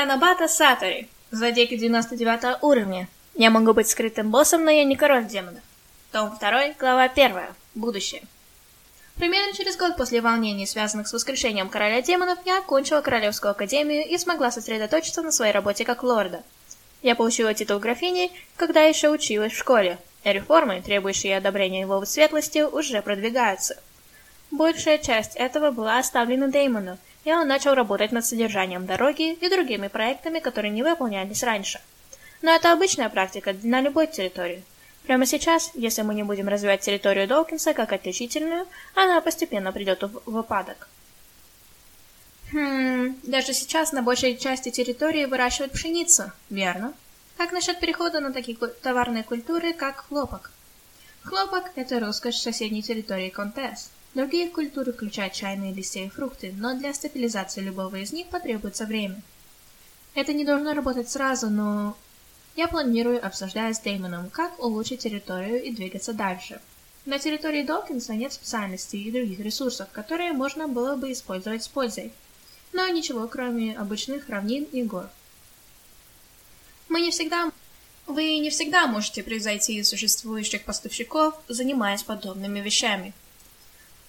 Танабата Сатори, злодейка 99 уровня. Я могу быть скрытым боссом, но я не король демонов. Том 2, глава 1. Будущее. Примерно через год после волнений, связанных с воскрешением короля демонов, я окончила Королевскую академию и смогла сосредоточиться на своей работе как лорда. Я получила титул графини, когда еще училась в школе. Реформы, требующие одобрения его светлости, уже продвигаются. Большая часть этого была оставлена Деймону, и он начал работать над содержанием дороги и другими проектами, которые не выполнялись раньше. Но это обычная практика на любой территории. Прямо сейчас, если мы не будем развивать территорию Долкинса как отличительную, она постепенно придет в выпадок. Хм, даже сейчас на большей части территории выращивают пшеницу, верно? Как насчет перехода на такие товарные культуры, как хлопок? Хлопок – это роскошь соседней территории Контес. Другие культуры включают чайные листья и фрукты, но для стабилизации любого из них потребуется время. Это не должно работать сразу, но я планирую обсуждать с Деймоном, как улучшить территорию и двигаться дальше. На территории Докинса нет специальностей и других ресурсов, которые можно было бы использовать с пользой. Но ничего, кроме обычных равнин и гор. Мы не всегда... Вы не всегда можете превзойти из существующих поставщиков, занимаясь подобными вещами.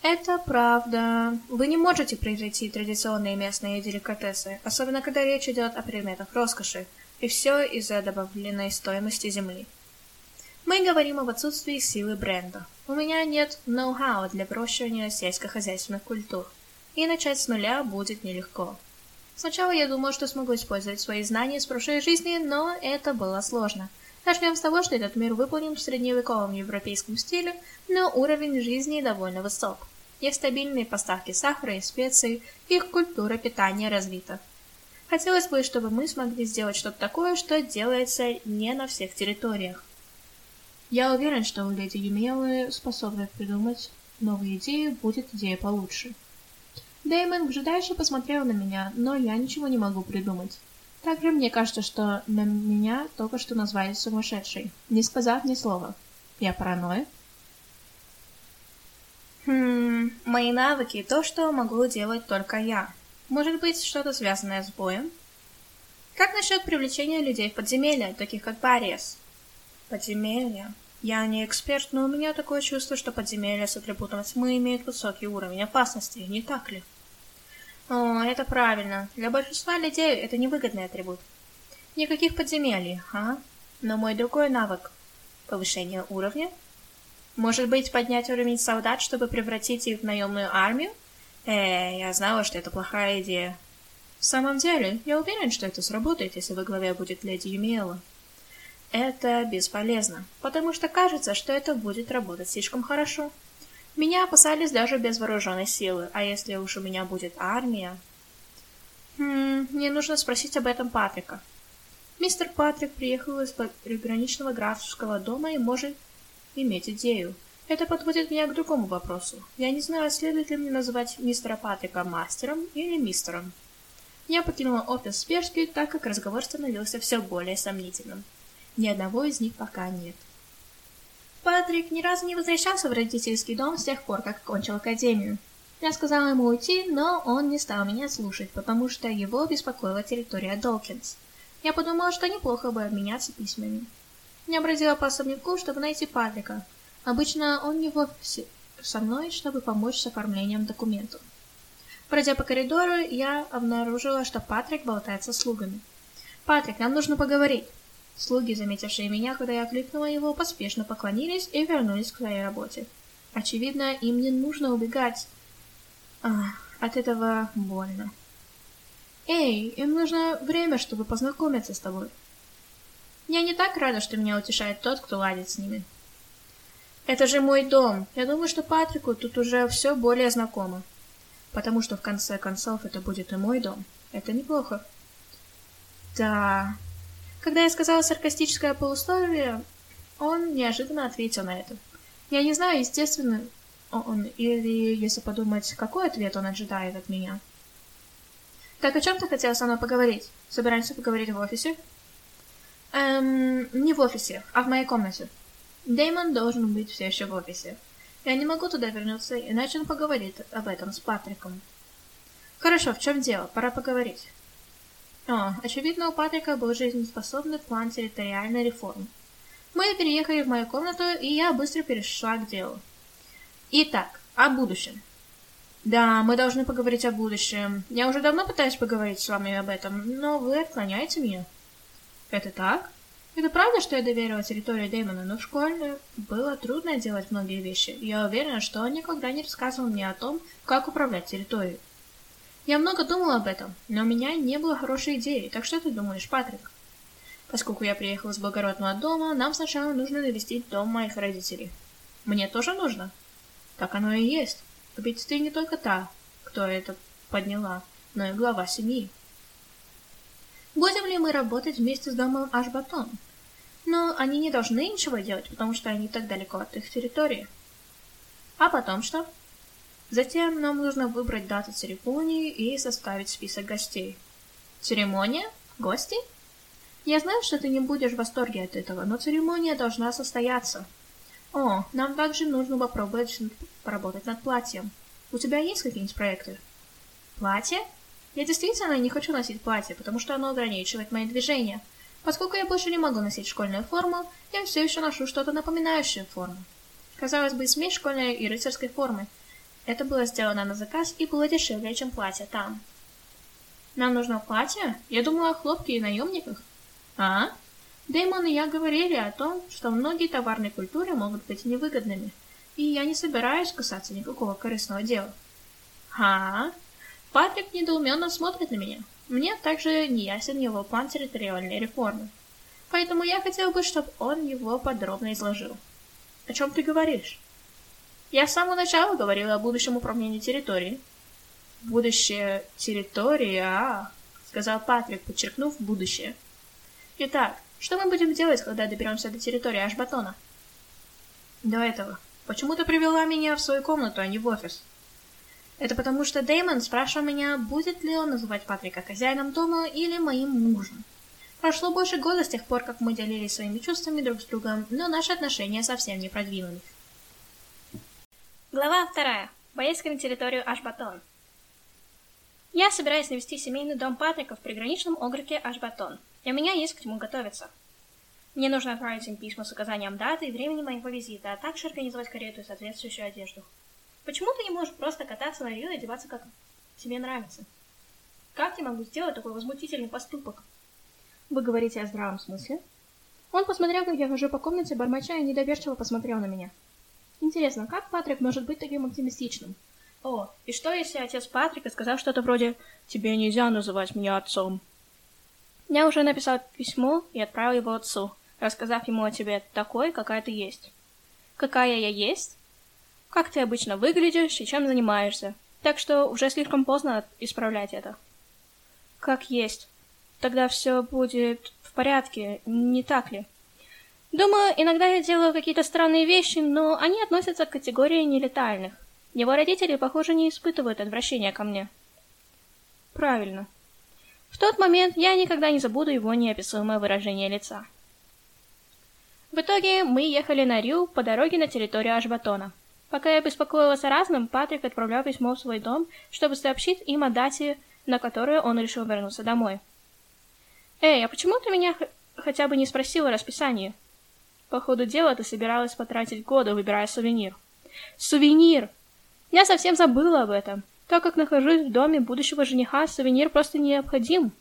Это правда. Вы не можете превзойти традиционные местные деликатесы, особенно когда речь идет о предметах роскоши, и все из-за добавленной стоимости земли. Мы говорим об отсутствии силы бренда. У меня нет ноу-хау для выращивания сельскохозяйственных культур, и начать с нуля будет нелегко. Сначала я думала, что смогу использовать свои знания из прошлой жизни, но это было сложно. Начнем с того, что этот мир выполнен в средневековом европейском стиле, но уровень жизни довольно высок. Есть стабильные поставки сахара и специй, их культура питания развита. Хотелось бы, чтобы мы смогли сделать что-то такое, что делается не на всех территориях. Я уверен, что у леди Юмелы, способной придумать новые идеи, будет идея получше. Дэймон вжидающе посмотрел на меня, но я ничего не могу придумать. Также мне кажется, что на меня только что назвали сумасшедшей, не сказав ни слова. Я параноик? Хм, мои навыки — то, что могу делать только я. Может быть, что-то связанное с боем? Как насчет привлечения людей в подземелья, таких как Бариес? Подземелья? Я не эксперт, но у меня такое чувство, что подземелья с атрибутом тьмы имеют высокий уровень опасности, не так ли? О, это правильно. Для большинства людей это невыгодный атрибут. Никаких подземелий, а? Но мой другой навык — повышение уровня — может быть, поднять уровень солдат, чтобы превратить их в наемную армию? Э, я знала, что это плохая идея. В самом деле, я уверен, что это сработает, если во главе будет леди Юмиэла. Это бесполезно, потому что кажется, что это будет работать слишком хорошо. Меня опасались даже без вооруженной силы, а если уж у меня будет армия... Хм, мне нужно спросить об этом Патрика. Мистер Патрик приехал из приграничного графского дома и может иметь идею. Это подводит меня к другому вопросу. Я не знаю, следует ли мне называть мистера Патрика мастером или мистером. Я покинула офис спешки, так как разговор становился все более сомнительным. Ни одного из них пока нет. Патрик ни разу не возвращался в родительский дом с тех пор, как окончил академию. Я сказала ему уйти, но он не стал меня слушать, потому что его беспокоила территория Долкинс. Я подумала, что неплохо бы обменяться письмами. Я бродила по особняку, чтобы найти Патрика. Обычно он не в офисе со мной, чтобы помочь с оформлением документов. Пройдя по коридору, я обнаружила, что Патрик болтается слугами. «Патрик, нам нужно поговорить!» Слуги, заметившие меня, когда я кликнула его, поспешно поклонились и вернулись к своей работе. Очевидно, им не нужно убегать. А, от этого больно. «Эй, им нужно время, чтобы познакомиться с тобой!» Я не так рада, что меня утешает тот, кто ладит с ними. Это же мой дом. Я думаю, что Патрику тут уже все более знакомо. Потому что в конце концов это будет и мой дом. Это неплохо. Да. Когда я сказала саркастическое полусловие, он неожиданно ответил на это. Я не знаю, естественно, он или, если подумать, какой ответ он ожидает от меня. Так о чем ты хотела со мной поговорить? Собираемся поговорить в офисе? Эм, не в офисе, а в моей комнате. Дэймон должен быть все еще в офисе. Я не могу туда вернуться, иначе он поговорит об этом с Патриком. Хорошо, в чем дело? Пора поговорить. О, очевидно, у Патрика был жизнеспособный план территориальной реформы. Мы переехали в мою комнату, и я быстро перешла к делу. Итак, о будущем. Да, мы должны поговорить о будущем. Я уже давно пытаюсь поговорить с вами об этом, но вы отклоняете меня. Это так? Это правда, что я доверила территорию Дэймона, но в школе было трудно делать многие вещи. Я уверена, что он никогда не рассказывал мне о том, как управлять территорией. Я много думала об этом, но у меня не было хорошей идеи, так что ты думаешь, Патрик? Поскольку я приехала с благородного дома, нам сначала нужно навестить дом моих родителей. Мне тоже нужно. Так оно и есть. Ведь ты не только та, кто это подняла, но и глава семьи. Будем ли мы работать вместе с домом Ашбатон? Но они не должны ничего делать, потому что они так далеко от их территории. А потом что? Затем нам нужно выбрать дату церемонии и составить список гостей. Церемония? Гости? Я знаю, что ты не будешь в восторге от этого, но церемония должна состояться. О, нам также нужно попробовать поработать над платьем. У тебя есть какие-нибудь проекты? Платье? Я действительно не хочу носить платье, потому что оно ограничивает мои движения. Поскольку я больше не могу носить школьную форму, я все еще ношу что-то напоминающее форму. Казалось бы, смесь школьной и рыцарской формы – это было сделано на заказ и было дешевле, чем платье там. Нам нужно платье? Я думала о хлопке и наемниках. А? Дэймон и я говорили о том, что многие товарные культуры могут быть невыгодными, и я не собираюсь касаться никакого корыстного дела. А? Патрик недоуменно смотрит на меня. Мне также не ясен его план территориальной реформы. Поэтому я хотел бы, чтобы он его подробно изложил. О чем ты говоришь? Я с самого начала говорила о будущем управлении территорией. Будущее территории, а, сказал Патрик, подчеркнув будущее. Итак, что мы будем делать, когда доберемся до территории Ашбатона? До этого. Почему ты привела меня в свою комнату, а не в офис? Это потому что Дэймон спрашивал меня, будет ли он называть Патрика хозяином дома или моим мужем. Прошло больше года с тех пор, как мы делились своими чувствами друг с другом, но наши отношения совсем не продвинулись. Глава вторая. Поездка на территорию Ашбатон. Я собираюсь навести семейный дом Патрика в приграничном округе Ашбатон, и у меня есть к чему готовиться. Мне нужно отправить им письма с указанием даты и времени моего визита, а также организовать карету и соответствующую одежду. Почему ты не можешь просто кататься на Рио и одеваться, как тебе нравится? Как я могу сделать такой возмутительный поступок? Вы говорите о здравом смысле? Он посмотрел, как я хожу по комнате, бормоча и недоверчиво посмотрел на меня. Интересно, как Патрик может быть таким оптимистичным? О, и что если отец Патрика сказал что-то вроде «Тебе нельзя называть меня отцом»? Я уже написал письмо и отправил его отцу, рассказав ему о тебе такой, какая ты есть. Какая я есть? Как ты обычно выглядишь и чем занимаешься. Так что уже слишком поздно исправлять это. Как есть. Тогда все будет в порядке, не так ли? Думаю, иногда я делаю какие-то странные вещи, но они относятся к категории нелетальных. Его родители, похоже, не испытывают отвращения ко мне. Правильно. В тот момент я никогда не забуду его неописуемое выражение лица. В итоге мы ехали на Рю по дороге на территорию Ашбатона. Пока я беспокоилась о разном, Патрик отправлял письмо в свой дом, чтобы сообщить им о дате, на которую он решил вернуться домой. «Эй, а почему ты меня хотя бы не спросила о расписании?» По ходу дела ты собиралась потратить годы, выбирая сувенир. Сувенир! Я совсем забыла об этом. Так как нахожусь в доме будущего жениха, сувенир просто необходим.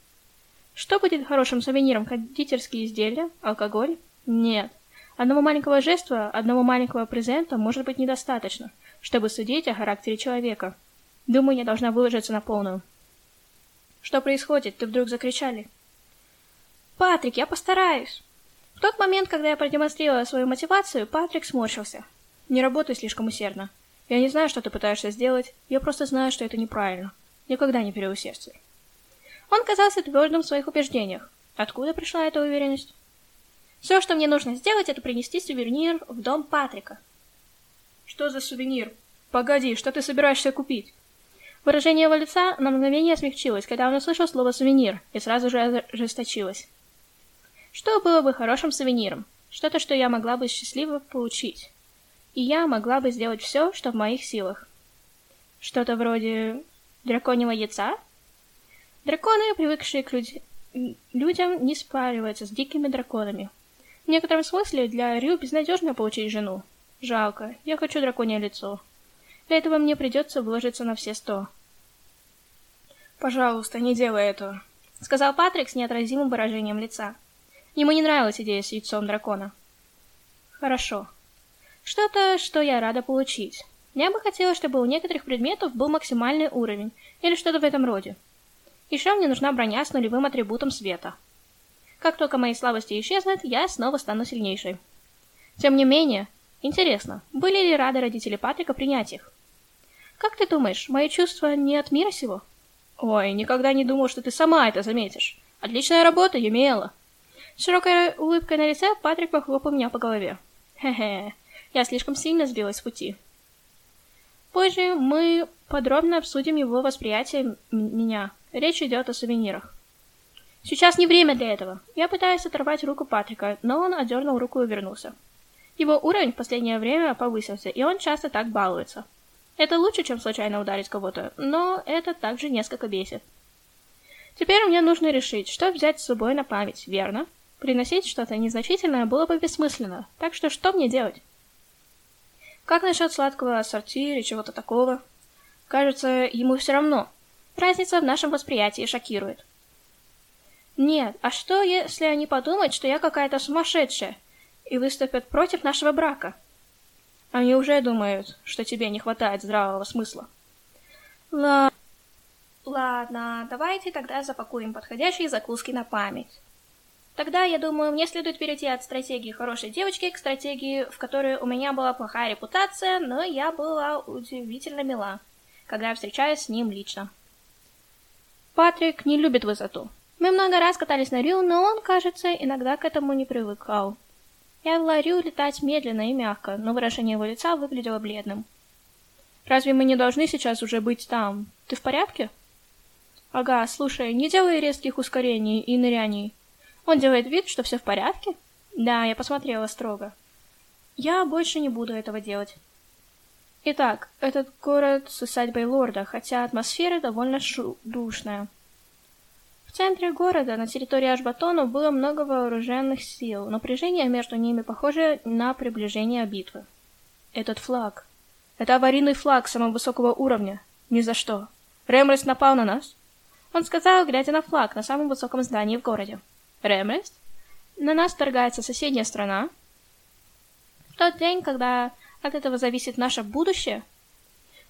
Что будет хорошим сувениром? Кондитерские изделия? Алкоголь? Нет. Одного маленького жеста, одного маленького презента может быть недостаточно, чтобы судить о характере человека. Думаю, я должна выложиться на полную. Что происходит? Ты вдруг закричали. Патрик, я постараюсь. В тот момент, когда я продемонстрировала свою мотивацию, Патрик сморщился. Не работай слишком усердно. Я не знаю, что ты пытаешься сделать, я просто знаю, что это неправильно. Никогда не переусердствуй. Он казался твердым в своих убеждениях. Откуда пришла эта уверенность? Все, что мне нужно сделать, это принести сувенир в дом Патрика. Что за сувенир? Погоди, что ты собираешься купить? Выражение его лица на мгновение смягчилось, когда он услышал слово «сувенир», и сразу же ожесточилось. Что было бы хорошим сувениром? Что-то, что я могла бы счастливо получить. И я могла бы сделать все, что в моих силах. Что-то вроде драконьего яйца? Драконы, привыкшие к, люд... людям не спаривается с дикими драконами. В некотором смысле для Рю безнадежно получить жену. Жалко, я хочу драконье лицо. Для этого мне придется вложиться на все сто. «Пожалуйста, не делай этого», — сказал Патрик с неотразимым выражением лица. Ему не нравилась идея с яйцом дракона. «Хорошо. Что-то, что я рада получить. Я бы хотела, чтобы у некоторых предметов был максимальный уровень, или что-то в этом роде. Еще мне нужна броня с нулевым атрибутом света. Как только мои слабости исчезнут, я снова стану сильнейшей. Тем не менее, интересно, были ли рады родители Патрика принять их? Как ты думаешь, мои чувства не от мира сего? Ой, никогда не думал, что ты сама это заметишь. Отличная работа, Емела. С широкой улыбкой на лице Патрик похлопал меня по голове. Хе-хе, я слишком сильно сбилась с пути. Позже мы подробно обсудим его восприятие меня. Речь идет о сувенирах. Сейчас не время для этого. Я пытаюсь оторвать руку Патрика, но он отдернул руку и вернулся. Его уровень в последнее время повысился, и он часто так балуется. Это лучше, чем случайно ударить кого-то, но это также несколько бесит. Теперь мне нужно решить, что взять с собой на память, верно? Приносить что-то незначительное было бы бессмысленно, так что что мне делать? Как насчет сладкого ассорти или чего-то такого? Кажется, ему все равно. Разница в нашем восприятии шокирует. Нет, а что, если они подумают, что я какая-то сумасшедшая, и выступят против нашего брака? Они уже думают, что тебе не хватает здравого смысла. Ладно. Ладно, давайте тогда запакуем подходящие закуски на память. Тогда, я думаю, мне следует перейти от стратегии хорошей девочки к стратегии, в которой у меня была плохая репутация, но я была удивительно мила, когда встречаюсь с ним лично. Патрик не любит высоту. Мы много раз катались на Рю, но он, кажется, иногда к этому не привыкал. Я вела Рю летать медленно и мягко, но выражение его лица выглядело бледным. «Разве мы не должны сейчас уже быть там? Ты в порядке?» «Ага, слушай, не делай резких ускорений и ныряний. Он делает вид, что все в порядке? Да, я посмотрела строго. Я больше не буду этого делать. Итак, этот город с усадьбой лорда, хотя атмосфера довольно душная. В центре города, на территории Ашбатона, было много вооруженных сил. Напряжение между ними похоже на приближение битвы. Этот флаг. Это аварийный флаг самого высокого уровня. Ни за что. Ремрес напал на нас? Он сказал, глядя на флаг на самом высоком здании в городе. Ремест. На нас торгается соседняя страна. В тот день, когда от этого зависит наше будущее.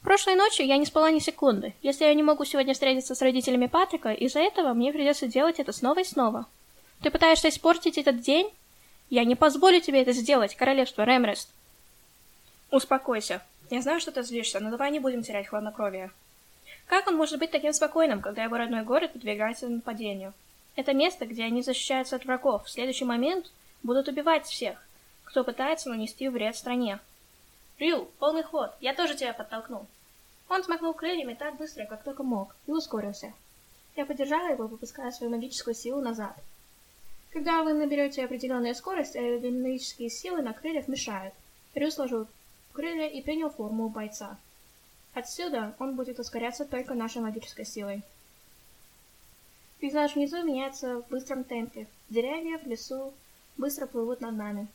Прошлой ночью я не спала ни секунды. Если я не могу сегодня встретиться с родителями Патрика, из-за этого мне придется делать это снова и снова. Ты пытаешься испортить этот день? Я не позволю тебе это сделать, королевство Ремрест. Успокойся. Я знаю, что ты злишься, но давай не будем терять хладнокровие. Как он может быть таким спокойным, когда его родной город подвигается нападению? Это место, где они защищаются от врагов. В следующий момент будут убивать всех, кто пытается нанести вред стране. Рю, полный ход, я тоже тебя подтолкну. Он смахнул крыльями так быстро, как только мог, и ускорился. Я поддержала его, выпуская свою магическую силу назад. Когда вы наберете определенную скорость, аэродинамические силы на крыльях мешают. Рю сложил крылья и принял форму бойца. Отсюда он будет ускоряться только нашей магической силой. Пейзаж внизу меняется в быстром темпе. Деревья в лесу быстро плывут над нами.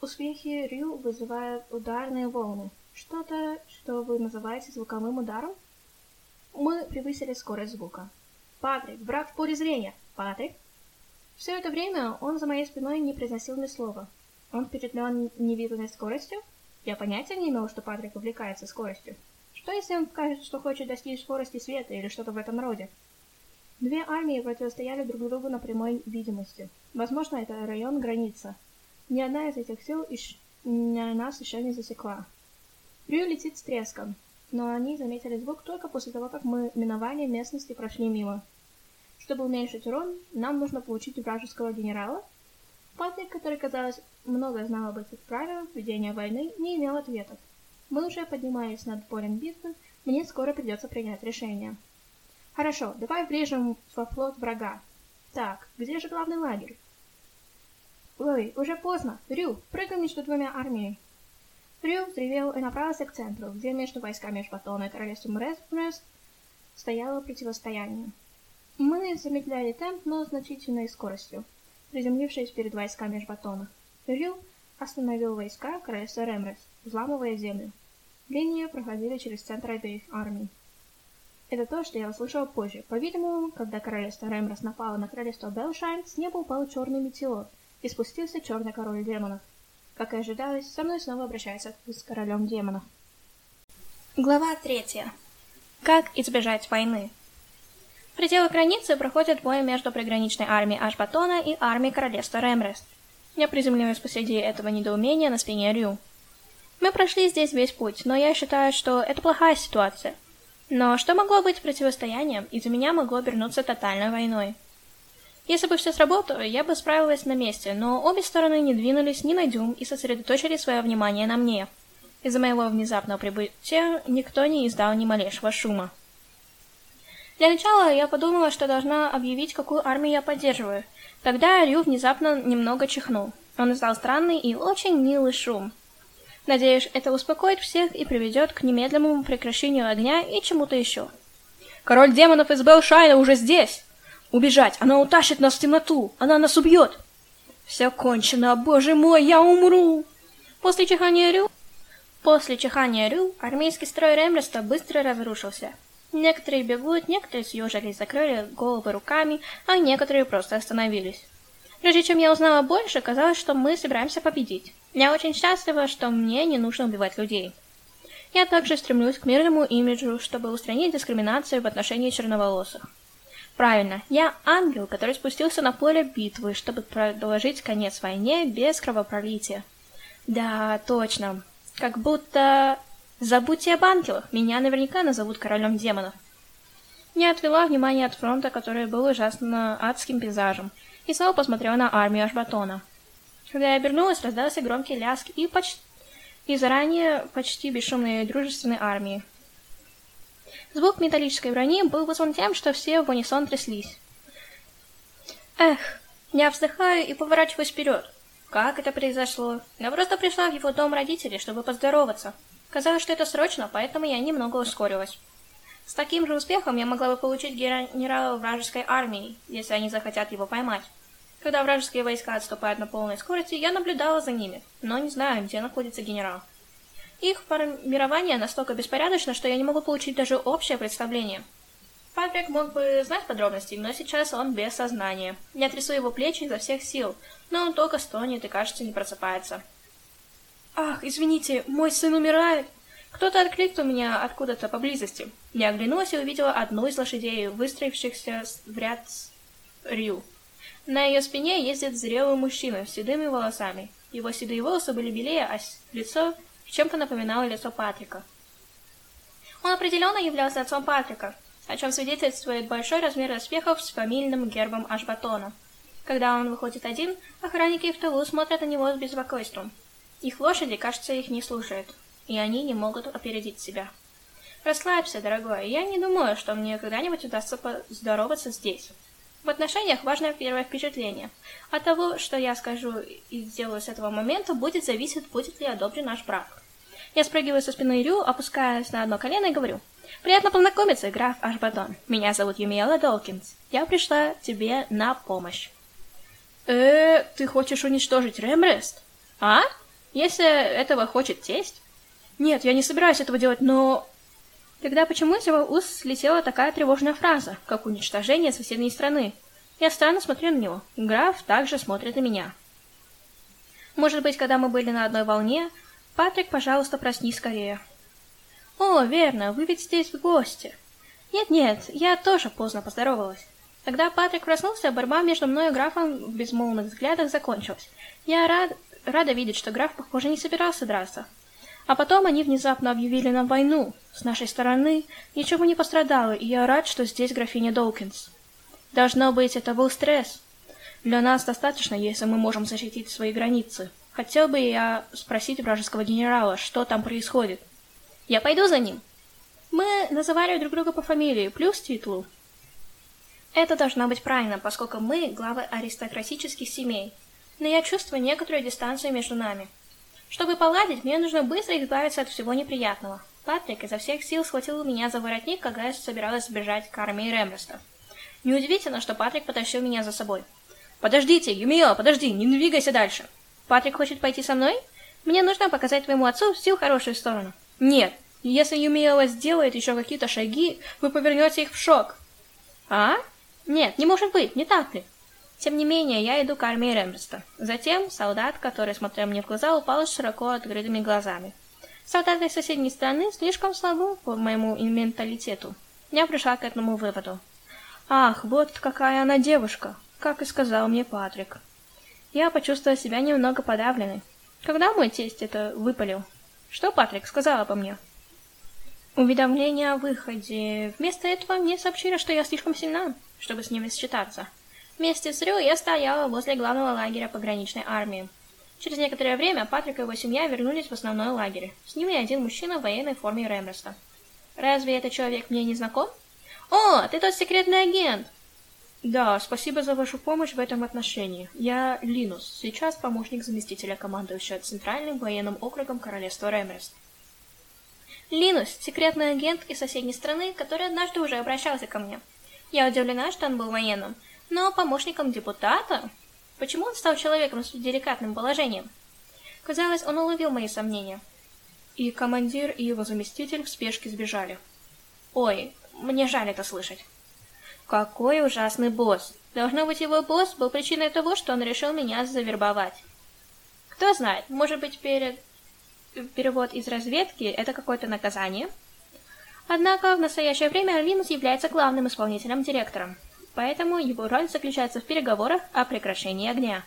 Успехи Рю вызывают ударные волны. Что-то, что вы называете звуковым ударом? Мы превысили скорость звука. Патрик, враг в поле зрения! Патрик! Все это время он за моей спиной не произносил ни слова. Он впечатлен невиданной скоростью? Я понятия не имел, что Патрик увлекается скоростью. Что если он скажет, что хочет достичь скорости света или что-то в этом роде? Две армии противостояли друг другу на прямой видимости. Возможно, это район граница. Ни одна из этих сил ищ... нас еще не засекла. Рю летит с треском, но они заметили звук только после того, как мы миновали местности прошли мимо. Чтобы уменьшить урон, нам нужно получить вражеского генерала. Патрик, который, казалось, много знал об этих правилах ведения войны, не имел ответов. Мы уже поднимались над полем битвы, мне скоро придется принять решение. Хорошо, давай врежем во флот врага. Так, где же главный лагерь? Ой, уже поздно. Рю, прыгай между двумя армиями. Рю взревел и направился к центру, где между войсками Шбатона и королевством Респрест стояло противостояние. Мы замедляли темп, но значительной скоростью, приземлившись перед войсками Жбатона. Рю остановил войска королевства Ремрес, взламывая землю. Линии проходили через центр обеих армий. Это то, что я услышала позже. По-видимому, когда королевство Ремрос напало на королевство Белшайн, с неба упал черный метеор, и спустился черный король демонов. Как и ожидалось, со мной снова обращается с королем демонов. Глава третья. Как избежать войны? В пределах границы проходит бой между приграничной армией Ашбатона и армией королевства Ремрест. Я приземляюсь посреди этого недоумения на спине Рю. Мы прошли здесь весь путь, но я считаю, что это плохая ситуация. Но что могло быть противостоянием, из-за меня могло обернуться тотальной войной. Если бы все сработало, я бы справилась на месте, но обе стороны не двинулись ни на дюйм и сосредоточили свое внимание на мне. Из-за моего внезапного прибытия никто не издал ни малейшего шума. Для начала я подумала, что должна объявить, какую армию я поддерживаю. Тогда Рю внезапно немного чихнул. Он издал странный и очень милый шум. Надеюсь, это успокоит всех и приведет к немедленному прекращению огня и чему-то еще. Король демонов из Белшайна уже здесь! Убежать! Она утащит нас в темноту! Она нас убьет! Все кончено, боже мой, я умру! После чихания Рю... После чихания Рю армейский строй Ремреста быстро разрушился. Некоторые бегут, некоторые съежились, закрыли головы руками, а некоторые просто остановились. Прежде чем я узнала больше, казалось, что мы собираемся победить. Я очень счастлива, что мне не нужно убивать людей. Я также стремлюсь к мирному имиджу, чтобы устранить дискриминацию в отношении черноволосых. Правильно, я ангел, который спустился на поле битвы, чтобы продолжить конец войне без кровопролития. Да, точно. Как будто... Забудьте об ангелах, меня наверняка назовут королем демонов. Я отвела внимание от фронта, который был ужасно адским пейзажем, и снова посмотрела на армию Ашбатона. Когда я обернулась, раздался громкий лязг и почти... и заранее почти бесшумной дружественной армии. Звук металлической брони был вызван тем, что все в унисон тряслись. Эх, я вздыхаю и поворачиваюсь вперед. Как это произошло? Я просто пришла в его дом родителей, чтобы поздороваться. Казалось, что это срочно, поэтому я немного ускорилась. С таким же успехом я могла бы получить генерала вражеской армии, если они захотят его поймать. Когда вражеские войска отступают на полной скорости, я наблюдала за ними, но не знаю, где находится генерал. Их формирование настолько беспорядочно, что я не могу получить даже общее представление. Патрик мог бы знать подробности, но сейчас он без сознания. Я трясу его плечи изо всех сил, но он только стонет и, кажется, не просыпается. «Ах, извините, мой сын умирает!» Кто-то откликнул меня откуда-то поблизости. Я оглянулась и увидела одну из лошадей, выстроившихся в ряд с Рю. На ее спине ездит зрелый мужчина с седыми волосами. Его седые волосы были белее, а лицо чем-то напоминало лицо Патрика. Он определенно являлся отцом Патрика, о чем свидетельствует большой размер доспехов с фамильным гербом Ашбатона. Когда он выходит один, охранники в тылу смотрят на него с беспокойством. Их лошади, кажется, их не слушают, и они не могут опередить себя. Расслабься, дорогой, я не думаю, что мне когда-нибудь удастся поздороваться здесь. В отношениях важно первое впечатление. От того, что я скажу и сделаю с этого момента, будет зависеть, будет ли одобрен наш брак. Я спрыгиваю со спины Рю, опускаясь на одно колено и говорю. «Приятно познакомиться, граф Ашбатон. Меня зовут Юмиэла Долкинс. Я пришла тебе на помощь». «Э, ты хочешь уничтожить Ремрест? А? Если этого хочет тесть?» «Нет, я не собираюсь этого делать, но Тогда почему из его уст слетела такая тревожная фраза, как уничтожение соседней страны? Я странно смотрю на него. Граф также смотрит на меня. Может быть, когда мы были на одной волне... Патрик, пожалуйста, проснись скорее. О, верно, вы ведь здесь в гости. Нет-нет, я тоже поздно поздоровалась. Когда Патрик проснулся, борьба между мной и графом в безмолвных взглядах закончилась. Я рад, рада видеть, что граф, похоже, не собирался драться. А потом они внезапно объявили нам войну. С нашей стороны ничего не пострадало, и я рад, что здесь графиня Долкинс. Должно быть, это был стресс. Для нас достаточно, если мы можем защитить свои границы. Хотел бы я спросить вражеского генерала, что там происходит. Я пойду за ним. Мы называли друг друга по фамилии, плюс титулу. Это должно быть правильно, поскольку мы главы аристократических семей. Но я чувствую некоторую дистанцию между нами. Чтобы поладить, мне нужно быстро избавиться от всего неприятного. Патрик изо всех сил схватил меня за воротник, когда я собиралась сбежать к армии Рембреста. Неудивительно, что Патрик потащил меня за собой. «Подождите, Юмио, подожди, не двигайся дальше!» «Патрик хочет пойти со мной? Мне нужно показать твоему отцу всю хорошую сторону». «Нет, если Юмио сделает еще какие-то шаги, вы повернете их в шок». «А? Нет, не может быть, не так ли?» Тем не менее, я иду к армии Ремберста. Затем солдат, который смотрел мне в глаза, упал с широко открытыми глазами. Солдаты соседней страны слишком слабы по моему менталитету. Я пришла к этому выводу. Ах, вот какая она девушка, как и сказал мне Патрик. Я почувствовала себя немного подавленной. Когда мой тесть это выпалил? Что Патрик сказал обо мне? Уведомление о выходе. Вместо этого мне сообщили, что я слишком сильна, чтобы с ними считаться. Вместе с Рю я стояла возле главного лагеря пограничной армии. Через некоторое время Патрик и его семья вернулись в основной лагерь. С ними один мужчина в военной форме Ремреста. Разве этот человек мне не знаком? О, ты тот секретный агент! Да, спасибо за вашу помощь в этом отношении. Я Линус, сейчас помощник заместителя командующего Центральным военным округом Королевства Ремрест. Линус, секретный агент из соседней страны, который однажды уже обращался ко мне. Я удивлена, что он был военным, но помощником депутата? Почему он стал человеком с деликатным положением? Казалось, он уловил мои сомнения. И командир, и его заместитель в спешке сбежали. Ой, мне жаль это слышать. Какой ужасный босс. Должно быть, его босс был причиной того, что он решил меня завербовать. Кто знает, может быть, перед... перевод из разведки — это какое-то наказание? Однако в настоящее время Линус является главным исполнительным директором поэтому его роль заключается в переговорах о прекращении огня.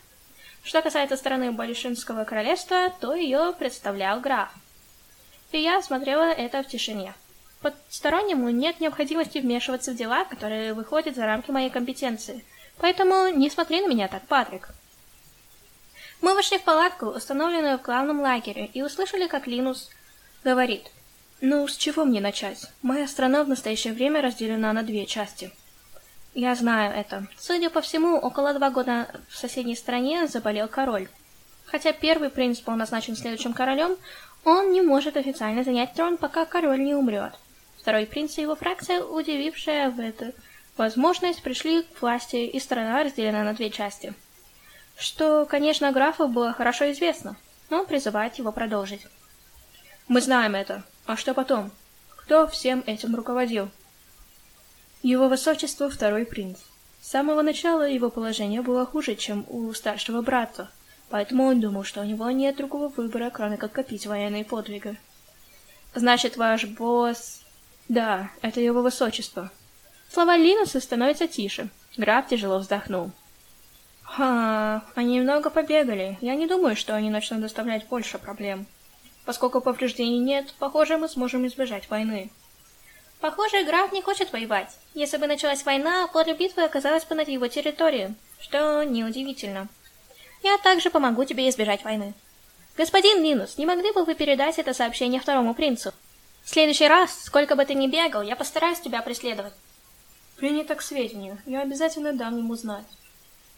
Что касается стороны Балишинского королевства, то ее представлял граф. И я смотрела это в тишине. Подстороннему нет необходимости вмешиваться в дела, которые выходят за рамки моей компетенции. Поэтому не смотри на меня так, Патрик. Мы вошли в палатку, установленную в главном лагере, и услышали, как Линус говорит. «Ну, с чего мне начать? Моя страна в настоящее время разделена на две части». Я знаю это. Судя по всему, около два года в соседней стране заболел король. Хотя первый принц был назначен следующим королем, он не может официально занять трон, пока король не умрет. Второй принц и его фракция, удивившая в эту возможность, пришли к власти, и страна разделена на две части. Что, конечно, графу было хорошо известно, но призывает его продолжить. Мы знаем это. А что потом? Кто всем этим руководил? Его высочество второй принц. С самого начала его положение было хуже, чем у старшего брата, поэтому он думал, что у него нет другого выбора, кроме как копить военные подвиги. Значит, ваш босс... Да, это его высочество. Слова Линуса становятся тише. Граф тяжело вздохнул. Ха, они немного побегали. Я не думаю, что они начнут доставлять больше проблем. Поскольку повреждений нет, похоже, мы сможем избежать войны. Похоже, граф не хочет воевать. Если бы началась война, поле битвы оказалось бы на его территории, что неудивительно. Я также помогу тебе избежать войны. Господин Линус, не могли бы вы передать это сообщение второму принцу? В следующий раз, сколько бы ты ни бегал, я постараюсь тебя преследовать. Принято к сведению. Я обязательно дам ему знать.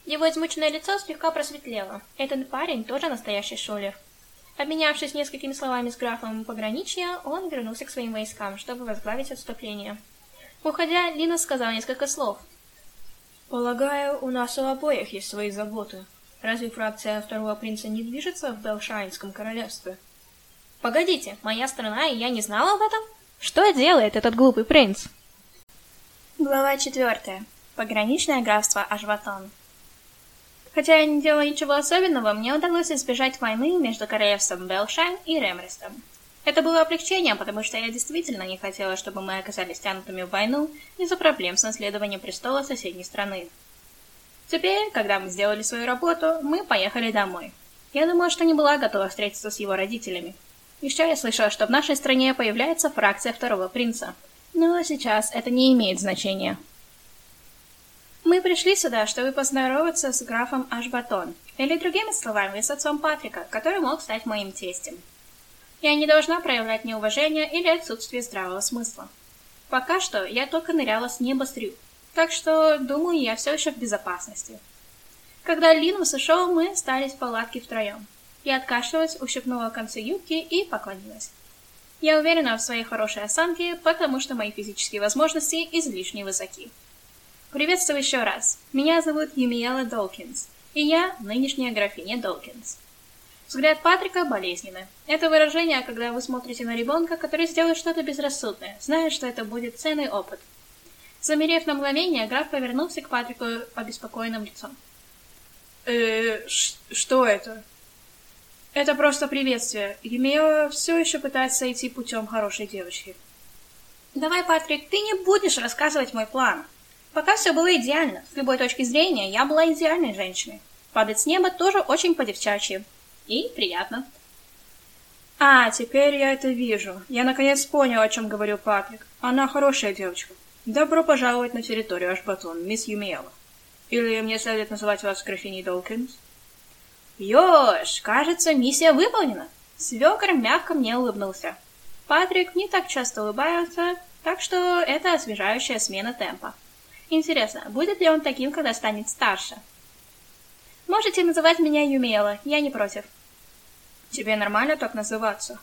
Его измученное лицо слегка просветлело. Этот парень тоже настоящий шулер. Обменявшись несколькими словами с графом пограничья, он вернулся к своим войскам, чтобы возглавить отступление. Уходя, Лина сказал несколько слов. «Полагаю, у нас у обоих есть свои заботы. Разве фракция второго принца не движется в Белшайнском королевстве?» «Погодите, моя страна, и я не знала об этом? Что делает этот глупый принц?» Глава четвертая. Пограничное графство Ажватон. Хотя я не делала ничего особенного, мне удалось избежать войны между королевством Белшайн и Ремрестом. Это было облегчением, потому что я действительно не хотела, чтобы мы оказались тянутыми в войну из-за проблем с наследованием престола соседней страны. Теперь, когда мы сделали свою работу, мы поехали домой. Я думала, что не была готова встретиться с его родителями. Еще я слышала, что в нашей стране появляется фракция второго принца. Но сейчас это не имеет значения. Мы пришли сюда, чтобы поздороваться с графом Ашбатон, или другими словами, с отцом Патрика, который мог стать моим тестем. Я не должна проявлять неуважение или отсутствие здравого смысла. Пока что я только ныряла с неба с Рю, так что, думаю, я все еще в безопасности. Когда Линус ушел, мы остались в палатке втроем. Я откашлялась, ущипнула концы юбки и поклонилась. Я уверена в своей хорошей осанке, потому что мои физические возможности излишне высоки. Приветствую еще раз. Меня зовут Юмиэла Долкинс, и я нынешняя графиня Долкинс. Взгляд Патрика болезненный. Это выражение, когда вы смотрите на ребенка, который сделает что-то безрассудное, зная, что это будет ценный опыт. Замерев на мгновение, граф повернулся к Патрику обеспокоенным лицом. Э, что это? Это просто приветствие. Юмиэла все еще пытается идти путем хорошей девочки. Давай, Патрик, ты не будешь рассказывать мой план. Пока все было идеально. С любой точки зрения, я была идеальной женщиной. Падать с неба тоже очень по-девчачьи. И приятно. А, теперь я это вижу. Я наконец понял, о чем говорил Патрик. Она хорошая девочка. Добро пожаловать на территорию Ашбатон, мисс Юмиэла. Или мне следует называть вас графиней Долкинс? Ёж, кажется, миссия выполнена. Свекор мягко мне улыбнулся. Патрик не так часто улыбается, так что это освежающая смена темпа. Интересно, будет ли он таким, когда станет старше? Можете называть меня Юмела, я не против. Тебе нормально так называться?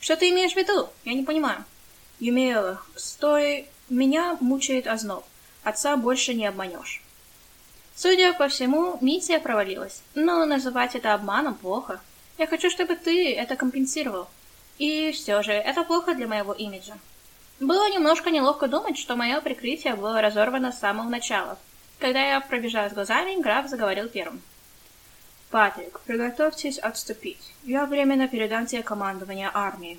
Что ты имеешь в виду? Я не понимаю. Юмела, стой... Меня мучает озноб. Отца больше не обманешь. Судя по всему, миссия провалилась. Но называть это обманом плохо. Я хочу, чтобы ты это компенсировал. И все же, это плохо для моего имиджа. Было немножко неловко думать, что мое прикрытие было разорвано с самого начала. Когда я пробежала глазами, граф заговорил первым. «Патрик, приготовьтесь отступить. Я временно передам тебе командование армии».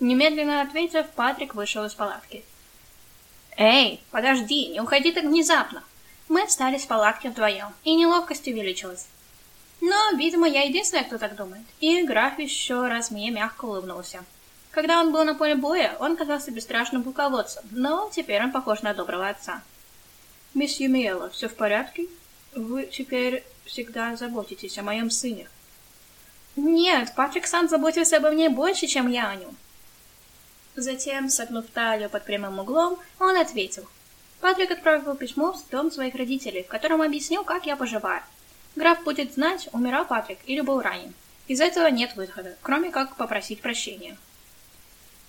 Немедленно ответив, Патрик вышел из палатки. «Эй, подожди, не уходи так внезапно!» Мы остались в палатке вдвоем, и неловкость увеличилась. Но, видимо, я единственная, кто так думает. И граф еще раз мне мягко улыбнулся. Когда он был на поле боя, он казался бесстрашным полководцем, но теперь он похож на доброго отца. «Мисс Юмиэла, все в порядке? Вы теперь всегда заботитесь о моем сыне?» «Нет, Патрик сам заботился обо мне больше, чем я о нем». Затем, согнув талию под прямым углом, он ответил. Патрик отправил письмо в дом своих родителей, в котором объяснил, как я поживаю. Граф будет знать, умирал Патрик или был ранен. Из этого нет выхода, кроме как попросить прощения.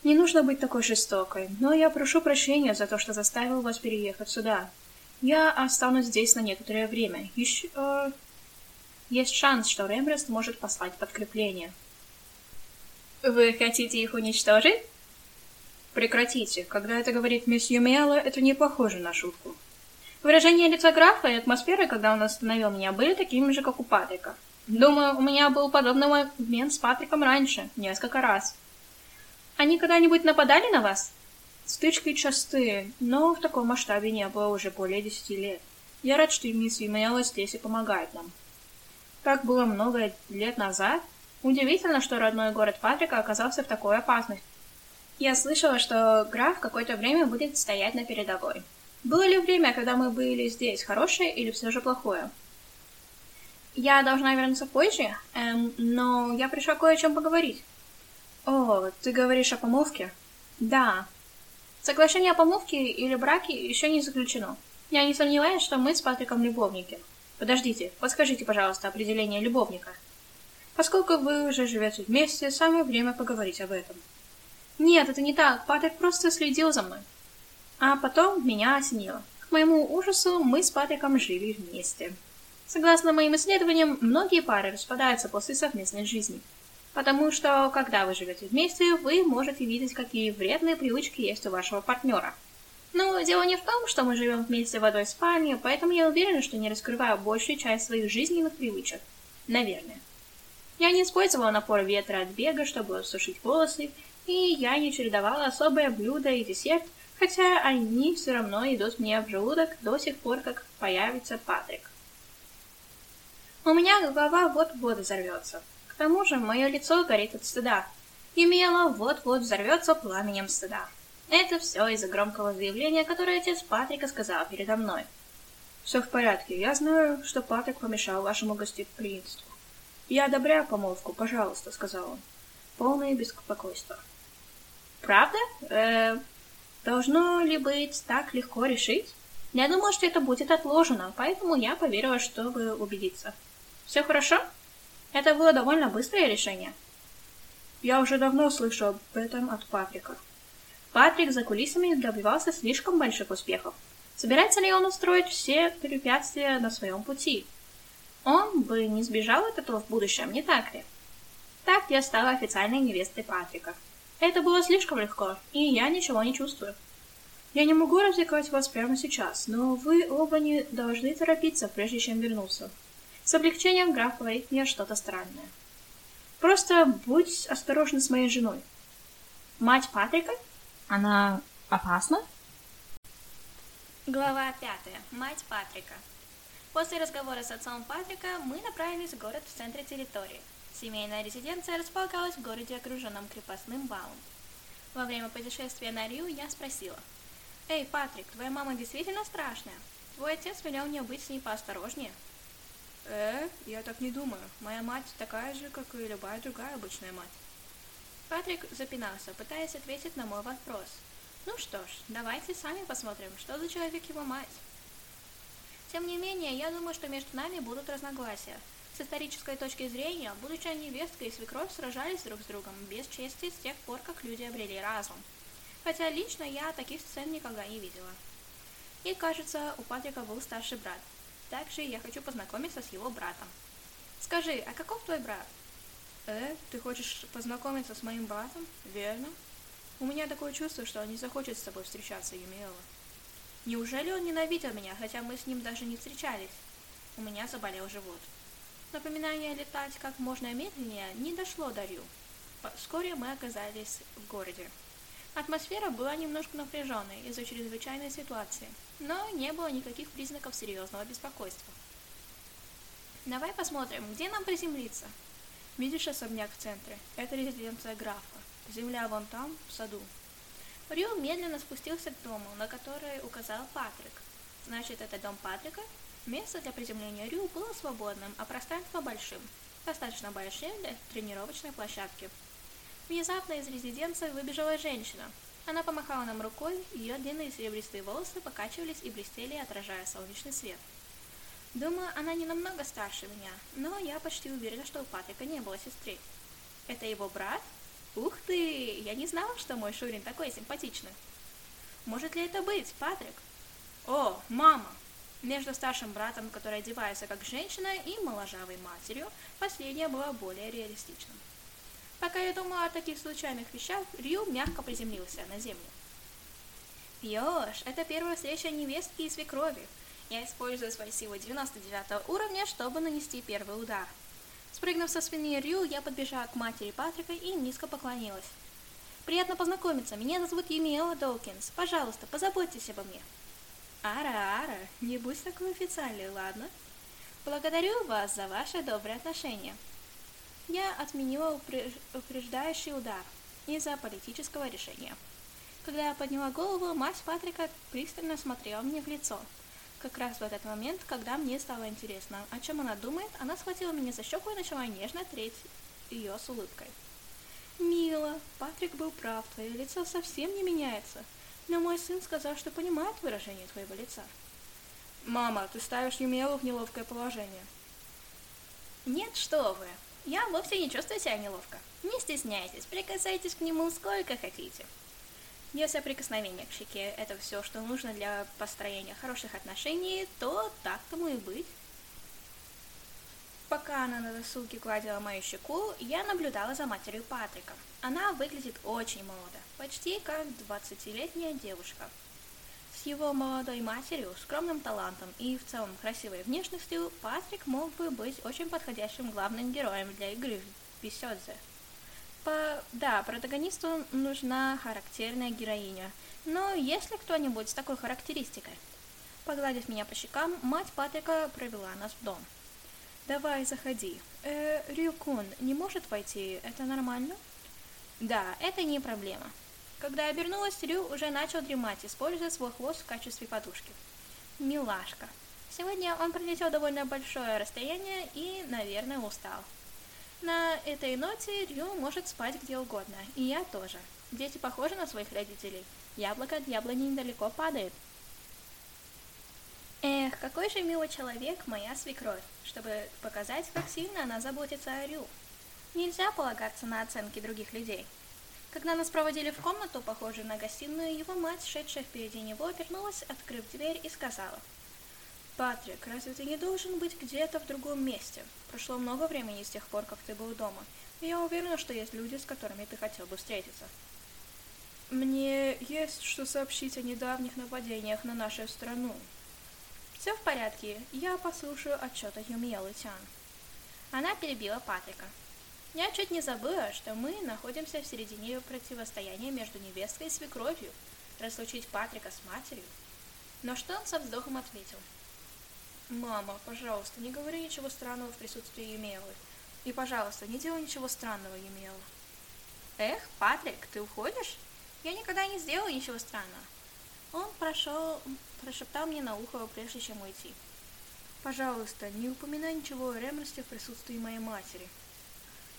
Не нужно быть такой жестокой, но я прошу прощения за то, что заставил вас переехать сюда. Я останусь здесь на некоторое время. Еще... Э, есть шанс, что Рембрест может послать подкрепление. Вы хотите их уничтожить? Прекратите. Когда это говорит мисс Юмиэла, это не похоже на шутку. Выражение лица графа и атмосфера, когда он остановил меня, были такими же, как у Патрика. Думаю, у меня был подобный момент с Патриком раньше, несколько раз. Они когда-нибудь нападали на вас? Стычки частые, но в таком масштабе не было уже более десяти лет. Я рад, что мисс Юмиэла здесь и помогает нам. Так было много лет назад. Удивительно, что родной город Патрика оказался в такой опасности. Я слышала, что граф какое-то время будет стоять на передовой. Было ли время, когда мы были здесь, хорошее или все же плохое? Я должна вернуться позже, эм, но я пришла кое о чем поговорить. О, ты говоришь о помолвке? Да. Соглашение о помолвке или браке еще не заключено. Я не сомневаюсь, что мы с Патриком любовники. Подождите, подскажите, пожалуйста, определение любовника. Поскольку вы уже живете вместе, самое время поговорить об этом. Нет, это не так. Патрик просто следил за мной. А потом меня осенило. К моему ужасу, мы с Патриком жили вместе. Согласно моим исследованиям, многие пары распадаются после совместной жизни. Потому что, когда вы живете вместе, вы можете видеть, какие вредные привычки есть у вашего партнера. Но дело не в том, что мы живем вместе в одной спальне, поэтому я уверена, что не раскрываю большую часть своих жизненных привычек. Наверное. Я не использовала напор ветра от бега, чтобы сушить волосы, и я не чередовала особое блюдо и десерт, хотя они все равно идут мне в желудок до сих пор, как появится Патрик. У меня голова вот-вот взорвется. К тому же мое лицо горит от стыда. И Мела вот-вот взорвется пламенем стыда. Это все из-за громкого заявления, которое отец Патрика сказал передо мной. Все в порядке. Я знаю, что Патрик помешал вашему гостеприимству. Я одобряю помолвку, пожалуйста, сказал он. Полное беспокойство. Правда? Э, должно ли быть так легко решить? Я думала, что это будет отложено, поэтому я поверила, чтобы убедиться. Все хорошо? Это было довольно быстрое решение. Я уже давно слышал об этом от Патрика. Патрик за кулисами добивался слишком больших успехов. Собирается ли он устроить все препятствия на своем пути? Он бы не сбежал от этого в будущем, не так ли? Так я стала официальной невестой Патрика. Это было слишком легко, и я ничего не чувствую. Я не могу развлекать вас прямо сейчас, но вы оба не должны торопиться, прежде чем вернуться. С облегчением граф говорит мне что-то странное. Просто будь осторожна с моей женой. Мать Патрика? Она опасна? Глава пятая. Мать Патрика. После разговора с отцом Патрика мы направились в город в центре территории. Семейная резиденция располагалась в городе, окруженном крепостным валом. Во время путешествия на Рию я спросила. «Эй, Патрик, твоя мама действительно страшная? Твой отец велел мне быть с ней поосторожнее». «Э, я так не думаю. Моя мать такая же, как и любая другая обычная мать». Патрик запинался, пытаясь ответить на мой вопрос. «Ну что ж, давайте сами посмотрим, что за человек его мать». Тем не менее, я думаю, что между нами будут разногласия. С исторической точки зрения, будущая невестка и свекровь сражались друг с другом без чести с тех пор, как люди обрели разум. Хотя лично я таких сцен никогда не видела. И кажется, у Патрика был старший брат. Также я хочу познакомиться с его братом. Скажи, а каков твой брат? Э, ты хочешь познакомиться с моим братом? Верно. У меня такое чувство, что он не захочет с тобой встречаться, Юмиэла. Неужели он ненавидел меня, хотя мы с ним даже не встречались? У меня заболел живот. Напоминание летать как можно медленнее не дошло до Рю. Вскоре мы оказались в городе. Атмосфера была немножко напряженной из-за чрезвычайной ситуации, но не было никаких признаков серьезного беспокойства. Давай посмотрим, где нам приземлиться. Видишь особняк в центре? Это резиденция графа. Земля вон там, в саду. Рю медленно спустился к дому, на который указал Патрик. Значит, это дом Патрика? Место для приземления Рю было свободным, а пространство большим, достаточно большим для тренировочной площадки. Внезапно из резиденции выбежала женщина. Она помахала нам рукой, ее длинные серебристые волосы покачивались и блестели, отражая солнечный свет. Думаю, она не намного старше меня, но я почти уверена, что у Патрика не было сестры. Это его брат? Ух ты, я не знала, что мой Шурин такой симпатичный. Может ли это быть, Патрик? О, мама! Между старшим братом, который одевается как женщина, и моложавой матерью, последняя была более реалистичным. Пока я думала о таких случайных вещах, Рю мягко приземлился на землю. Пьешь, это первая встреча невестки и свекрови. Я использую свою силу 99 уровня, чтобы нанести первый удар – Спрыгнув со спины Рю, я подбежала к матери Патрика и низко поклонилась. «Приятно познакомиться. Меня зовут Юмиэла Доукинс. Пожалуйста, позаботьтесь обо мне». «Ара-ара, не будь такой официальной, ладно?» «Благодарю вас за ваше доброе отношение». Я отменила упреждающий удар из-за политического решения. Когда я подняла голову, мать Патрика пристально смотрела мне в лицо – как раз в этот момент, когда мне стало интересно, о чем она думает, она схватила меня за щеку и начала нежно треть ее с улыбкой. «Мила, Патрик был прав, твое лицо совсем не меняется, но мой сын сказал, что понимает выражение твоего лица». «Мама, ты ставишь Юмелу в неловкое положение». «Нет, что вы, я вовсе не чувствую себя неловко. Не стесняйтесь, прикасайтесь к нему сколько хотите». Если прикосновение к щеке – это все, что нужно для построения хороших отношений, то так тому и быть. Пока она на досуге гладила мою щеку, я наблюдала за матерью Патрика. Она выглядит очень молодо, почти как 20-летняя девушка. С его молодой матерью, скромным талантом и в целом красивой внешностью, Патрик мог бы быть очень подходящим главным героем для игры в Бисёдзе. По... Да, протагонисту нужна характерная героиня. Но есть ли кто-нибудь с такой характеристикой? Погладив меня по щекам, мать Патрика провела нас в дом. «Давай, заходи. Э, Рюкун не может войти, это нормально?» «Да, это не проблема». Когда обернулась, Рю уже начал дремать, используя свой хвост в качестве подушки. Милашка. Сегодня он пролетел довольно большое расстояние и, наверное, устал. На этой ноте Рю может спать где угодно, и я тоже. Дети похожи на своих родителей. Яблоко от яблони недалеко падает. Эх, какой же милый человек моя свекровь, чтобы показать, как сильно она заботится о Рю. Нельзя полагаться на оценки других людей. Когда нас проводили в комнату, похожую на гостиную, его мать, шедшая впереди него, обернулась, открыв дверь и сказала. «Патрик, разве ты не должен быть где-то в другом месте? Прошло много времени с тех пор, как ты был дома, и я уверена, что есть люди, с которыми ты хотел бы встретиться». «Мне есть что сообщить о недавних нападениях на нашу страну». «Все в порядке, я послушаю отчет от Юмиэлы Тян». Она перебила Патрика. Я чуть не забыла, что мы находимся в середине противостояния между невесткой и свекровью, разлучить Патрика с матерью. Но что он со вздохом ответил? «Мама, пожалуйста, не говори ничего странного в присутствии Емелы. И, пожалуйста, не делай ничего странного, Емела». «Эх, Патрик, ты уходишь? Я никогда не сделаю ничего странного». Он прошел, прошептал мне на ухо, прежде чем уйти. «Пожалуйста, не упоминай ничего о Ремерсте в присутствии моей матери».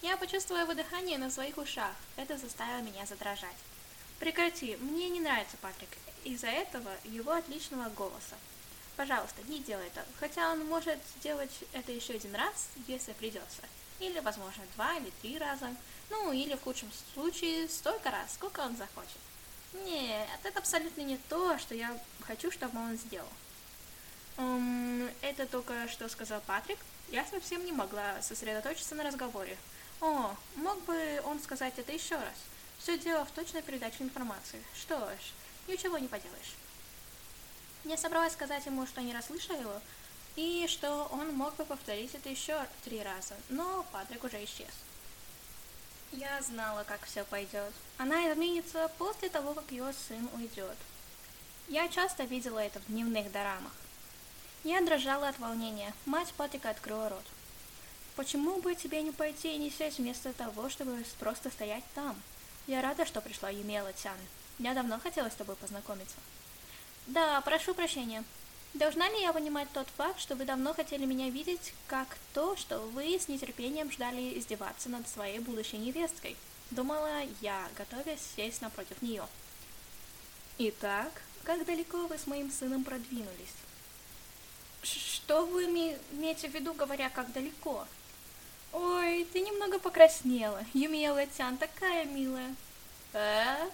Я почувствовала его дыхание на своих ушах. Это заставило меня задрожать. Прекрати, мне не нравится Патрик. Из-за этого его отличного голоса. Пожалуйста, не делай это. Хотя он может сделать это еще один раз, если придется. Или, возможно, два или три раза. Ну, или в худшем случае столько раз, сколько он захочет. Нет, это абсолютно не то, что я хочу, чтобы он сделал. Um, это только что сказал Патрик. Я совсем не могла сосредоточиться на разговоре. О, мог бы он сказать это еще раз. Все дело в точной передаче информации. Что ж, ничего не поделаешь. Я собралась сказать ему, что не расслышала его, и что он мог бы повторить это еще три раза, но Патрик уже исчез. Я знала, как все пойдет. Она изменится после того, как ее сын уйдет. Я часто видела это в дневных дорамах. Я дрожала от волнения. Мать Патрика открыла рот. Почему бы тебе не пойти и не сесть вместо того, чтобы просто стоять там? Я рада, что пришла Юмела Тян. Я давно хотела с тобой познакомиться. Да, прошу прощения. Должна ли я понимать тот факт, что вы давно хотели меня видеть, как то, что вы с нетерпением ждали издеваться над своей будущей невесткой? Думала я, готовясь сесть напротив нее. Итак, как далеко вы с моим сыном продвинулись? Что вы имеете в виду, говоря, как далеко? Ой, ты немного покраснела. Юмия Тян такая милая. Э?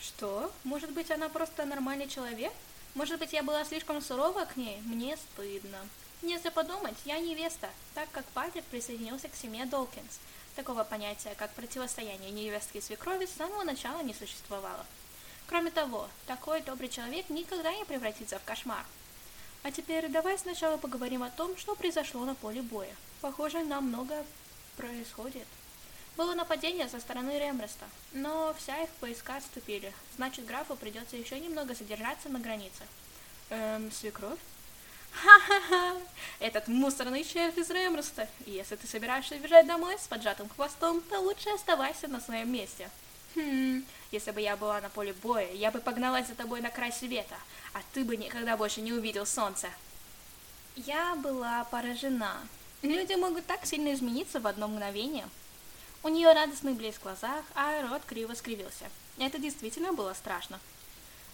Что? Может быть, она просто нормальный человек? Может быть, я была слишком сурова к ней? Мне стыдно. Если подумать, я невеста, так как Патрик присоединился к семье Долкинс. Такого понятия, как противостояние невестки и свекрови, с самого начала не существовало. Кроме того, такой добрый человек никогда не превратится в кошмар. А теперь давай сначала поговорим о том, что произошло на поле боя. Похоже, нам много происходит. Было нападение со стороны Ремреста, но вся их поиска отступили. Значит, графу придется еще немного задержаться на границе. Эм, свекровь? Ха-ха-ха! Этот мусорный червь из Ремреста. Если ты собираешься бежать домой с поджатым хвостом, то лучше оставайся на своем месте. Хм, если бы я была на поле боя, я бы погналась за тобой на край света, а ты бы никогда больше не увидел солнца. Я была поражена. Люди могут так сильно измениться в одно мгновение. У нее радостный блеск в глазах, а рот криво скривился. Это действительно было страшно.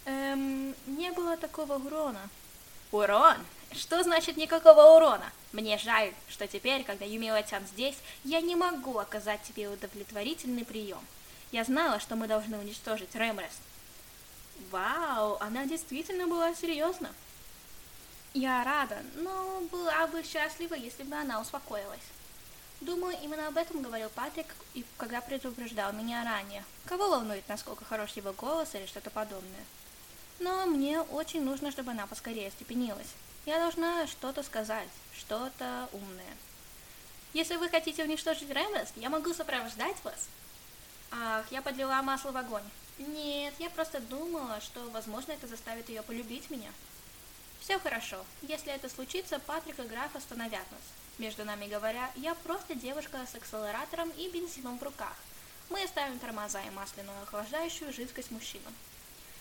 Эм, не было такого урона. Урон? Что значит никакого урона? Мне жаль, что теперь, когда Юмила Тян здесь, я не могу оказать тебе удовлетворительный прием. Я знала, что мы должны уничтожить Ремрест, Вау, она действительно была серьезна. Я рада, но была бы счастлива, если бы она успокоилась. Думаю, именно об этом говорил Патрик, и когда предупреждал меня ранее. Кого волнует, насколько хорош его голос или что-то подобное? Но мне очень нужно, чтобы она поскорее степенилась. Я должна что-то сказать, что-то умное. Если вы хотите уничтожить Ремес, я могу сопровождать вас. Ах, я подлила масло в огонь. Нет, я просто думала, что, возможно, это заставит ее полюбить меня. Все хорошо. Если это случится, Патрик и граф остановят нас. Между нами говоря, я просто девушка с акселератором и бензином в руках. Мы оставим тормоза и масляную охлаждающую жидкость мужчинам.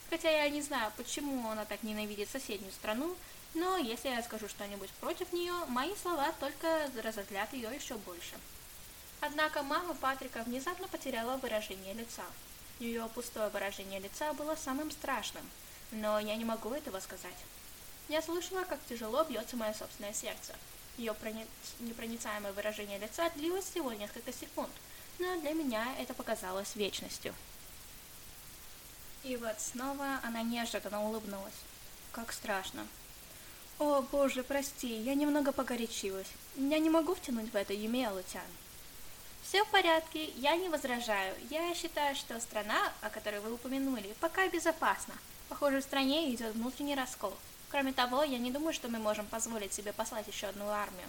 Хотя я не знаю, почему она так ненавидит соседнюю страну, но если я скажу что-нибудь против нее, мои слова только разозлят ее еще больше. Однако мама Патрика внезапно потеряла выражение лица. Ее пустое выражение лица было самым страшным, но я не могу этого сказать. Я слышала, как тяжело бьется мое собственное сердце. Ее прони... непроницаемое выражение лица длилось всего несколько секунд, но для меня это показалось вечностью. И вот снова она неожиданно улыбнулась. Как страшно. О, боже, прости, я немного погорячилась. Я не могу втянуть в это Юмея Лутян. Все в порядке, я не возражаю. Я считаю, что страна, о которой вы упомянули, пока безопасна. Похоже, в стране идет внутренний раскол. Кроме того, я не думаю, что мы можем позволить себе послать еще одну армию.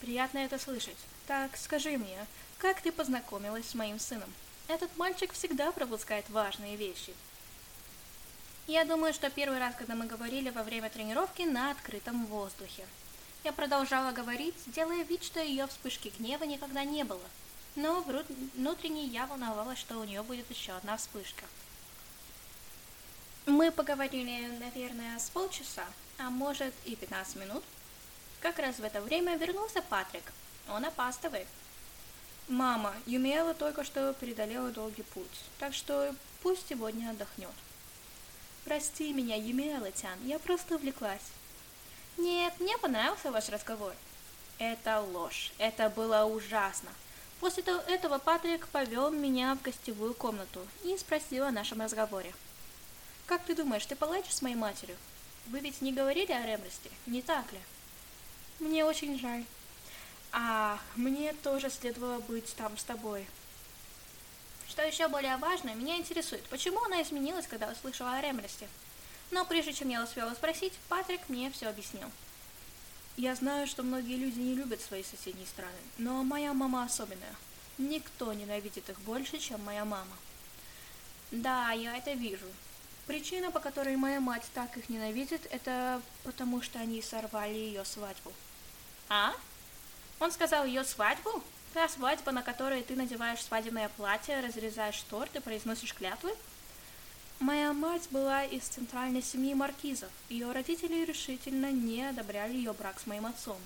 Приятно это слышать. Так, скажи мне, как ты познакомилась с моим сыном? Этот мальчик всегда пропускает важные вещи. Я думаю, что первый раз, когда мы говорили во время тренировки на открытом воздухе. Я продолжала говорить, делая вид, что ее вспышки гнева никогда не было. Но внутренне я волновалась, что у нее будет еще одна вспышка. Мы поговорили, наверное, с полчаса, а может и 15 минут. Как раз в это время вернулся Патрик. Он опаздывает. Мама, Юмиэла только что преодолела долгий путь, так что пусть сегодня отдохнет. Прости меня, Юмиэла Тян, я просто увлеклась. Нет, мне понравился ваш разговор. Это ложь, это было ужасно. После этого Патрик повел меня в гостевую комнату и спросил о нашем разговоре. Как ты думаешь, ты поладишь с моей матерью? Вы ведь не говорили о ревности, не так ли? Мне очень жаль. А, мне тоже следовало быть там с тобой. Что еще более важно, меня интересует, почему она изменилась, когда услышала о ревности. Но прежде чем я успела спросить, Патрик мне все объяснил. Я знаю, что многие люди не любят свои соседние страны, но моя мама особенная. Никто ненавидит их больше, чем моя мама. Да, я это вижу. Причина, по которой моя мать так их ненавидит, это потому что они сорвали ее свадьбу. А? Он сказал ее свадьбу? Та свадьба, на которой ты надеваешь свадебное платье, разрезаешь торт и произносишь клятвы? Моя мать была из центральной семьи маркизов. Ее родители решительно не одобряли ее брак с моим отцом.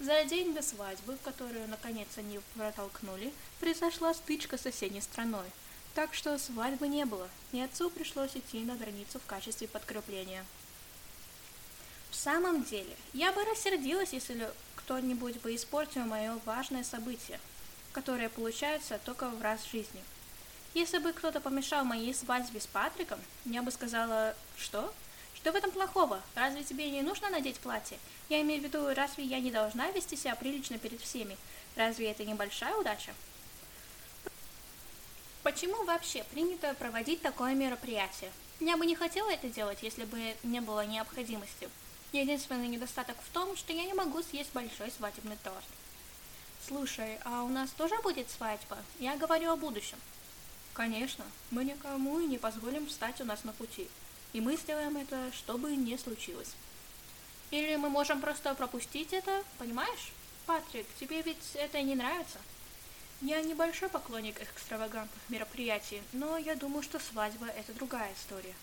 За день до свадьбы, в которую наконец они протолкнули, произошла стычка с соседней страной – так что свадьбы не было, и отцу пришлось идти на границу в качестве подкрепления. В самом деле, я бы рассердилась, если кто-нибудь бы испортил мое важное событие, которое получается только в раз в жизни. Если бы кто-то помешал моей свадьбе с Патриком, я бы сказала, что? Что в этом плохого? Разве тебе не нужно надеть платье? Я имею в виду, разве я не должна вести себя прилично перед всеми? Разве это не большая удача? Почему вообще принято проводить такое мероприятие? Я бы не хотела это делать, если бы не было необходимости. Единственный недостаток в том, что я не могу съесть большой свадебный торт. Слушай, а у нас тоже будет свадьба? Я говорю о будущем. Конечно, мы никому и не позволим встать у нас на пути. И мы сделаем это, чтобы не случилось. Или мы можем просто пропустить это, понимаешь? Патрик, тебе ведь это не нравится? Я небольшой поклонник экстравагантных мероприятий, но я думаю, что свадьба – это другая история.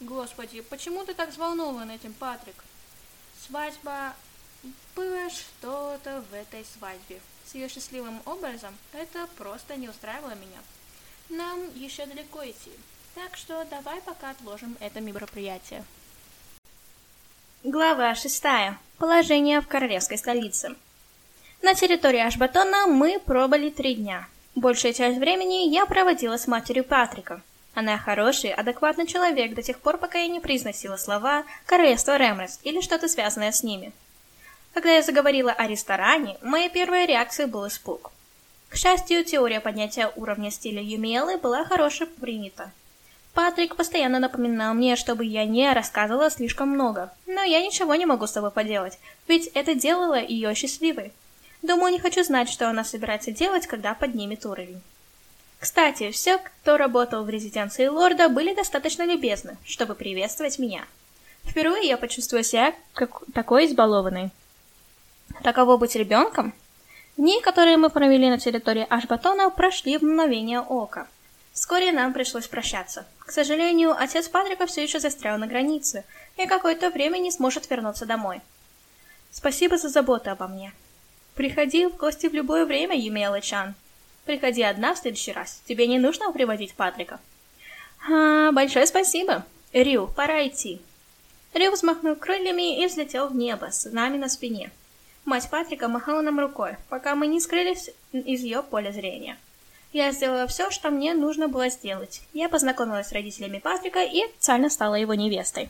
Господи, почему ты так взволнован этим, Патрик? Свадьба... Было что-то в этой свадьбе. С ее счастливым образом это просто не устраивало меня. Нам еще далеко идти, так что давай пока отложим это мероприятие. Глава шестая. Положение в королевской столице. На территории Ашбатона мы пробыли три дня. Большая часть времени я проводила с матерью Патрика. Она хороший, адекватный человек до тех пор, пока я не произносила слова «Королевство Ремрес» или что-то связанное с ними. Когда я заговорила о ресторане, моя первая реакция был испуг. К счастью, теория поднятия уровня стиля Юмиэлы была хорошо принята. Патрик постоянно напоминал мне, чтобы я не рассказывала слишком много, но я ничего не могу с собой поделать, ведь это делало ее счастливой. Думаю, не хочу знать, что она собирается делать, когда поднимет уровень. Кстати, все, кто работал в резиденции лорда, были достаточно любезны, чтобы приветствовать меня. Впервые я почувствовала себя как такой избалованной. Таково быть ребенком? Дни, которые мы провели на территории Ашбатона, прошли в мгновение ока. Вскоре нам пришлось прощаться. К сожалению, отец Патрика все еще застрял на границе и какое-то время не сможет вернуться домой. Спасибо за заботу обо мне. Приходи в гости в любое время, Юмела Чан. Приходи одна в следующий раз. Тебе не нужно приводить Патрика. А, большое спасибо. Рю, пора идти. Рю взмахнул крыльями и взлетел в небо, с нами на спине. Мать Патрика махала нам рукой, пока мы не скрылись из ее поля зрения. Я сделала все, что мне нужно было сделать. Я познакомилась с родителями Патрика и официально стала его невестой.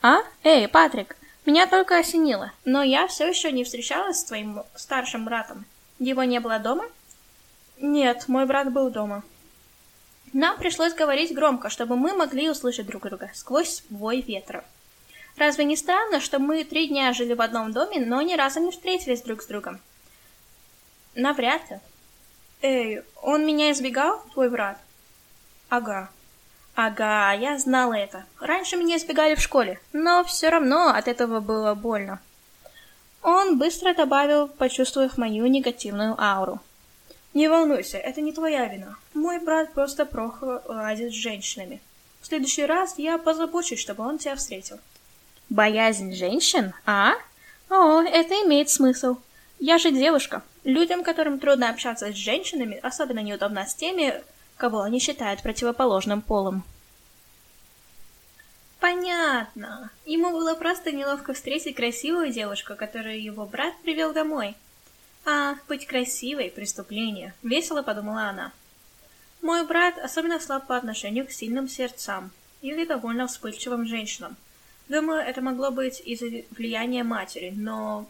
А? Эй, Патрик, меня только осенило, но я все еще не встречалась с твоим старшим братом. Его не было дома? Нет, мой брат был дома. Нам пришлось говорить громко, чтобы мы могли услышать друг друга сквозь вой ветра. Разве не странно, что мы три дня жили в одном доме, но ни разу не встретились друг с другом? Навряд ли. Эй, он меня избегал, твой брат? Ага. Ага, я знала это. Раньше меня избегали в школе, но все равно от этого было больно. Он быстро добавил, почувствовав мою негативную ауру. Не волнуйся, это не твоя вина. Мой брат просто плохо ладит с женщинами. В следующий раз я позабочусь, чтобы он тебя встретил. Боязнь женщин, а? О, это имеет смысл. Я же девушка. Людям, которым трудно общаться с женщинами, особенно неудобно с теми, кого они считают противоположным полом. Понятно. Ему было просто неловко встретить красивую девушку, которую его брат привел домой. А, быть красивой — преступление, весело подумала она. Мой брат особенно слаб по отношению к сильным сердцам или довольно вспыльчивым женщинам. Думаю, это могло быть из-за влияния матери, но...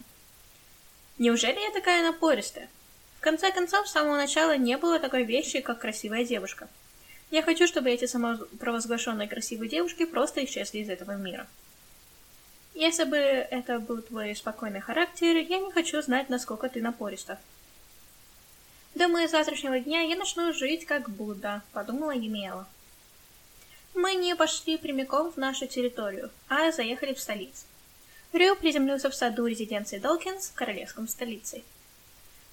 Неужели я такая напористая? В конце концов, с самого начала не было такой вещи, как красивая девушка. Я хочу, чтобы эти самопровозглашенные красивые девушки просто исчезли из этого мира. Если бы это был твой спокойный характер, я не хочу знать, насколько ты напориста. Думаю, с завтрашнего дня я начну жить как Будда, подумала Емела. Мы не пошли прямиком в нашу территорию, а заехали в столицу. Рю приземлился в саду резиденции Долкинс, королевском столице.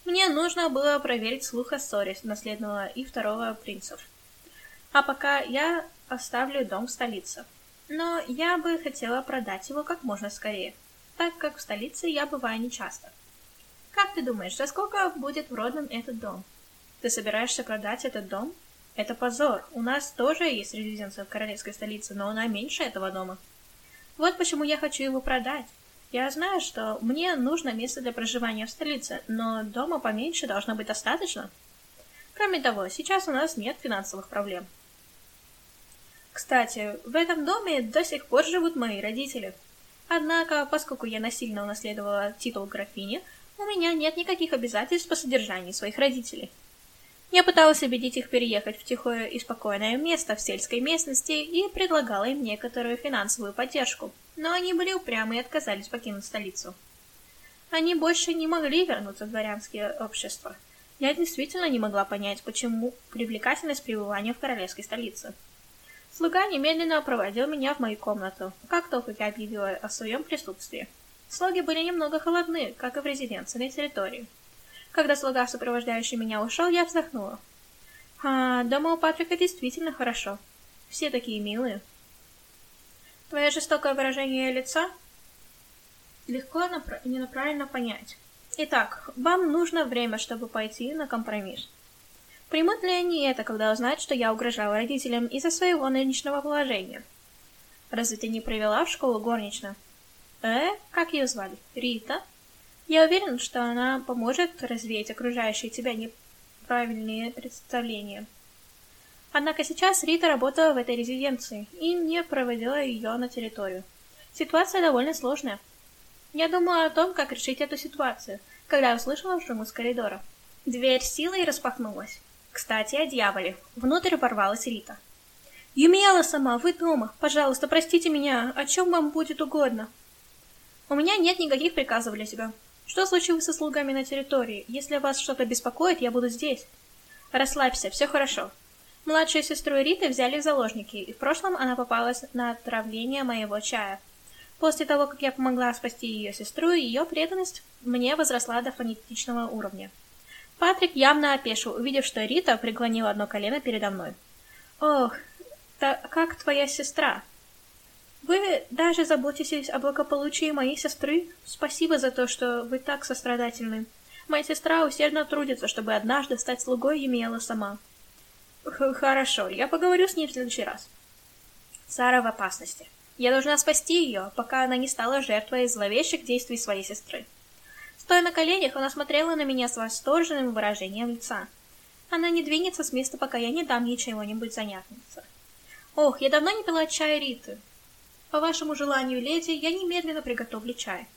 Мне нужно было проверить слух о ссоре наследного и второго принцев. А пока я оставлю дом в столице. Но я бы хотела продать его как можно скорее, так как в столице я бываю нечасто. Как ты думаешь, за сколько будет продан этот дом? Ты собираешься продать этот дом? Это позор. У нас тоже есть резиденция в королевской столице, но она меньше этого дома. Вот почему я хочу его продать. Я знаю, что мне нужно место для проживания в столице, но дома поменьше должно быть достаточно. Кроме того, сейчас у нас нет финансовых проблем. Кстати, в этом доме до сих пор живут мои родители. Однако, поскольку я насильно унаследовала титул графини, у меня нет никаких обязательств по содержанию своих родителей. Я пыталась убедить их переехать в тихое и спокойное место в сельской местности и предлагала им некоторую финансовую поддержку, но они были упрямы и отказались покинуть столицу. Они больше не могли вернуться в дворянское общество. Я действительно не могла понять, почему привлекательность пребывания в королевской столице. Слуга немедленно проводил меня в мою комнату, как только я объявила о своем присутствии. Слуги были немного холодны, как и в резиденции на территории. Когда слуга, сопровождающий меня, ушел, я вздохнула. А, дома у Патрика действительно хорошо. Все такие милые. Твое жестокое выражение лица легко напра- неправильно понять. Итак, вам нужно время, чтобы пойти на компромисс. Примут ли они это, когда узнают, что я угрожала родителям из-за своего нынешнего положения? Разве ты не привела в школу горничную? Э, как ее звали? Рита? Я уверен, что она поможет развеять окружающие тебя неправильные представления. Однако сейчас Рита работала в этой резиденции и не проводила ее на территорию. Ситуация довольно сложная. Я думала о том, как решить эту ситуацию, когда услышала шум из коридора. Дверь силой распахнулась. Кстати, о дьяволе. Внутрь ворвалась Рита. «Юмиэла сама, вы дома. Пожалуйста, простите меня. О чем вам будет угодно?» «У меня нет никаких приказов для тебя. Что случилось со слугами на территории? Если вас что-то беспокоит, я буду здесь. Расслабься, все хорошо. Младшую сестру Риты взяли в заложники, и в прошлом она попалась на отравление моего чая. После того, как я помогла спасти ее сестру, ее преданность мне возросла до фонетичного уровня. Патрик явно опешил, увидев, что Рита преклонила одно колено передо мной. «Ох, та как твоя сестра?» Вы даже заботитесь о благополучии моей сестры? Спасибо за то, что вы так сострадательны. Моя сестра усердно трудится, чтобы однажды стать слугой Емела сама. Х Хорошо, я поговорю с ней в следующий раз. Сара в опасности. Я должна спасти ее, пока она не стала жертвой зловещих действий своей сестры. Стоя на коленях, она смотрела на меня с восторженным выражением лица. Она не двинется с места, пока я не дам ей чего-нибудь заняться. Ох, я давно не пила чай Риты. По вашему желанию, леди, я немедленно приготовлю чай.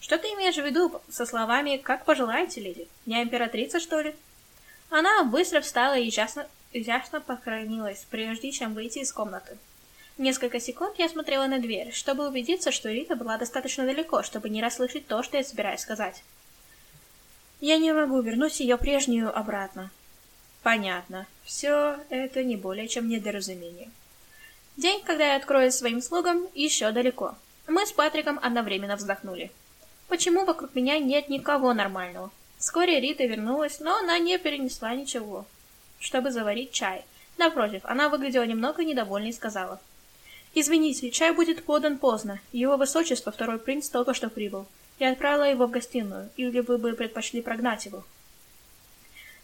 Что ты имеешь в виду со словами «как пожелаете, леди»? Я императрица, что ли? Она быстро встала и изящно, изящно поклонилась, прежде чем выйти из комнаты. Несколько секунд я смотрела на дверь, чтобы убедиться, что Рита была достаточно далеко, чтобы не расслышать то, что я собираюсь сказать. Я не могу вернуть ее прежнюю обратно. Понятно. Все это не более чем недоразумение. День, когда я открою своим слугам, еще далеко. Мы с Патриком одновременно вздохнули. Почему вокруг меня нет никого нормального? Вскоре Рита вернулась, но она не перенесла ничего, чтобы заварить чай. Напротив, она выглядела немного недовольной и сказала. «Извините, чай будет подан поздно. Его высочество, второй принц, только что прибыл. Я отправила его в гостиную, или вы бы предпочли прогнать его?»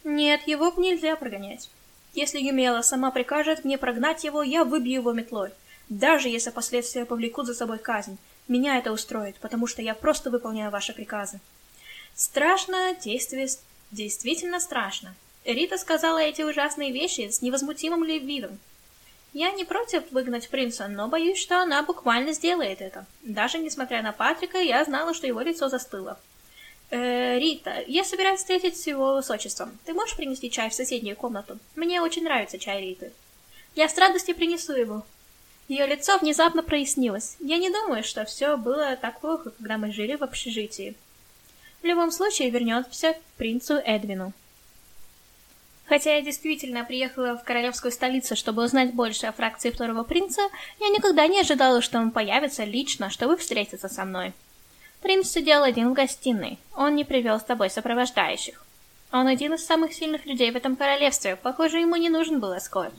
«Нет, его нельзя прогонять. Если Юмела сама прикажет мне прогнать его, я выбью его метлой. Даже если последствия повлекут за собой казнь. Меня это устроит, потому что я просто выполняю ваши приказы. Страшно, действие действительно страшно. Рита сказала эти ужасные вещи с невозмутимым ли видом. Я не против выгнать принца, но боюсь, что она буквально сделает это. Даже несмотря на Патрика, я знала, что его лицо застыло. Э, Рита, я собираюсь встретить с его высочеством. Ты можешь принести чай в соседнюю комнату? Мне очень нравится чай Риты. Я с радостью принесу его. Ее лицо внезапно прояснилось. Я не думаю, что все было так плохо, когда мы жили в общежитии. В любом случае, вернемся к принцу Эдвину. Хотя я действительно приехала в королевскую столицу, чтобы узнать больше о фракции второго принца, я никогда не ожидала, что он появится лично, чтобы встретиться со мной. Принц сидел один в гостиной. Он не привел с собой сопровождающих. Он один из самых сильных людей в этом королевстве. Похоже, ему не нужен был эскорт.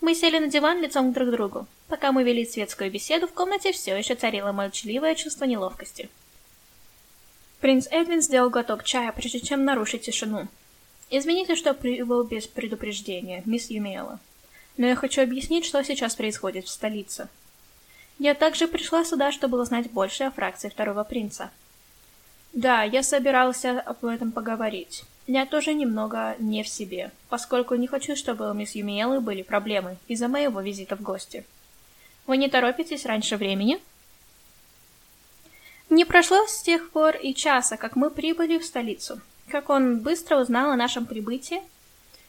Мы сели на диван лицом друг к другу. Пока мы вели светскую беседу, в комнате все еще царило молчаливое чувство неловкости. Принц Эдвин сделал глоток чая, прежде чем нарушить тишину. «Извините, что прибыл без предупреждения, мисс Юмиэла. Но я хочу объяснить, что сейчас происходит в столице. Я также пришла сюда, чтобы узнать больше о фракции второго принца. Да, я собирался об этом поговорить. Я тоже немного не в себе, поскольку не хочу, чтобы у мисс Юмиэлы были проблемы из-за моего визита в гости. Вы не торопитесь раньше времени? Не прошло с тех пор и часа, как мы прибыли в столицу. Как он быстро узнал о нашем прибытии?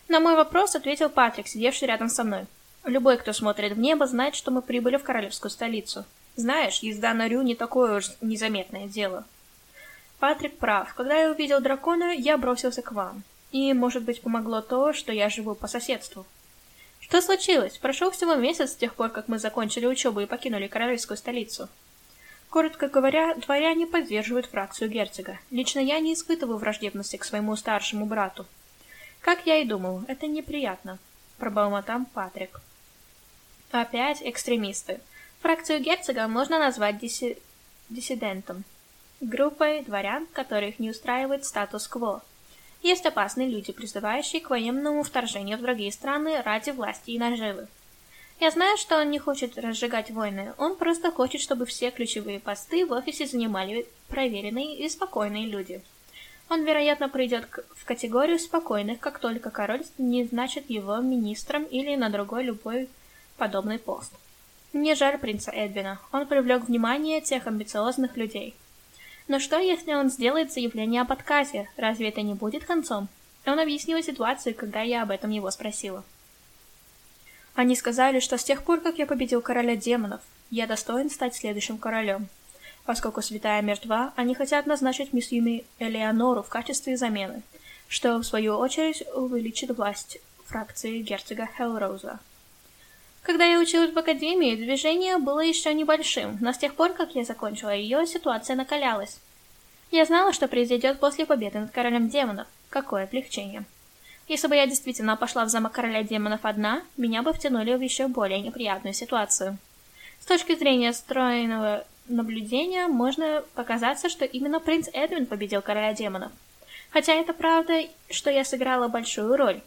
На мой вопрос ответил Патрик, сидевший рядом со мной. Любой, кто смотрит в небо, знает, что мы прибыли в королевскую столицу. Знаешь, езда на Рю не такое уж незаметное дело. Патрик прав. Когда я увидел дракона, я бросился к вам. И, может быть, помогло то, что я живу по соседству. Что случилось? Прошел всего месяц с тех пор, как мы закончили учебу и покинули королевскую столицу. Коротко говоря, дворяне поддерживают фракцию герцога. Лично я не испытываю враждебности к своему старшему брату. Как я и думал, это неприятно, пробормотал Патрик. Опять экстремисты. Фракцию герцога можно назвать диси... диссидентом группой дворян, которых не устраивает статус-кво. Есть опасные люди, призывающие к военному вторжению в другие страны ради власти и наживы. Я знаю, что он не хочет разжигать войны, он просто хочет, чтобы все ключевые посты в офисе занимали проверенные и спокойные люди. Он, вероятно, придет в категорию спокойных, как только король не значит его министром или на другой любой подобный пост. Мне жаль принца Эдвина, он привлек внимание тех амбициозных людей. Но что, если он сделает заявление об отказе? Разве это не будет концом? Он объяснил ситуацию, когда я об этом его спросила. Они сказали, что с тех пор, как я победил короля демонов, я достоин стать следующим королем. Поскольку святая мертва, они хотят назначить мисс Юми Элеонору в качестве замены, что, в свою очередь, увеличит власть фракции герцога Хеллроуза. Когда я училась в академии, движение было еще небольшим, но с тех пор, как я закончила ее, ситуация накалялась. Я знала, что произойдет после победы над королем демонов. Какое облегчение. Если бы я действительно пошла в замок короля демонов одна, меня бы втянули в еще более неприятную ситуацию. С точки зрения стройного наблюдения, можно показаться, что именно принц Эдвин победил короля демонов. Хотя это правда, что я сыграла большую роль.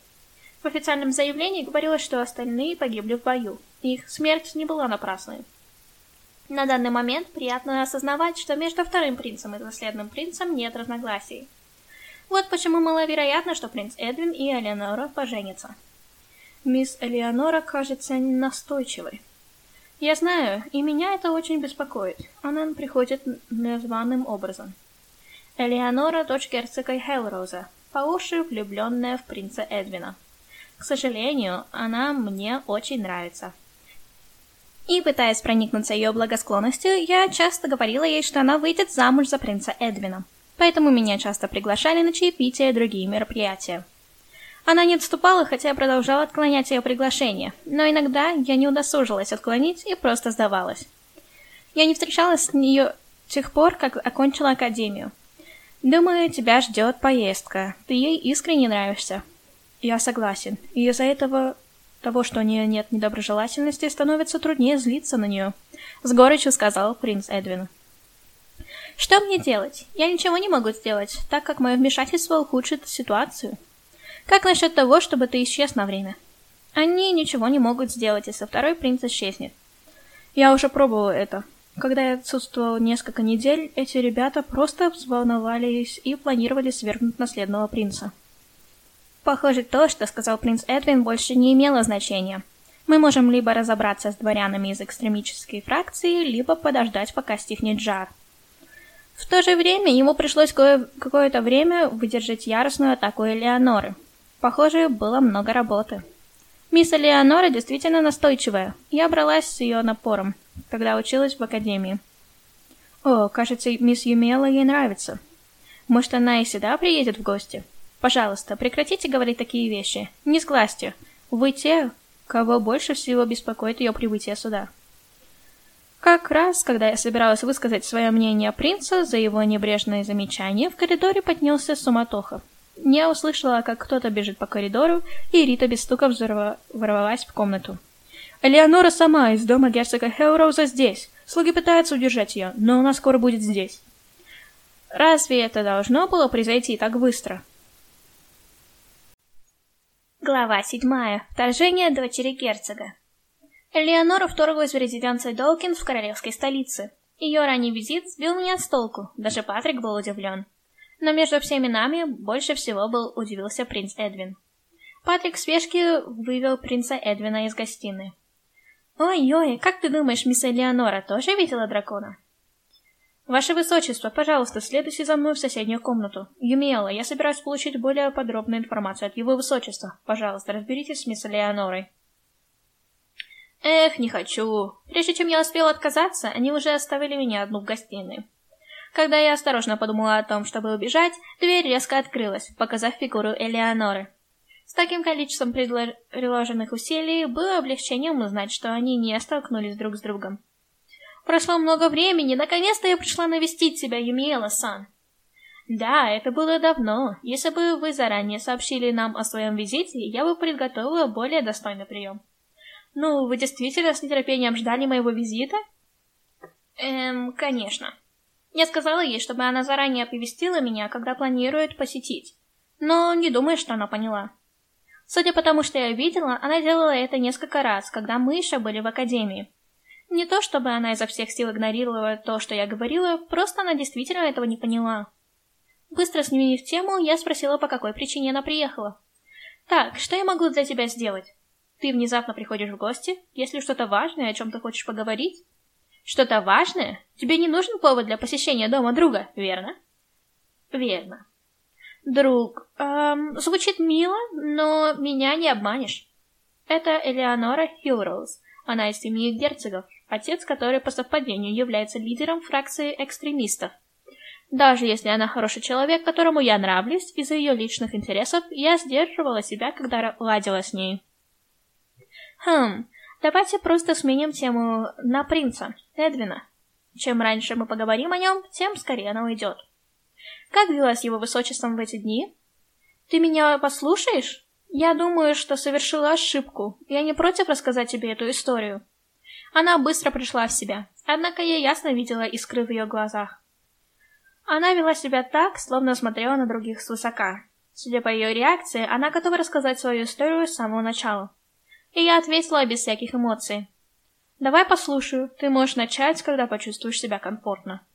В официальном заявлении говорилось, что остальные погибли в бою. Их смерть не была напрасной. На данный момент приятно осознавать, что между вторым принцем и наследным принцем нет разногласий. Вот почему маловероятно, что принц Эдвин и Элеонора поженятся. Мисс Элеонора кажется настойчивой. Я знаю, и меня это очень беспокоит. Она приходит незваным образом. Элеонора – дочь герцога Хелроза, по уши влюбленная в принца Эдвина. К сожалению, она мне очень нравится. И пытаясь проникнуться ее благосклонностью, я часто говорила ей, что она выйдет замуж за принца Эдвина. Поэтому меня часто приглашали на чаепитие и другие мероприятия. Она не отступала, хотя я продолжала отклонять ее приглашение, но иногда я не удосужилась отклонить и просто сдавалась. Я не встречалась с нее с тех пор, как окончила академию. Думаю, тебя ждет поездка. Ты ей искренне нравишься. Я согласен. И из-за этого того, что у нее нет недоброжелательности, становится труднее злиться на нее. С горечью сказал принц Эдвин. Что мне делать? Я ничего не могу сделать, так как мое вмешательство ухудшит ситуацию. Как насчет того, чтобы ты исчез на время? Они ничего не могут сделать, если второй принц исчезнет. Я уже пробовал это. Когда я отсутствовал несколько недель, эти ребята просто взволновались и планировали свергнуть наследного принца. Похоже, то, что сказал принц Эдвин, больше не имело значения. Мы можем либо разобраться с дворянами из экстремической фракции, либо подождать, пока стихнет жар. В то же время ему пришлось какое-то время выдержать яростную атаку Элеоноры. Похоже, было много работы. Мисс Элеонора действительно настойчивая. Я бралась с ее напором, когда училась в академии. О, кажется, мисс Юмела ей нравится. Может, она и сюда приедет в гости? Пожалуйста, прекратите говорить такие вещи. Не сглазьте. Вы те, кого больше всего беспокоит ее прибытие сюда. Как раз, когда я собиралась высказать свое мнение о принце за его небрежные замечания, в коридоре поднялся суматоха. Я услышала, как кто-то бежит по коридору, и Рита без стука взорва... ворвалась в комнату. «Элеонора сама из дома герцога Хелроуза здесь. Слуги пытаются удержать ее, но она скоро будет здесь». Разве это должно было произойти так быстро? Глава седьмая. Вторжение дочери герцога. Элеонора вторглась в резиденцию Долкинс в королевской столице. Ее ранний визит сбил меня с толку, даже Патрик был удивлен. Но между всеми нами больше всего был удивился принц Эдвин. Патрик в спешке вывел принца Эдвина из гостиной. «Ой-ой, как ты думаешь, мисс Элеонора тоже видела дракона?» «Ваше Высочество, пожалуйста, следуйте за мной в соседнюю комнату. Юмиэла, я собираюсь получить более подробную информацию от Его Высочества. Пожалуйста, разберитесь с мисс Леонорой». Эх, не хочу. Прежде чем я успела отказаться, они уже оставили меня одну в гостиной. Когда я осторожно подумала о том, чтобы убежать, дверь резко открылась, показав фигуру Элеоноры. С таким количеством приложенных усилий было облегчением узнать, что они не столкнулись друг с другом. Прошло много времени, наконец-то я пришла навестить тебя, Юмиэла-сан. Да, это было давно. Если бы вы заранее сообщили нам о своем визите, я бы подготовила более достойный прием. Ну, вы действительно с нетерпением ждали моего визита? Эм, конечно. Я сказала ей, чтобы она заранее оповестила меня, когда планирует посетить. Но не думаю, что она поняла. Судя по тому, что я видела, она делала это несколько раз, когда мы еще были в академии. Не то, чтобы она изо всех сил игнорировала то, что я говорила, просто она действительно этого не поняла. Быстро сменив тему, я спросила, по какой причине она приехала. «Так, что я могу для тебя сделать? Ты внезапно приходишь в гости, если что-то важное, о чем ты хочешь поговорить? Что-то важное? Тебе не нужен повод для посещения дома друга, верно?» «Верно». «Друг, эм, звучит мило, но меня не обманешь. Это Элеонора Хилроуз, она из семьи герцогов, отец которой по совпадению является лидером фракции экстремистов. Даже если она хороший человек, которому я нравлюсь, из-за ее личных интересов, я сдерживала себя, когда ладила с ней. Хм, давайте просто сменим тему на принца, Эдвина. Чем раньше мы поговорим о нем, тем скорее она уйдет. Как дела с его высочеством в эти дни? Ты меня послушаешь? Я думаю, что совершила ошибку. Я не против рассказать тебе эту историю. Она быстро пришла в себя, однако я ясно видела искры в ее глазах. Она вела себя так, словно смотрела на других свысока. Судя по ее реакции, она готова рассказать свою историю с самого начала. И я ответила без всяких эмоций. «Давай послушаю, ты можешь начать, когда почувствуешь себя комфортно».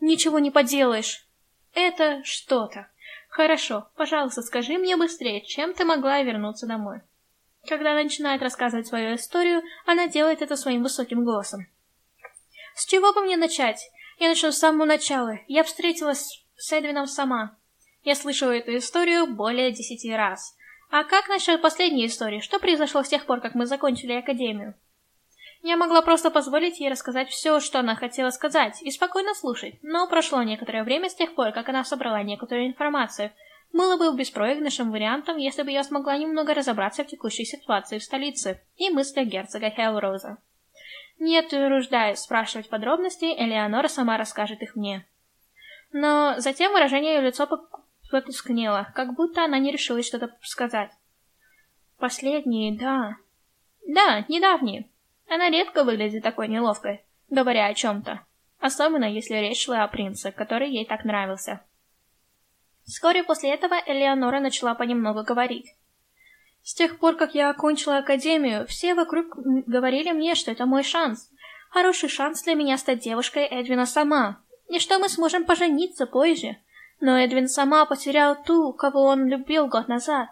«Ничего не поделаешь. Это что-то. Хорошо, пожалуйста, скажи мне быстрее, чем ты могла вернуться домой? Когда она начинает рассказывать свою историю, она делает это своим высоким голосом. С чего бы мне начать? Я начну с самого начала. Я встретилась с Эдвином сама. Я слышала эту историю более десяти раз. А как насчет последней истории? Что произошло с тех пор, как мы закончили Академию? Я могла просто позволить ей рассказать все, что она хотела сказать, и спокойно слушать, но прошло некоторое время с тех пор, как она собрала некоторую информацию. Было бы беспроигрышным вариантом, если бы я смогла немного разобраться в текущей ситуации в столице и мыслях герцога Хелроза. Нет, руждаюсь спрашивать подробности, Элеонора сама расскажет их мне. Но затем выражение ее лица потускнело, как будто она не решилась что-то сказать. Последние, да. Да, недавние. Она редко выглядит такой неловкой, говоря о чем-то. Особенно, если речь шла о принце, который ей так нравился. Вскоре после этого Элеонора начала понемногу говорить. С тех пор, как я окончила академию, все вокруг говорили мне, что это мой шанс. Хороший шанс для меня стать девушкой Эдвина сама. И что мы сможем пожениться позже. Но Эдвин сама потерял ту, кого он любил год назад.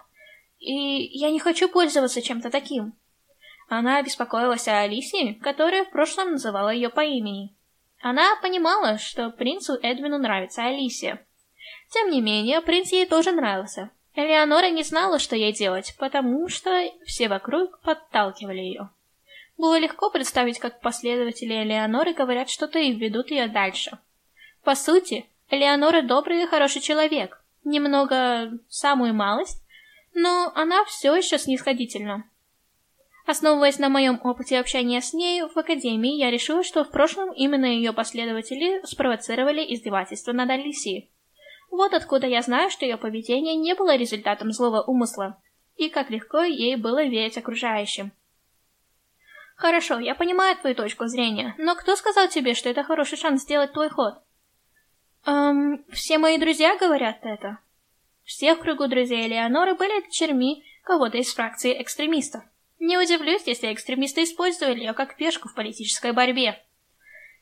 И я не хочу пользоваться чем-то таким. Она беспокоилась о Алисе, которая в прошлом называла ее по имени. Она понимала, что принцу Эдвину нравится Алисия. Тем не менее, принц ей тоже нравился. Элеонора не знала, что ей делать, потому что все вокруг подталкивали ее. Было легко представить, как последователи Элеоноры говорят что-то и ведут ее дальше. По сути, Элеонора добрый и хороший человек, немного самую малость, но она все еще снисходительна. Основываясь на моем опыте общения с ней в Академии, я решила, что в прошлом именно ее последователи спровоцировали издевательство над Алисией. Вот откуда я знаю, что ее поведение не было результатом злого умысла, и как легко ей было верить окружающим. Хорошо, я понимаю твою точку зрения, но кто сказал тебе, что это хороший шанс сделать твой ход? Эм, все мои друзья говорят это. Все в кругу друзей Элеоноры были дочерьми кого-то из фракции экстремистов. Не удивлюсь, если экстремисты использовали ее как пешку в политической борьбе.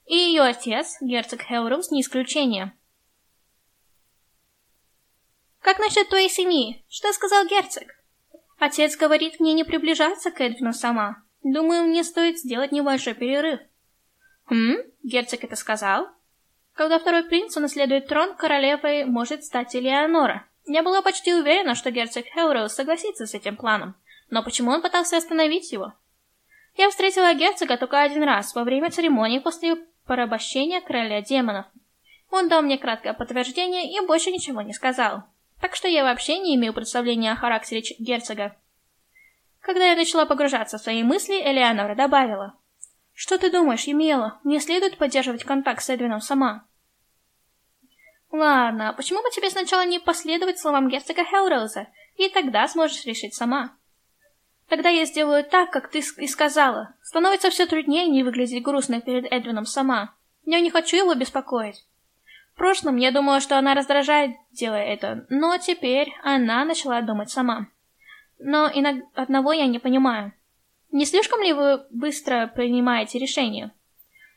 И ее отец, герцог Хелрус, не исключение. «Как насчет твоей семьи? Что сказал герцог?» «Отец говорит мне не приближаться к Эдвину сама. Думаю, мне стоит сделать небольшой перерыв». «Хм? Герцог это сказал?» Когда второй принц унаследует трон, королевой может стать Элеонора. Я была почти уверена, что герцог Хелроуз согласится с этим планом. Но почему он пытался остановить его? Я встретила герцога только один раз, во время церемонии после порабощения короля демонов. Он дал мне краткое подтверждение и больше ничего не сказал. Так что я вообще не имею представления о характере герцога. Когда я начала погружаться в свои мысли, Элеонора добавила. «Что ты думаешь, Емела? Мне следует поддерживать контакт с Эдвином сама?» «Ладно, почему бы тебе сначала не последовать словам герцога Хелроуза, и тогда сможешь решить сама?» Тогда я сделаю так, как ты и сказала. Становится все труднее не выглядеть грустно перед Эдвином сама. Я не хочу его беспокоить. Прошлом я думала, что она раздражает, делая это, но теперь она начала думать сама. Но иногда одного я не понимаю. Не слишком ли вы быстро принимаете решение?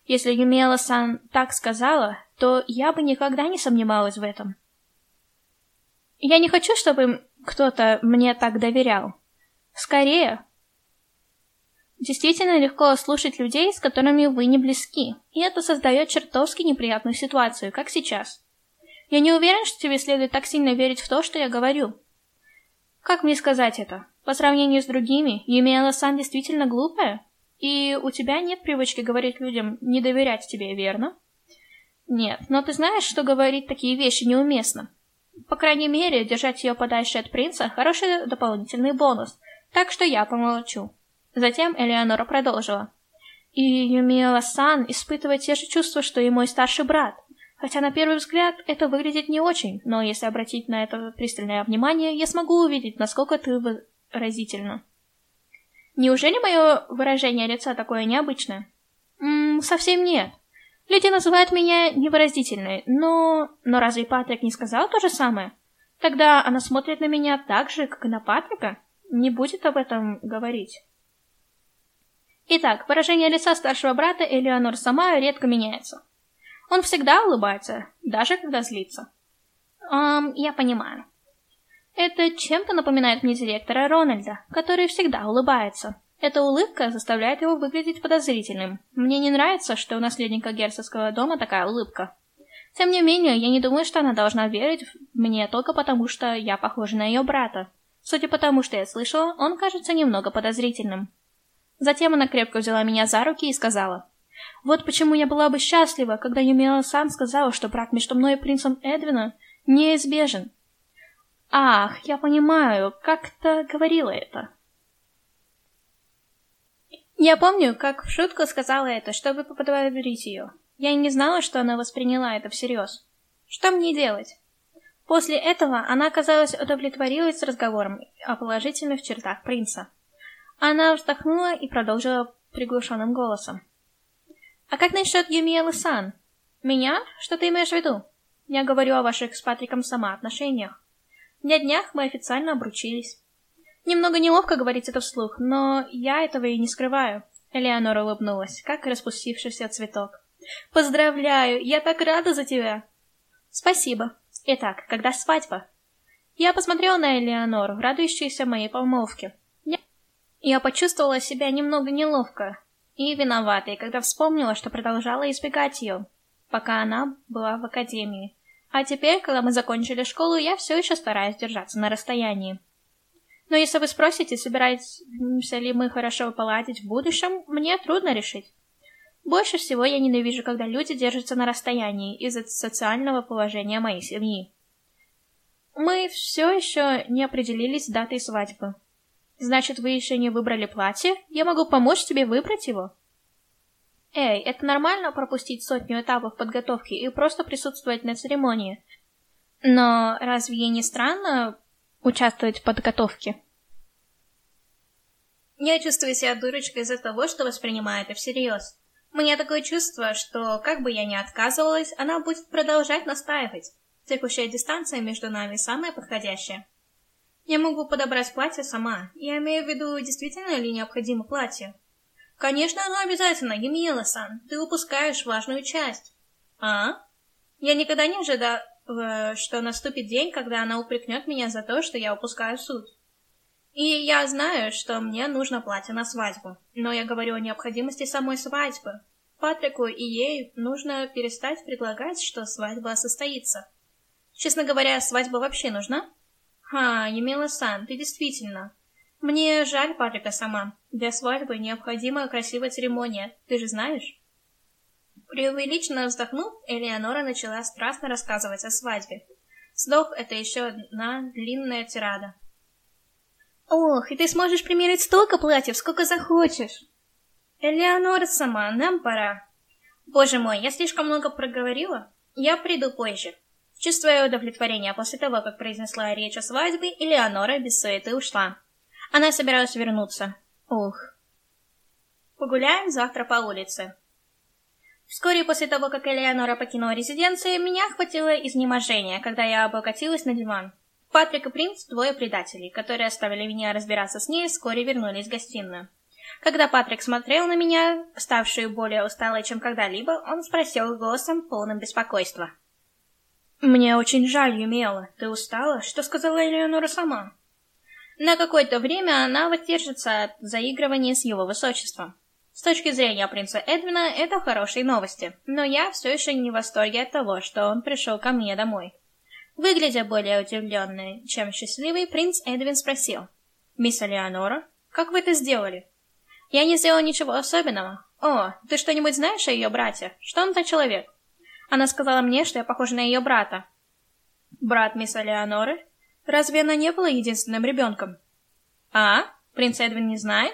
Если Юмиэла-сан так сказала, то я бы никогда не сомневалась в этом. Я не хочу, чтобы кто-то мне так доверял. Скорее! Действительно легко слушать людей, с которыми вы не близки, и это создает чертовски неприятную ситуацию, как сейчас. Я не уверен, что тебе следует так сильно верить в то, что я говорю. Как мне сказать это? По сравнению с другими, Юмиэла-сан действительно глупая? И у тебя нет привычки говорить людям не доверять тебе, верно? Нет, но ты знаешь, что говорить такие вещи неуместно. По крайней мере, держать ее подальше от принца – хороший дополнительный бонус – так что я помолчу. Затем Элеонора продолжила. И Юмиэла-сан испытывает те же чувства, что и мой старший брат. Хотя на первый взгляд это выглядит не очень, но если обратить на это пристальное внимание, я смогу увидеть, насколько ты выразительна. Неужели мое выражение лица такое необычное? Ммм, совсем нет. Люди называют меня невыразительной, но... Но разве Патрик не сказал то же самое? Тогда она смотрит на меня так же, как и на Патрика? не будет об этом говорить. Итак, выражение лица старшего брата Элеонор сама редко меняется. Он всегда улыбается, даже когда злится. Эм, я понимаю. Это чем-то напоминает мне директора Рональда, который всегда улыбается. Эта улыбка заставляет его выглядеть подозрительным. Мне не нравится, что у наследника герцогского дома такая улыбка. Тем не менее, я не думаю, что она должна верить мне только потому, что я похожа на ее брата. Судя по тому, что я слышала, он кажется немного подозрительным. Затем она крепко взяла меня за руки и сказала, «Вот почему я была бы счастлива, когда Юмиэла Сан сказала, что брак между мной и принцем Эдвина неизбежен». «Ах, я понимаю, как-то говорила это». Я помню, как в шутку сказала это, чтобы поподбодрить ее. Я и не знала, что она восприняла это всерьез. Что мне делать? После этого она, казалось, удовлетворилась разговором о положительных чертах принца. Она вздохнула и продолжила приглушенным голосом. «А как насчет Юмиэлы Сан? Меня? Что ты имеешь в виду? Я говорю о ваших с Патриком сама отношениях. На днях мы официально обручились. Немного неловко говорить это вслух, но я этого и не скрываю. Элеонора улыбнулась, как распустившийся цветок. Поздравляю, я так рада за тебя. Спасибо. Итак, когда свадьба? Я посмотрела на Элеонору, радующуюся моей помолвке. Я... почувствовала себя немного неловко и виноватой, когда вспомнила, что продолжала избегать ее, пока она была в академии. А теперь, когда мы закончили школу, я все еще стараюсь держаться на расстоянии. Но если вы спросите, собираемся ли мы хорошо поладить в будущем, мне трудно решить. Больше всего я ненавижу, когда люди держатся на расстоянии из-за социального положения моей семьи. Мы все еще не определились с датой свадьбы. Значит, вы еще не выбрали платье? Я могу помочь тебе выбрать его? Эй, это нормально пропустить сотню этапов подготовки и просто присутствовать на церемонии. Но разве ей не странно участвовать в подготовке? Я чувствую себя дурочкой из-за того, что воспринимаю это всерьез. У меня такое чувство, что, как бы я ни отказывалась, она будет продолжать настаивать. Текущая дистанция между нами самая подходящая. Я могу подобрать платье сама. Я имею в виду, действительно ли необходимо платье. Конечно, оно обязательно, Емиела-сан. Ты упускаешь важную часть. А? Я никогда не ожидала, э, что наступит день, когда она упрекнет меня за то, что я упускаю суть. И я знаю, что мне нужно платье на свадьбу, но я говорю о необходимости самой свадьбы. Патрику и ей нужно перестать предлагать, что свадьба состоится. Честно говоря, свадьба вообще нужна? Ха, Емела-сан, ты действительно. Мне жаль Патрика сама. Для свадьбы необходима красивая церемония, ты же знаешь? Преувеличенно вздохнув, Элеонора начала страстно рассказывать о свадьбе. Вздох — это еще одна длинная тирада. Ох, и ты сможешь примерить столько платьев, сколько захочешь. Элеонора сама, нам пора. Боже мой, я слишком много проговорила. Я приду позже. Чувствуя удовлетворение после того, как произнесла речь о свадьбе, Элеонора без суеты ушла. Она собиралась вернуться. Ух. Погуляем завтра по улице. Вскоре после того, как Элеонора покинула резиденцию, меня охватило изнеможение, когда я облокотилась на диван. Патрик и Принц, двое предателей, которые оставили меня разбираться с ней, вскоре вернулись в гостиную. Когда Патрик смотрел на меня, ставшую более усталой, чем когда-либо, он спросил голосом, полным беспокойства. «Мне очень жаль, Юмела. Ты устала? Что сказала Элеонора сама?» На какое-то время она воздержится от заигрывания с его высочеством. С точки зрения принца Эдвина, это хорошие новости, но я все еще не в восторге от того, что он пришел ко мне домой. Выглядя более удивленной, чем счастливый, принц Эдвин спросил. «Мисс Элеонора, как вы это сделали?» «Я не сделал ничего особенного. О, ты что-нибудь знаешь о ее брате? Что он за человек?» Она сказала мне, что я похожа на ее брата. «Брат мисс Элеоноры? Разве она не была единственным ребенком?» «А? Принц Эдвин не знает?»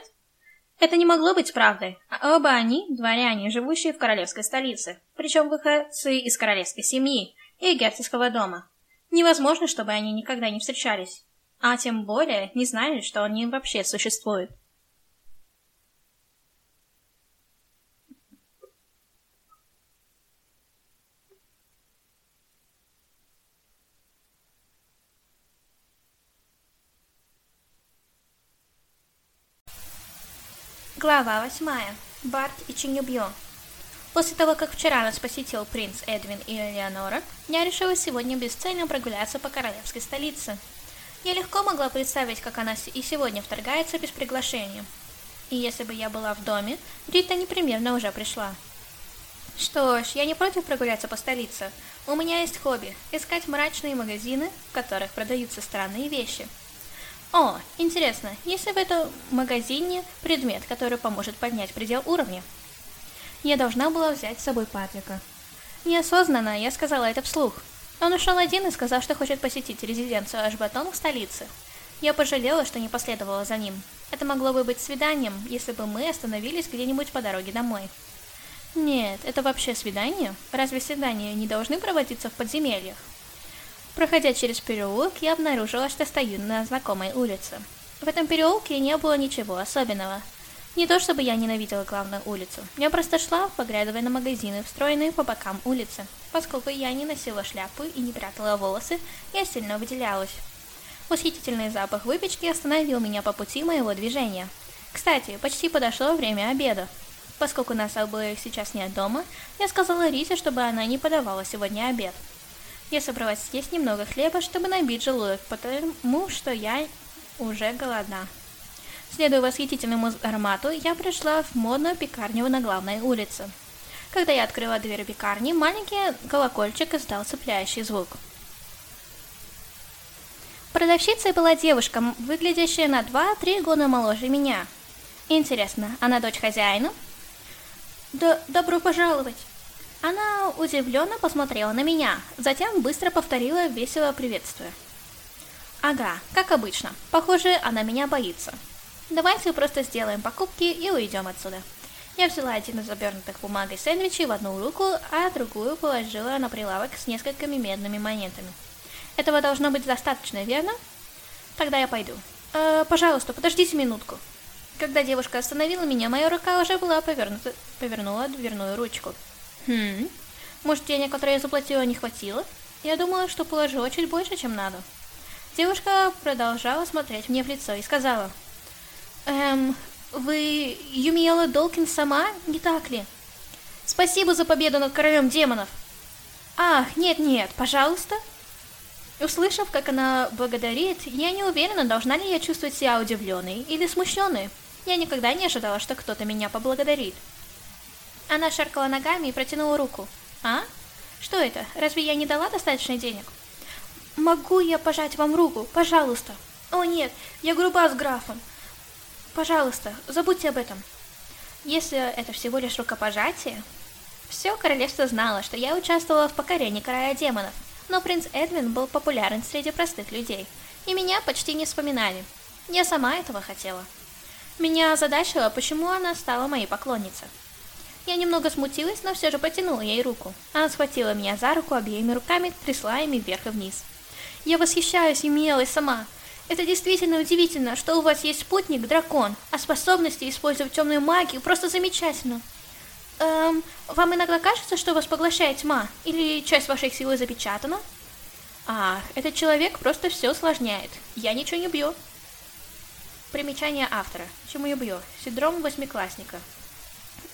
Это не могло быть правдой. Оба они – дворяне, живущие в королевской столице, причем выходцы из королевской семьи и герцогского дома. Невозможно, чтобы они никогда не встречались. А тем более не знали, что они вообще существуют. Глава восьмая. Барт и Чинюбьё. После того, как вчера нас посетил принц Эдвин и Элеонора, я решила сегодня бесцельно прогуляться по королевской столице. Я легко могла представить, как она и сегодня вторгается без приглашения. И если бы я была в доме, Рита непременно уже пришла. Что ж, я не против прогуляться по столице. У меня есть хобби – искать мрачные магазины, в которых продаются странные вещи. О, интересно, есть ли в этом магазине предмет, который поможет поднять предел уровня? Я должна была взять с собой Патрика. Неосознанно я сказала это вслух. Он ушел один и сказал, что хочет посетить резиденцию Ашбатон в столице. Я пожалела, что не последовала за ним. Это могло бы быть свиданием, если бы мы остановились где-нибудь по дороге домой. Нет, это вообще свидание? Разве свидания не должны проводиться в подземельях? Проходя через переулок, я обнаружила, что стою на знакомой улице. В этом переулке не было ничего особенного. Не то чтобы я ненавидела главную улицу, я просто шла, поглядывая на магазины, встроенные по бокам улицы. Поскольку я не носила шляпу и не прятала волосы, я сильно выделялась. Восхитительный запах выпечки остановил меня по пути моего движения. Кстати, почти подошло время обеда. Поскольку нас обоих сейчас нет дома, я сказала Рисе, чтобы она не подавала сегодня обед. Я собралась съесть немного хлеба, чтобы набить желудок, потому что я уже голодна. Следуя восхитительному аромату, я пришла в модную пекарню на главной улице. Когда я открыла дверь пекарни, маленький колокольчик издал цепляющий звук – Продавщицей была девушка, выглядящая на 2-3 года моложе меня. Интересно, она дочь хозяина? Да, добро пожаловать. Она удивленно посмотрела на меня, затем быстро повторила весело приветствие. Ага, как обычно. Похоже, она меня боится. Давайте просто сделаем покупки и уйдем отсюда. Я взяла один из обернутых бумагой сэндвичей в одну руку, а другую положила на прилавок с несколькими медными монетами. Этого должно быть достаточно, верно? Тогда я пойду. Э, пожалуйста, подождите минутку. Когда девушка остановила меня, моя рука уже была повернута, повернула дверную ручку. Хм, может денег, которые я заплатила, не хватило? Я думала, что положила чуть больше, чем надо. Девушка продолжала смотреть мне в лицо и сказала, «Эм, вы Юмиела Долкин сама, не так ли? Спасибо за победу над королем демонов!» «Ах, нет-нет, пожалуйста!» Услышав, как она благодарит, я не уверена, должна ли я чувствовать себя удивленной или смущенной. Я никогда не ожидала, что кто-то меня поблагодарит. Она шаркала ногами и протянула руку. «А? Что это? Разве я не дала достаточно денег?» «Могу я пожать вам руку? Пожалуйста!» «О нет, я груба с графом!» «Пожалуйста, забудьте об этом!» Если это всего лишь рукопожатие... Все королевство знало, что я участвовала в покорении короля демонов, но принц Эдвин был популярен среди простых людей, и меня почти не вспоминали. Я сама этого хотела. Меня озадачило, почему она стала моей поклонницей. Я немного смутилась, но все же потянула ей руку. Она схватила меня за руку обеими руками, трясла ими вверх и вниз. Я восхищаюсь и милой сама. Это действительно удивительно, что у вас есть спутник-дракон, а способности использовать темную магию просто замечательно. Эм, вам иногда кажется, что вас поглощает тьма? Или часть вашей силы запечатана? Ах, этот человек просто все усложняет. Я ничего не бью. Примечание автора. Чему я бью? Синдром восьмиклассника.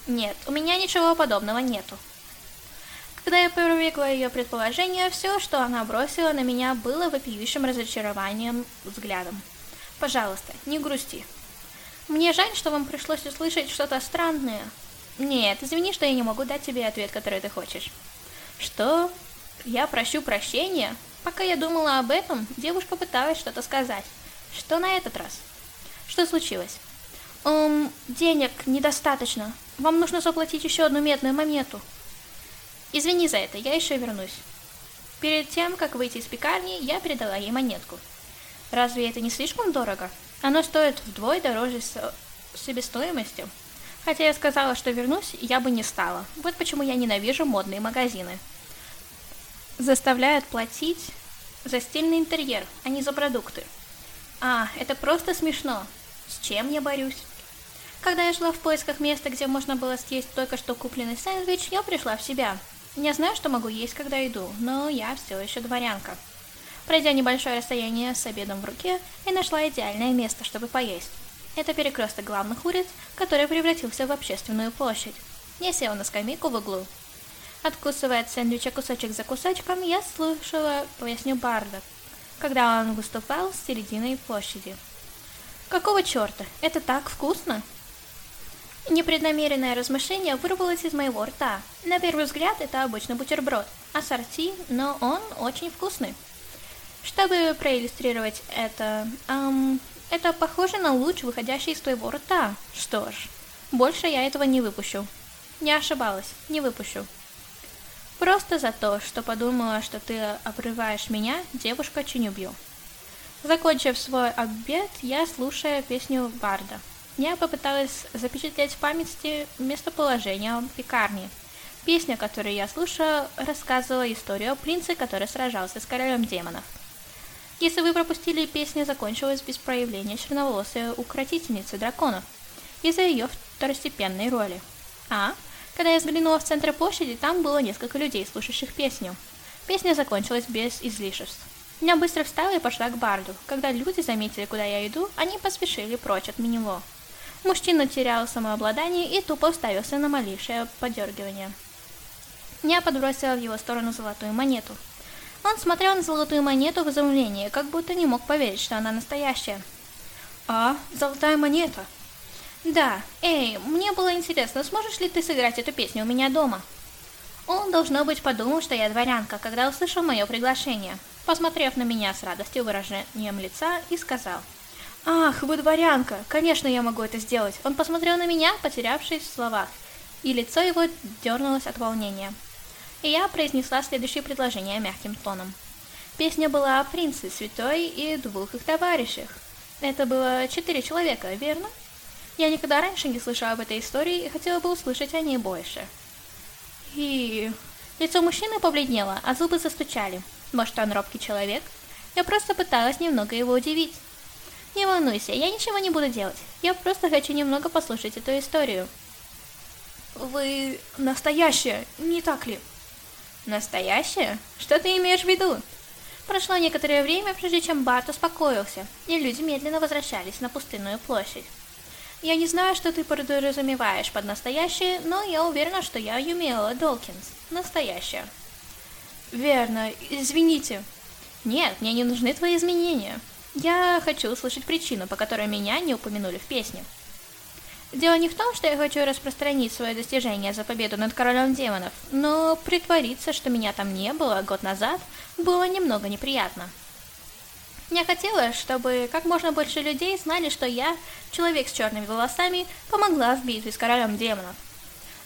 Нет, у меня ничего подобного нету. Когда я провекла ее предположение, все, что она бросила на меня, было вопиющим разочарованием взглядом. Пожалуйста, не грусти. Мне жаль, что вам пришлось услышать что-то странное, нет, извини, что я не могу дать тебе ответ, который ты хочешь. Что? Я прощу прощения? Пока я думала об этом, девушка пыталась что-то сказать. Что на этот раз? Что случилось? Эм, денег недостаточно. Вам нужно заплатить еще одну медную монету. Извини за это, я еще вернусь. Перед тем, как выйти из пекарни, я передала ей монетку. Разве это не слишком дорого? Оно стоит вдвое дороже себестоимостью. Хотя я сказала, что вернусь, я бы не стала. Вот почему я ненавижу модные магазины. Заставляют платить за стильный интерьер, а не за продукты. А, это просто смешно. С чем я борюсь? Когда я шла в поисках места, где можно было съесть только что купленный сэндвич, я пришла в себя. Я знаю, что могу есть, когда иду, но я все еще дворянка. Пройдя небольшое расстояние с обедом в руке, я нашла идеальное место, чтобы поесть. Это перекресток главных улиц, который превратился в общественную площадь. Я села на скамейку в углу. Откусывая от сэндвича кусочек за кусочком, я слушала поясню Барда. когда он выступал с середины площади. Какого черта? Это так вкусно! Непреднамеренное размышление вырвалось из моего рта. На первый взгляд это обычно бутерброд, ассорти, но он очень вкусный. Чтобы проиллюстрировать это, эм, это похоже на луч, выходящий из твоего рта. Что ж, больше я этого не выпущу. Не ошибалась, не выпущу. Просто за то, что подумала, что ты обрываешь меня, девушка Чинюбью. Закончив свой обед, я слушаю песню Барда. Я попыталась запечатлеть в памяти местоположение пекарни. Песня, которую я слушаю, рассказывала историю о принце, который сражался с королем демонов. Если вы пропустили, песня закончилась без проявления черноволосой укротительницы драконов из-за ее второстепенной роли. А, когда я взглянула в центр площади, там было несколько людей, слушающих песню. Песня закончилась без излишеств. Я быстро встала и пошла к барду. Когда люди заметили, куда я иду, они поспешили прочь от него. Мужчина терял самообладание и тупо уставился на малейшее подергивание. Я подбросила в его сторону золотую монету. Он смотрел на золотую монету в изумлении, как будто не мог поверить, что она настоящая. «А, золотая монета!» «Да, эй, мне было интересно, сможешь ли ты сыграть эту песню у меня дома?» Он, должно быть, подумал, что я дворянка, когда услышал мое приглашение, посмотрев на меня с радостью выражением лица и сказал, «Ах, вы дворянка! Конечно, я могу это сделать!» Он посмотрел на меня, потерявшись в словах, и лицо его дернулось от волнения. И я произнесла следующее предложение мягким тоном. Песня была о принце, святой и двух их товарищах. Это было четыре человека, верно? Я никогда раньше не слышала об этой истории и хотела бы услышать о ней больше. И... Лицо мужчины побледнело, а зубы застучали. Может, он робкий человек? Я просто пыталась немного его удивить. Не волнуйся, я ничего не буду делать. Я просто хочу немного послушать эту историю. Вы настоящая, не так ли? Настоящая? Что ты имеешь в виду? Прошло некоторое время, прежде чем Барт успокоился, и люди медленно возвращались на пустынную площадь. Я не знаю, что ты подразумеваешь под настоящее, но я уверена, что я Юмиэла Долкинс. Настоящая. Верно. Извините. Нет, мне не нужны твои изменения. Я хочу услышать причину, по которой меня не упомянули в песне. Дело не в том, что я хочу распространить свое достижение за победу над королем демонов, но притвориться, что меня там не было год назад, было немного неприятно. Я хотела, чтобы как можно больше людей знали, что я, человек с черными волосами, помогла в битве с королем демонов.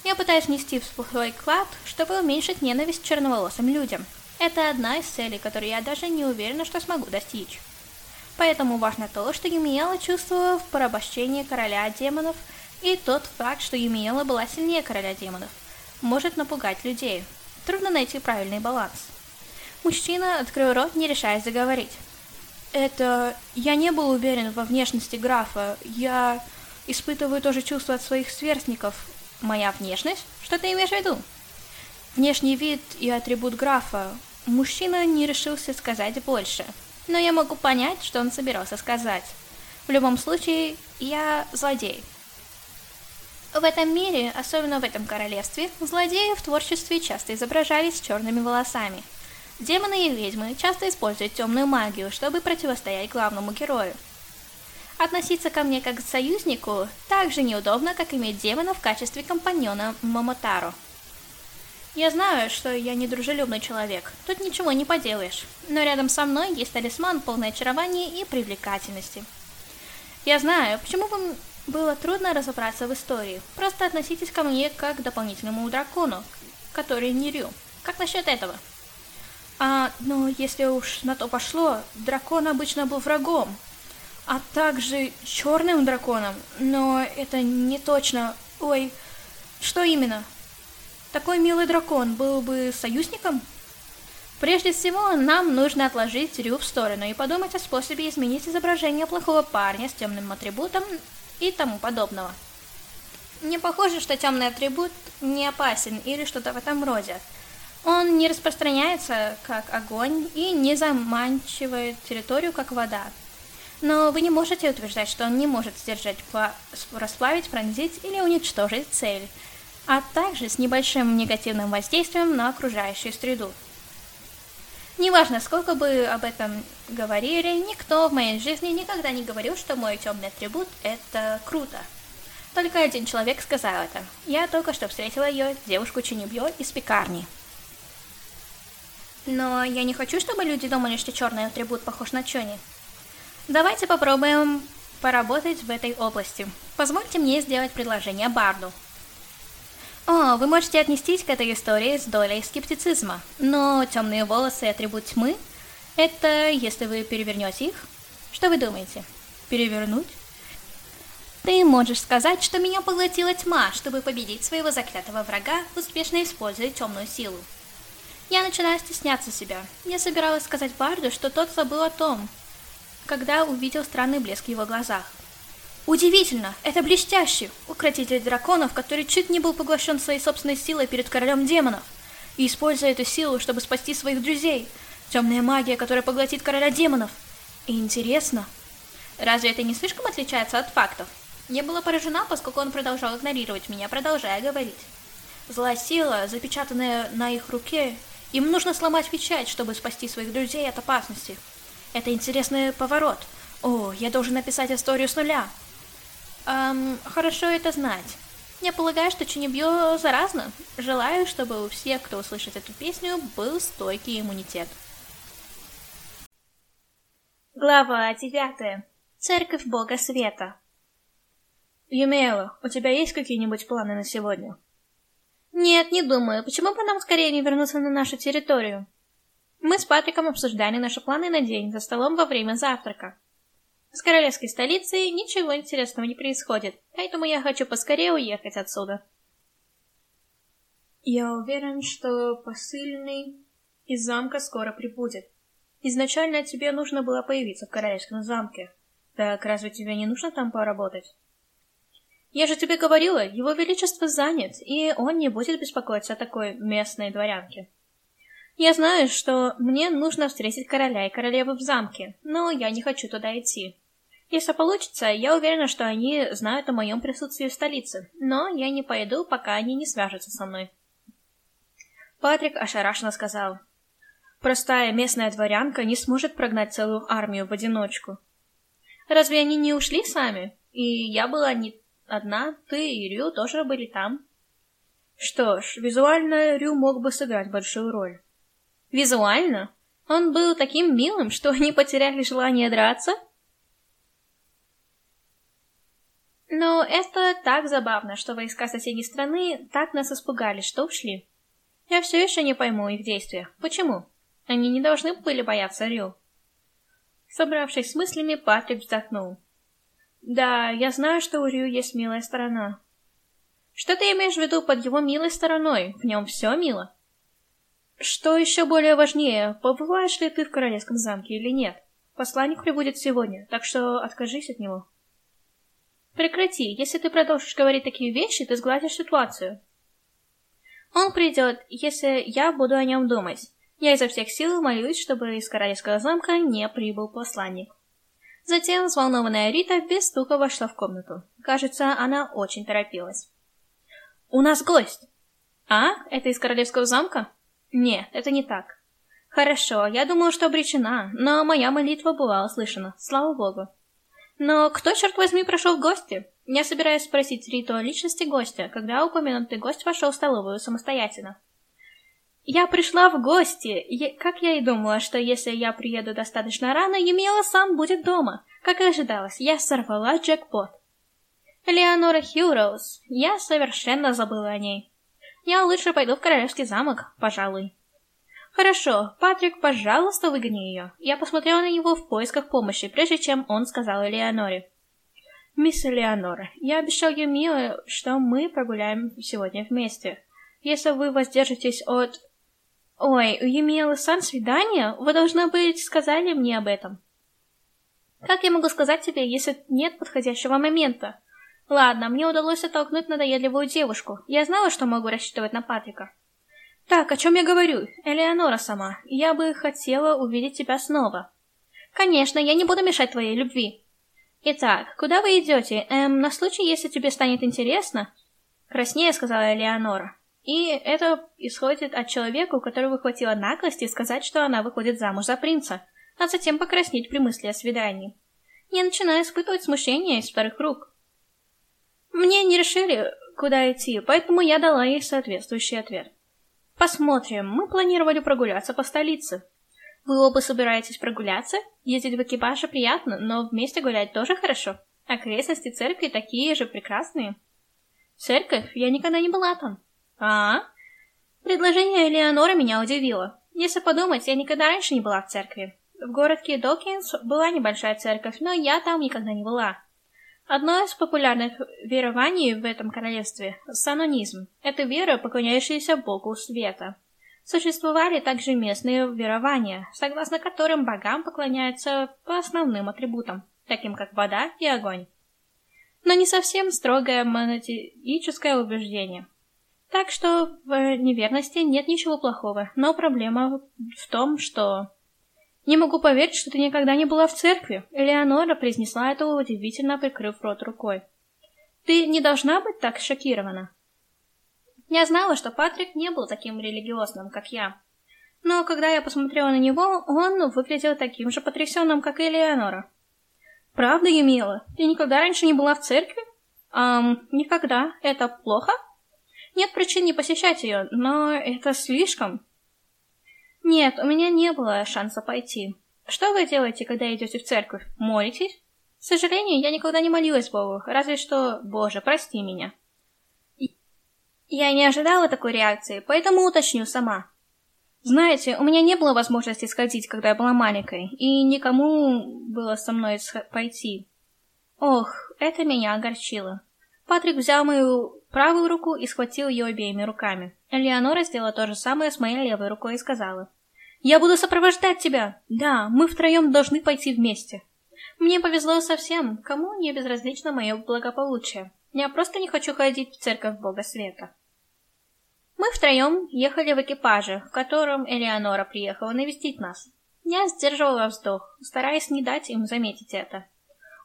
Я пытаюсь внести в свой вклад, чтобы уменьшить ненависть черноволосым людям. Это одна из целей, которую я даже не уверена, что смогу достичь. Поэтому важно то, что Юмиела чувствовала в порабощении короля демонов, и тот факт, что Юмиела была сильнее короля демонов, может напугать людей. Трудно найти правильный баланс. Мужчина открыл рот, не решаясь заговорить. Это... Я не был уверен во внешности графа. Я испытываю тоже чувство от своих сверстников. Моя внешность? Что ты имеешь в виду? Внешний вид и атрибут графа. Мужчина не решился сказать больше. Но я могу понять, что он собирался сказать. В любом случае, я злодей. В этом мире, особенно в этом королевстве, злодеи в творчестве часто изображались с черными волосами – Демоны и ведьмы часто используют темную магию, чтобы противостоять главному герою. Относиться ко мне как к союзнику так же неудобно, как иметь демона в качестве компаньона Момотаро. Я знаю, что я недружелюбный человек, тут ничего не поделаешь, но рядом со мной есть талисман полный очарования и привлекательности. Я знаю, почему вам было трудно разобраться в истории, просто относитесь ко мне как к дополнительному дракону, который не Рю. Как насчет этого? А, но если уж на то пошло, дракон обычно был врагом, а также черным драконом, но это не точно. Ой, что именно? Такой милый дракон был бы союзником? Прежде всего, нам нужно отложить Рю в сторону и подумать о способе изменить изображение плохого парня с темным атрибутом и тому подобного. Не похоже, что темный атрибут не опасен или что-то в этом роде. Он не распространяется, как огонь, и не заманчивает территорию, как вода. Но вы не можете утверждать, что он не может сдержать, расплавить, пронзить или уничтожить цель, а также с небольшим негативным воздействием на окружающую среду. Неважно, сколько бы об этом говорили, никто в моей жизни никогда не говорил, что мой темный атрибут — это круто. Только один человек сказал это. Я только что встретила ее, девушку Чинибьё из пекарни. Но я не хочу, чтобы люди думали, что черный атрибут похож на Чони. Давайте попробуем поработать в этой области. Позвольте мне сделать предложение Барду. О, вы можете отнестись к этой истории с долей скептицизма, но темные волосы и атрибут тьмы — это если вы перевернете их. Что вы думаете? Перевернуть? Ты можешь сказать, что меня поглотила тьма, чтобы победить своего заклятого врага, успешно используя темную силу. Я начинаю стесняться себя. Я собиралась сказать Барду, что тот забыл о том, когда увидел странный блеск в его глазах. Удивительно, это блестящий, укротитель драконов, который чуть не был поглощен своей собственной силой перед королем демонов, и используя эту силу, чтобы спасти своих друзей. Темная магия, которая поглотит короля демонов. И интересно, разве это не слишком отличается от фактов? Я была поражена, поскольку он продолжал игнорировать меня, продолжая говорить. Злая сила, запечатанная на их руке, им нужно сломать печать, чтобы спасти своих друзей от опасности. Это интересный поворот. О, я должен написать историю с нуля. Эм, хорошо это знать. Я полагаю, что Чинебьё заразно. Желаю, чтобы у всех, кто услышит эту песню, был стойкий иммунитет. Глава девятая. Церковь Бога Света. Юмео, у тебя есть какие-нибудь планы на сегодня? Нет, не думаю. Почему бы нам скорее не вернуться на нашу территорию? Мы с Патриком обсуждали наши планы на день за столом во время завтрака. С королевской столицей ничего интересного не происходит, поэтому я хочу поскорее уехать отсюда. Я уверен, что посыльный из замка скоро прибудет. Изначально тебе нужно было появиться в королевском замке. Так разве тебе не нужно там поработать? Я же тебе говорила, его величество занят, и он не будет беспокоиться о такой местной дворянке. Я знаю, что мне нужно встретить короля и королеву в замке, но я не хочу туда идти. Если получится, я уверена, что они знают о моем присутствии в столице, но я не пойду, пока они не свяжутся со мной. Патрик ошарашенно сказал. Простая местная дворянка не сможет прогнать целую армию в одиночку. Разве они не ушли сами? И я была не Одна, ты и Рю тоже были там. Что ж, визуально Рю мог бы сыграть большую роль. Визуально? Он был таким милым, что они потеряли желание драться? Но это так забавно, что войска соседней страны так нас испугали, что ушли. Я все еще не пойму их действия. Почему? Они не должны были бояться Рю. Собравшись с мыслями, Патрик вздохнул. Да, я знаю, что у Рю есть милая сторона. Что ты имеешь в виду под его милой стороной? В нем все мило? Что еще более важнее, побываешь ли ты в королевском замке или нет? Посланник прибудет сегодня, так что откажись от него. Прекрати, если ты продолжишь говорить такие вещи, ты сгладишь ситуацию. Он придет, если я буду о нем думать. Я изо всех сил молюсь, чтобы из королевского замка не прибыл посланник. Затем взволнованная Рита без стука вошла в комнату. Кажется, она очень торопилась. «У нас гость!» «А? Это из королевского замка?» «Нет, это не так». «Хорошо, я думала, что обречена, но моя молитва была услышана, слава богу». «Но кто, черт возьми, прошел в гости?» Я собираюсь спросить Риту о личности гостя, когда упомянутый гость вошел в столовую самостоятельно. Я пришла в гости. Я, как я и думала, что если я приеду достаточно рано, Юмила сам будет дома. Как и ожидалось, я сорвала джекпот. Леонора Хьюроуз. Я совершенно забыла о ней. Я лучше пойду в королевский замок, пожалуй. Хорошо, Патрик, пожалуйста, выгони ее. Я посмотрела на него в поисках помощи, прежде чем он сказал Леоноре. Мисс Леонора, я обещал Юмиле, что мы прогуляем сегодня вместе. Если вы воздержитесь от... Ой, у Юмиэлы Сан свидание? Вы, должны быть, сказали мне об этом. Как я могу сказать тебе, если нет подходящего момента? Ладно, мне удалось оттолкнуть надоедливую девушку. Я знала, что могу рассчитывать на Патрика. Так, о чем я говорю? Элеонора сама. Я бы хотела увидеть тебя снова. Конечно, я не буду мешать твоей любви. Итак, куда вы идете? Эм, на случай, если тебе станет интересно... Краснее, сказала Элеонора. И это исходит от человека, у которого хватило наглости сказать, что она выходит замуж за принца, а затем покраснеть при мысли о свидании. Я начинаю испытывать смущение из вторых рук. Мне не решили, куда идти, поэтому я дала ей соответствующий ответ. Посмотрим, мы планировали прогуляться по столице. Вы оба собираетесь прогуляться? Ездить в экипаже приятно, но вместе гулять тоже хорошо. Окрестности церкви такие же прекрасные. Церковь? Я никогда не была там. А? Предложение Элеонора меня удивило. Если подумать, я никогда раньше не была в церкви. В городке Докинс была небольшая церковь, но я там никогда не была. Одно из популярных верований в этом королевстве – санонизм. Это вера, поклоняющаяся Богу Света. Существовали также местные верования, согласно которым богам поклоняются по основным атрибутам, таким как вода и огонь. Но не совсем строгое монотеическое убеждение. Так что в неверности нет ничего плохого, но проблема в том, что... Не могу поверить, что ты никогда не была в церкви. Элеонора произнесла это удивительно, прикрыв рот рукой. Ты не должна быть так шокирована. Я знала, что Патрик не был таким религиозным, как я. Но когда я посмотрела на него, он выглядел таким же потрясенным, как и Элеонора. «Правда, Юмила? Ты никогда раньше не была в церкви?» «Эм, никогда. Это плохо?» «Нет причин не посещать ее, но это слишком...» «Нет, у меня не было шанса пойти. Что вы делаете, когда идете в церковь? Молитесь?» «К сожалению, я никогда не молилась Богу, разве что, Боже, прости меня». Я не ожидала такой реакции, поэтому уточню сама. Знаете, у меня не было возможности сходить, когда я была маленькой, и никому было со мной пойти. Ох, это меня огорчило. Патрик взял мою правую руку и схватил ее обеими руками. Элеонора сделала то же самое с моей левой рукой и сказала. «Я буду сопровождать тебя! Да, мы втроем должны пойти вместе!» Мне повезло совсем, кому не безразлично мое благополучие. Я просто не хочу ходить в церковь Бога Света. Мы втроем ехали в экипаже, в котором Элеонора приехала навестить нас. Я сдерживала вздох, стараясь не дать им заметить это.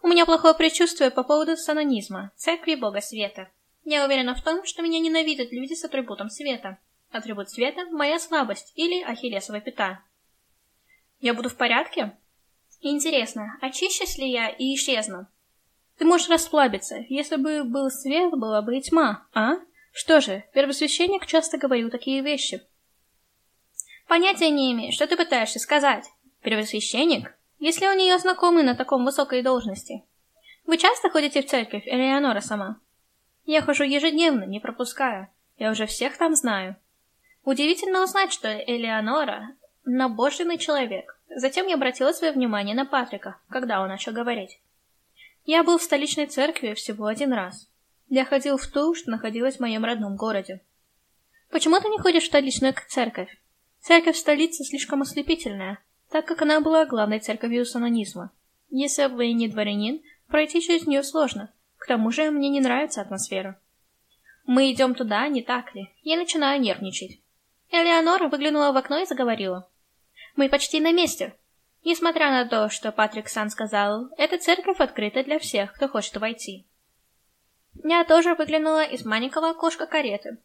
У меня плохое предчувствие по поводу санонизма, церкви Бога Света. Я уверена в том, что меня ненавидят люди с атрибутом света. Атрибут света – моя слабость или ахиллесова пята. Я буду в порядке? Интересно, очищусь ли я и исчезну? Ты можешь расслабиться. Если бы был свет, была бы и тьма, а? Что же, первосвященник часто говорил такие вещи. Понятия не имею, что ты пытаешься сказать. Первосвященник? Если у нее знакомый на таком высокой должности. Вы часто ходите в церковь, Элеонора сама? Я хожу ежедневно, не пропуская. Я уже всех там знаю. Удивительно узнать, что Элеонора – набожный человек. Затем я обратила свое внимание на Патрика, когда он начал говорить. Я был в столичной церкви всего один раз. Я ходил в ту, что находилась в моем родном городе. Почему ты не ходишь в столичную церковь? Церковь в столице слишком ослепительная, так как она была главной церковью санонизма. Если вы не дворянин, пройти через нее сложно. К тому же мне не нравится атмосфера. Мы идем туда, не так ли? Я начинаю нервничать. Элеонора выглянула в окно и заговорила. Мы почти на месте. Несмотря на то, что Патрик Сан сказал, эта церковь открыта для всех, кто хочет войти. Я тоже выглянула из маленького окошка кареты.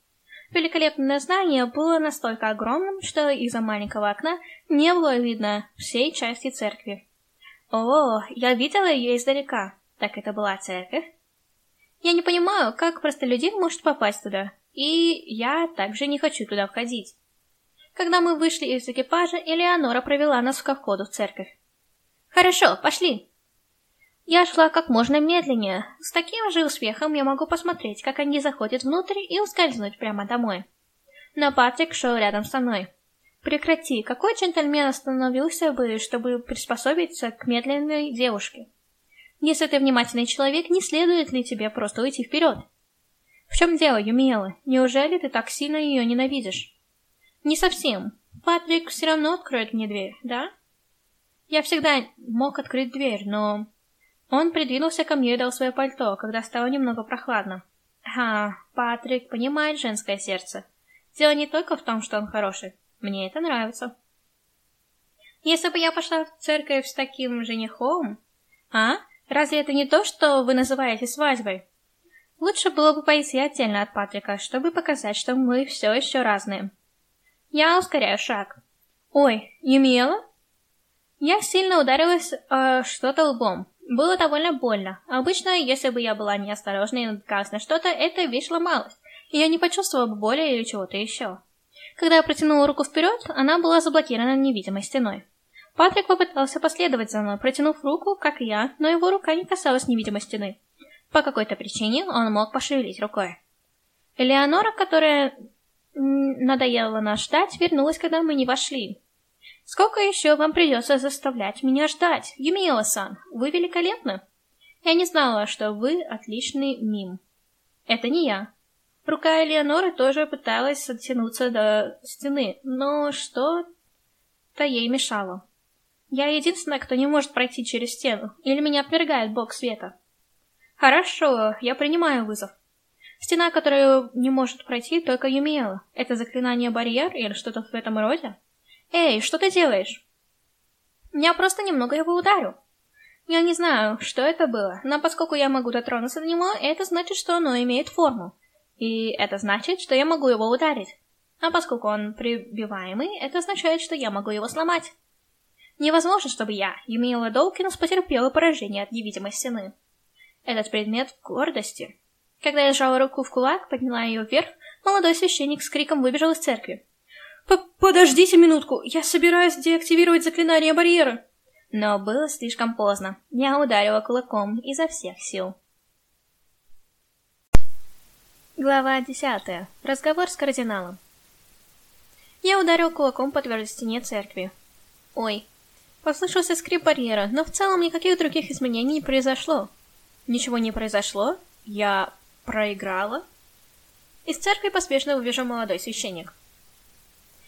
Великолепное здание было настолько огромным, что из-за маленького окна не было видно всей части церкви. О, я видела ее издалека. Так это была церковь? Я не понимаю, как простолюдин может попасть туда, и я также не хочу туда входить. Когда мы вышли из экипажа, Элеонора провела нас ко входу в церковь. «Хорошо, пошли!» Я шла как можно медленнее. С таким же успехом я могу посмотреть, как они заходят внутрь и ускользнуть прямо домой. Но Патрик шел рядом со мной. Прекрати, какой джентльмен остановился бы, чтобы приспособиться к медленной девушке? Если ты внимательный человек, не следует ли тебе просто уйти вперед? В чем дело, Юмиэла? Неужели ты так сильно ее ненавидишь? Не совсем. Патрик все равно откроет мне дверь, да? Я всегда мог открыть дверь, но... Он придвинулся ко мне и дал свое пальто, когда стало немного прохладно. А, Патрик понимает женское сердце. Дело не только в том, что он хороший. Мне это нравится. Если бы я пошла в церковь с таким женихом... А? Разве это не то, что вы называете свадьбой? Лучше было бы пойти отдельно от Патрика, чтобы показать, что мы все еще разные. Я ускоряю шаг. Ой, Юмиэла? Я сильно ударилась э, что-то лбом. Было довольно больно. Обычно, если бы я была неосторожна и натыкалась на что-то, эта вещь ломалась, и я не почувствовала бы боли или чего-то еще. Когда я протянула руку вперед, она была заблокирована невидимой стеной. Патрик попытался последовать за мной, протянув руку, как и я, но его рука не касалась невидимой стены. По какой-то причине он мог пошевелить рукой. Элеонора, которая надоела нас ждать, вернулась, когда мы не вошли. «Сколько еще вам придется заставлять меня ждать? Юмиэла-сан, вы великолепны!» Я не знала, что вы отличный мим. Это не я. Рука Элеоноры тоже пыталась дотянуться до стены, но что-то ей мешало. Я единственная, кто не может пройти через стену, или меня отвергает бог света. Хорошо, я принимаю вызов. Стена, которую не может пройти только Юмиэла. Это заклинание барьер или что-то в этом роде? Эй, что ты делаешь? Я просто немного его ударю. Я не знаю, что это было, но поскольку я могу дотронуться до него, это значит, что оно имеет форму. И это значит, что я могу его ударить. А поскольку он прибиваемый, это означает, что я могу его сломать. Невозможно, чтобы я, Юмиэла Долкинс, потерпела поражение от невидимой стены. Этот предмет гордости. Когда я сжала руку в кулак, подняла ее вверх, молодой священник с криком выбежал из церкви. «Подождите минутку, я собираюсь деактивировать заклинание барьера!» Но было слишком поздно. Я ударила кулаком изо всех сил. Глава десятая. Разговор с кардиналом. Я ударил кулаком по твердой стене церкви. Ой, Послышался скрип барьера, но в целом никаких других изменений не произошло. Ничего не произошло? Я проиграла? Из церкви поспешно выбежал молодой священник.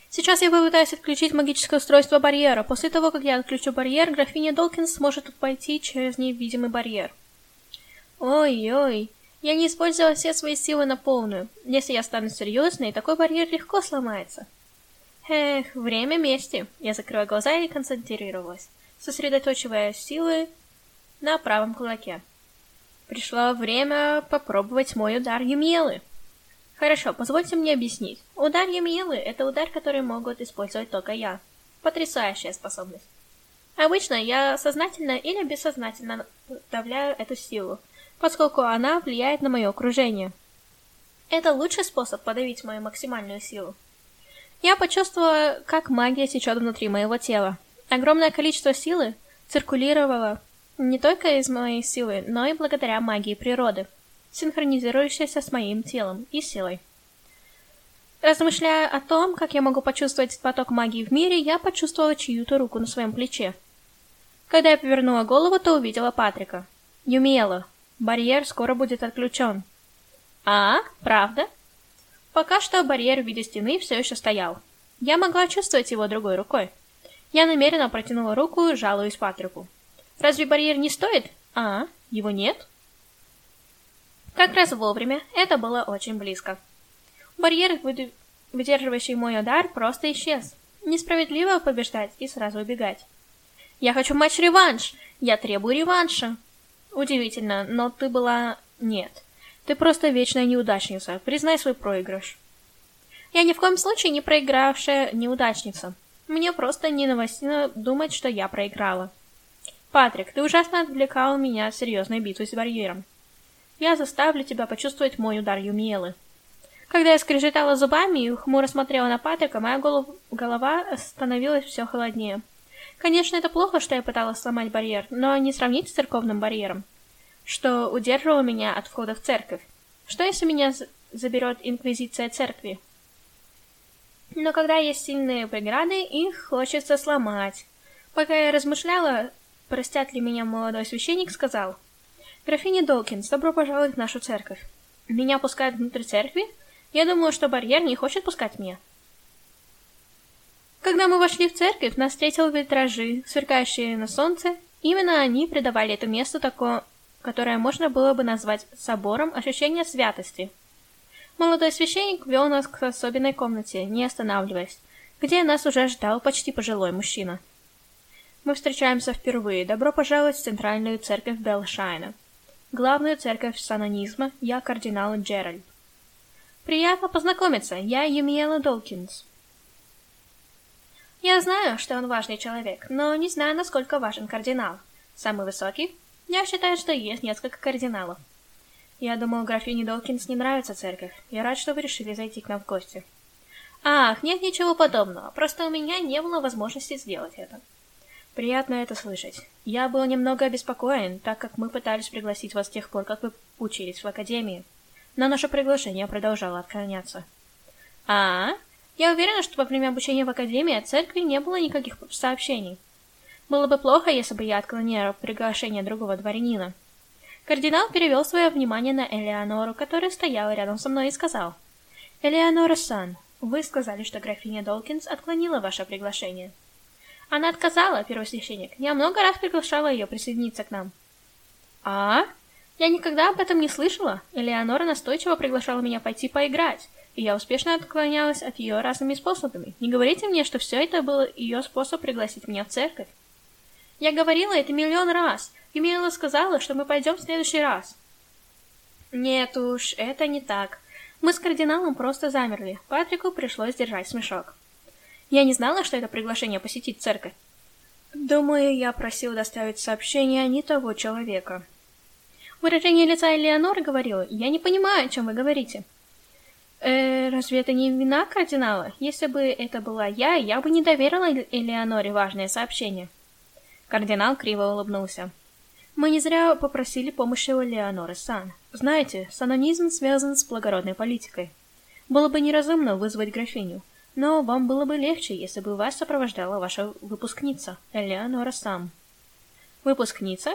Сейчас я попытаюсь отключить магическое устройство барьера. После того, как я отключу барьер, графиня Долкинс сможет пойти через невидимый барьер. Ой-ой, я не использовала все свои силы на полную. Если я стану серьезной, такой барьер легко сломается. Эх, время мести. Я закрыла глаза и концентрировалась, сосредоточивая силы на правом кулаке. Пришло время попробовать мой удар Юмиелы. Хорошо, позвольте мне объяснить. Удар Юмиелы — это удар, который могут использовать только я. Потрясающая способность. Обычно я сознательно или бессознательно давляю эту силу, поскольку она влияет на мое окружение. Это лучший способ подавить мою максимальную силу. Я почувствовала, как магия течет внутри моего тела. Огромное количество силы циркулировало не только из моей силы, но и благодаря магии природы, синхронизирующейся с моим телом и силой. Размышляя о том, как я могу почувствовать поток магии в мире, я почувствовала чью-то руку на своем плече. Когда я повернула голову, то увидела Патрика. Юмиэла, барьер скоро будет отключен. А, правда? Пока что барьер в виде стены все еще стоял. Я могла чувствовать его другой рукой. Я намеренно протянула руку и жалуюсь Патрику. Разве барьер не стоит? А, его нет? Как раз вовремя, это было очень близко. Барьер, выдерживающий мой удар, просто исчез. Несправедливо побеждать и сразу убегать. Я хочу матч-реванш! Я требую реванша! Удивительно, но ты была... Нет. Ты просто вечная неудачница. Признай свой проигрыш. Я ни в коем случае не проигравшая неудачница. Мне просто не новостно думать, что я проиграла. Патрик, ты ужасно отвлекал меня от серьезной битвы с барьером. Я заставлю тебя почувствовать мой удар Юмиелы. Когда я скрежетала зубами и хмуро смотрела на Патрика, моя голов... голова становилась все холоднее. Конечно, это плохо, что я пыталась сломать барьер, но не сравнить с церковным барьером что удерживало меня от входа в церковь. Что если меня заберет инквизиция церкви? Но когда есть сильные преграды, их хочется сломать. Пока я размышляла, простят ли меня молодой священник, сказал, «Графиня Долкинс, добро пожаловать в нашу церковь. Меня пускают внутрь церкви? Я думала, что барьер не хочет пускать меня». Когда мы вошли в церковь, нас встретил витражи, сверкающие на солнце. Именно они придавали это место такое которое можно было бы назвать собором ощущения святости. Молодой священник вел нас к особенной комнате, не останавливаясь, где нас уже ждал почти пожилой мужчина. Мы встречаемся впервые. Добро пожаловать в центральную церковь Белшайна. главную церковь санонизма, я кардинал Джеральд. Приятно познакомиться, я Юмиэла Долкинс. Я знаю, что он важный человек, но не знаю, насколько важен кардинал. Самый высокий? Я считаю, что есть несколько кардиналов. Я думаю, графине Долкинс не нравится церковь. Я рад, что вы решили зайти к нам в гости. Ах, нет ничего подобного, просто у меня не было возможности сделать это. Приятно это слышать. Я был немного обеспокоен, так как мы пытались пригласить вас с тех пор, как вы учились в академии. Но наше приглашение продолжало отклоняться. А, я уверена, что во время обучения в академии от церкви не было никаких сообщений. Было бы плохо, если бы я отклонила приглашение другого дворянина. Кардинал перевел свое внимание на Элеонору, которая стояла рядом со мной, и сказал. «Элеонора Сан, вы сказали, что графиня Долкинс отклонила ваше приглашение». Она отказала, первосвященник. Я много раз приглашала ее присоединиться к нам. А? Я никогда об этом не слышала. Элеонора настойчиво приглашала меня пойти поиграть, и я успешно отклонялась от ее разными способами. Не говорите мне, что все это был ее способ пригласить меня в церковь. Я говорила это миллион раз. Юмила сказала, что мы пойдем в следующий раз. Нет уж, это не так. Мы с кардиналом просто замерли. Патрику пришлось держать смешок. Я не знала, что это приглашение посетить церковь. Думаю, я просил доставить сообщение не того человека. Выражение лица Элеоноры говорило, я не понимаю, о чем вы говорите. Э, разве это не вина кардинала? Если бы это была я, я бы не доверила Элеоноре важное сообщение. Кардинал криво улыбнулся. Мы не зря попросили помощи у Леоноры Сан. Знаете, санонизм связан с благородной политикой. Было бы неразумно вызвать графиню. Но вам было бы легче, если бы вас сопровождала ваша выпускница, Элеонора Сам. Выпускница?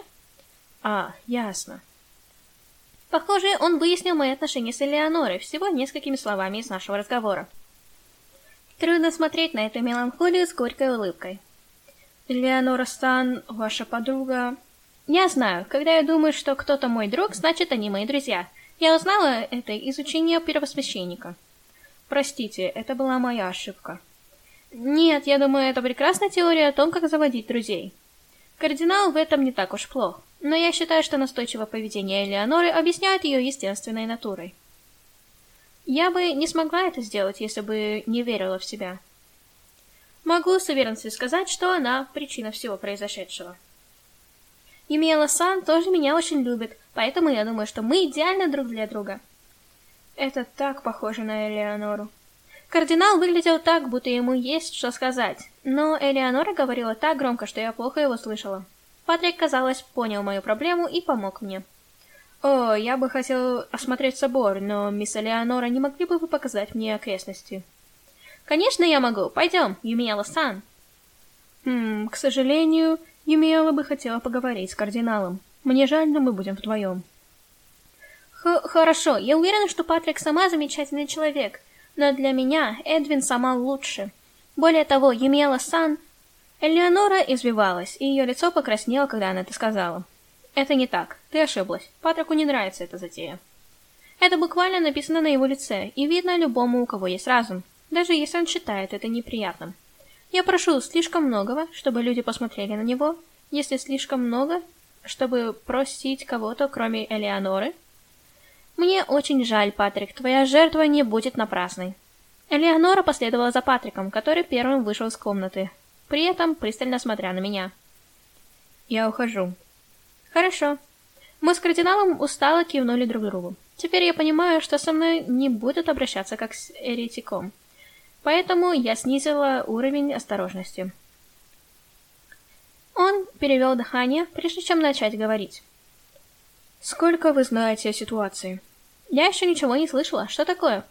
А, ясно. Похоже, он выяснил мои отношения с Элеонорой всего несколькими словами из нашего разговора. Трудно смотреть на эту меланхолию с горькой улыбкой. Элеонора Стан, ваша подруга... Я знаю, когда я думаю, что кто-то мой друг, значит, они мои друзья. Я узнала это из учения первосвященника. Простите, это была моя ошибка. Нет, я думаю, это прекрасная теория о том, как заводить друзей. Кардинал в этом не так уж плох, но я считаю, что настойчивое поведение Элеоноры объясняет ее естественной натурой. Я бы не смогла это сделать, если бы не верила в себя. Могу с уверенностью сказать, что она причина всего произошедшего. Юмиэла Сан тоже меня очень любит, поэтому я думаю, что мы идеально друг для друга. Это так похоже на Элеонору. Кардинал выглядел так, будто ему есть что сказать, но Элеонора говорила так громко, что я плохо его слышала. Патрик, казалось, понял мою проблему и помог мне. «О, я бы хотел осмотреть собор, но, мисс Элеонора, не могли бы вы показать мне окрестности?» «Конечно, я могу. Пойдем, Юмиэла-сан». «Хм, к сожалению, Юмиэла бы хотела поговорить с кардиналом. Мне жаль, но мы будем вдвоем». Х хорошо, я уверена, что Патрик сама замечательный человек, но для меня Эдвин сама лучше. Более того, Юмела Сан... Элеонора извивалась, и ее лицо покраснело, когда она это сказала. Это не так, ты ошиблась. Патрику не нравится эта затея. Это буквально написано на его лице, и видно любому, у кого есть разум, даже если он считает это неприятным. Я прошу слишком многого, чтобы люди посмотрели на него, если слишком много, чтобы просить кого-то, кроме Элеоноры, «Мне очень жаль, Патрик, твоя жертва не будет напрасной». Элеонора последовала за Патриком, который первым вышел из комнаты, при этом пристально смотря на меня. «Я ухожу». «Хорошо». Мы с кардиналом устало кивнули друг другу. Теперь я понимаю, что со мной не будут обращаться как с еретиком. Поэтому я снизила уровень осторожности. Он перевел дыхание, прежде чем начать говорить. Сколько вы знаете о ситуации? Я еще ничего не слышала. Что такое?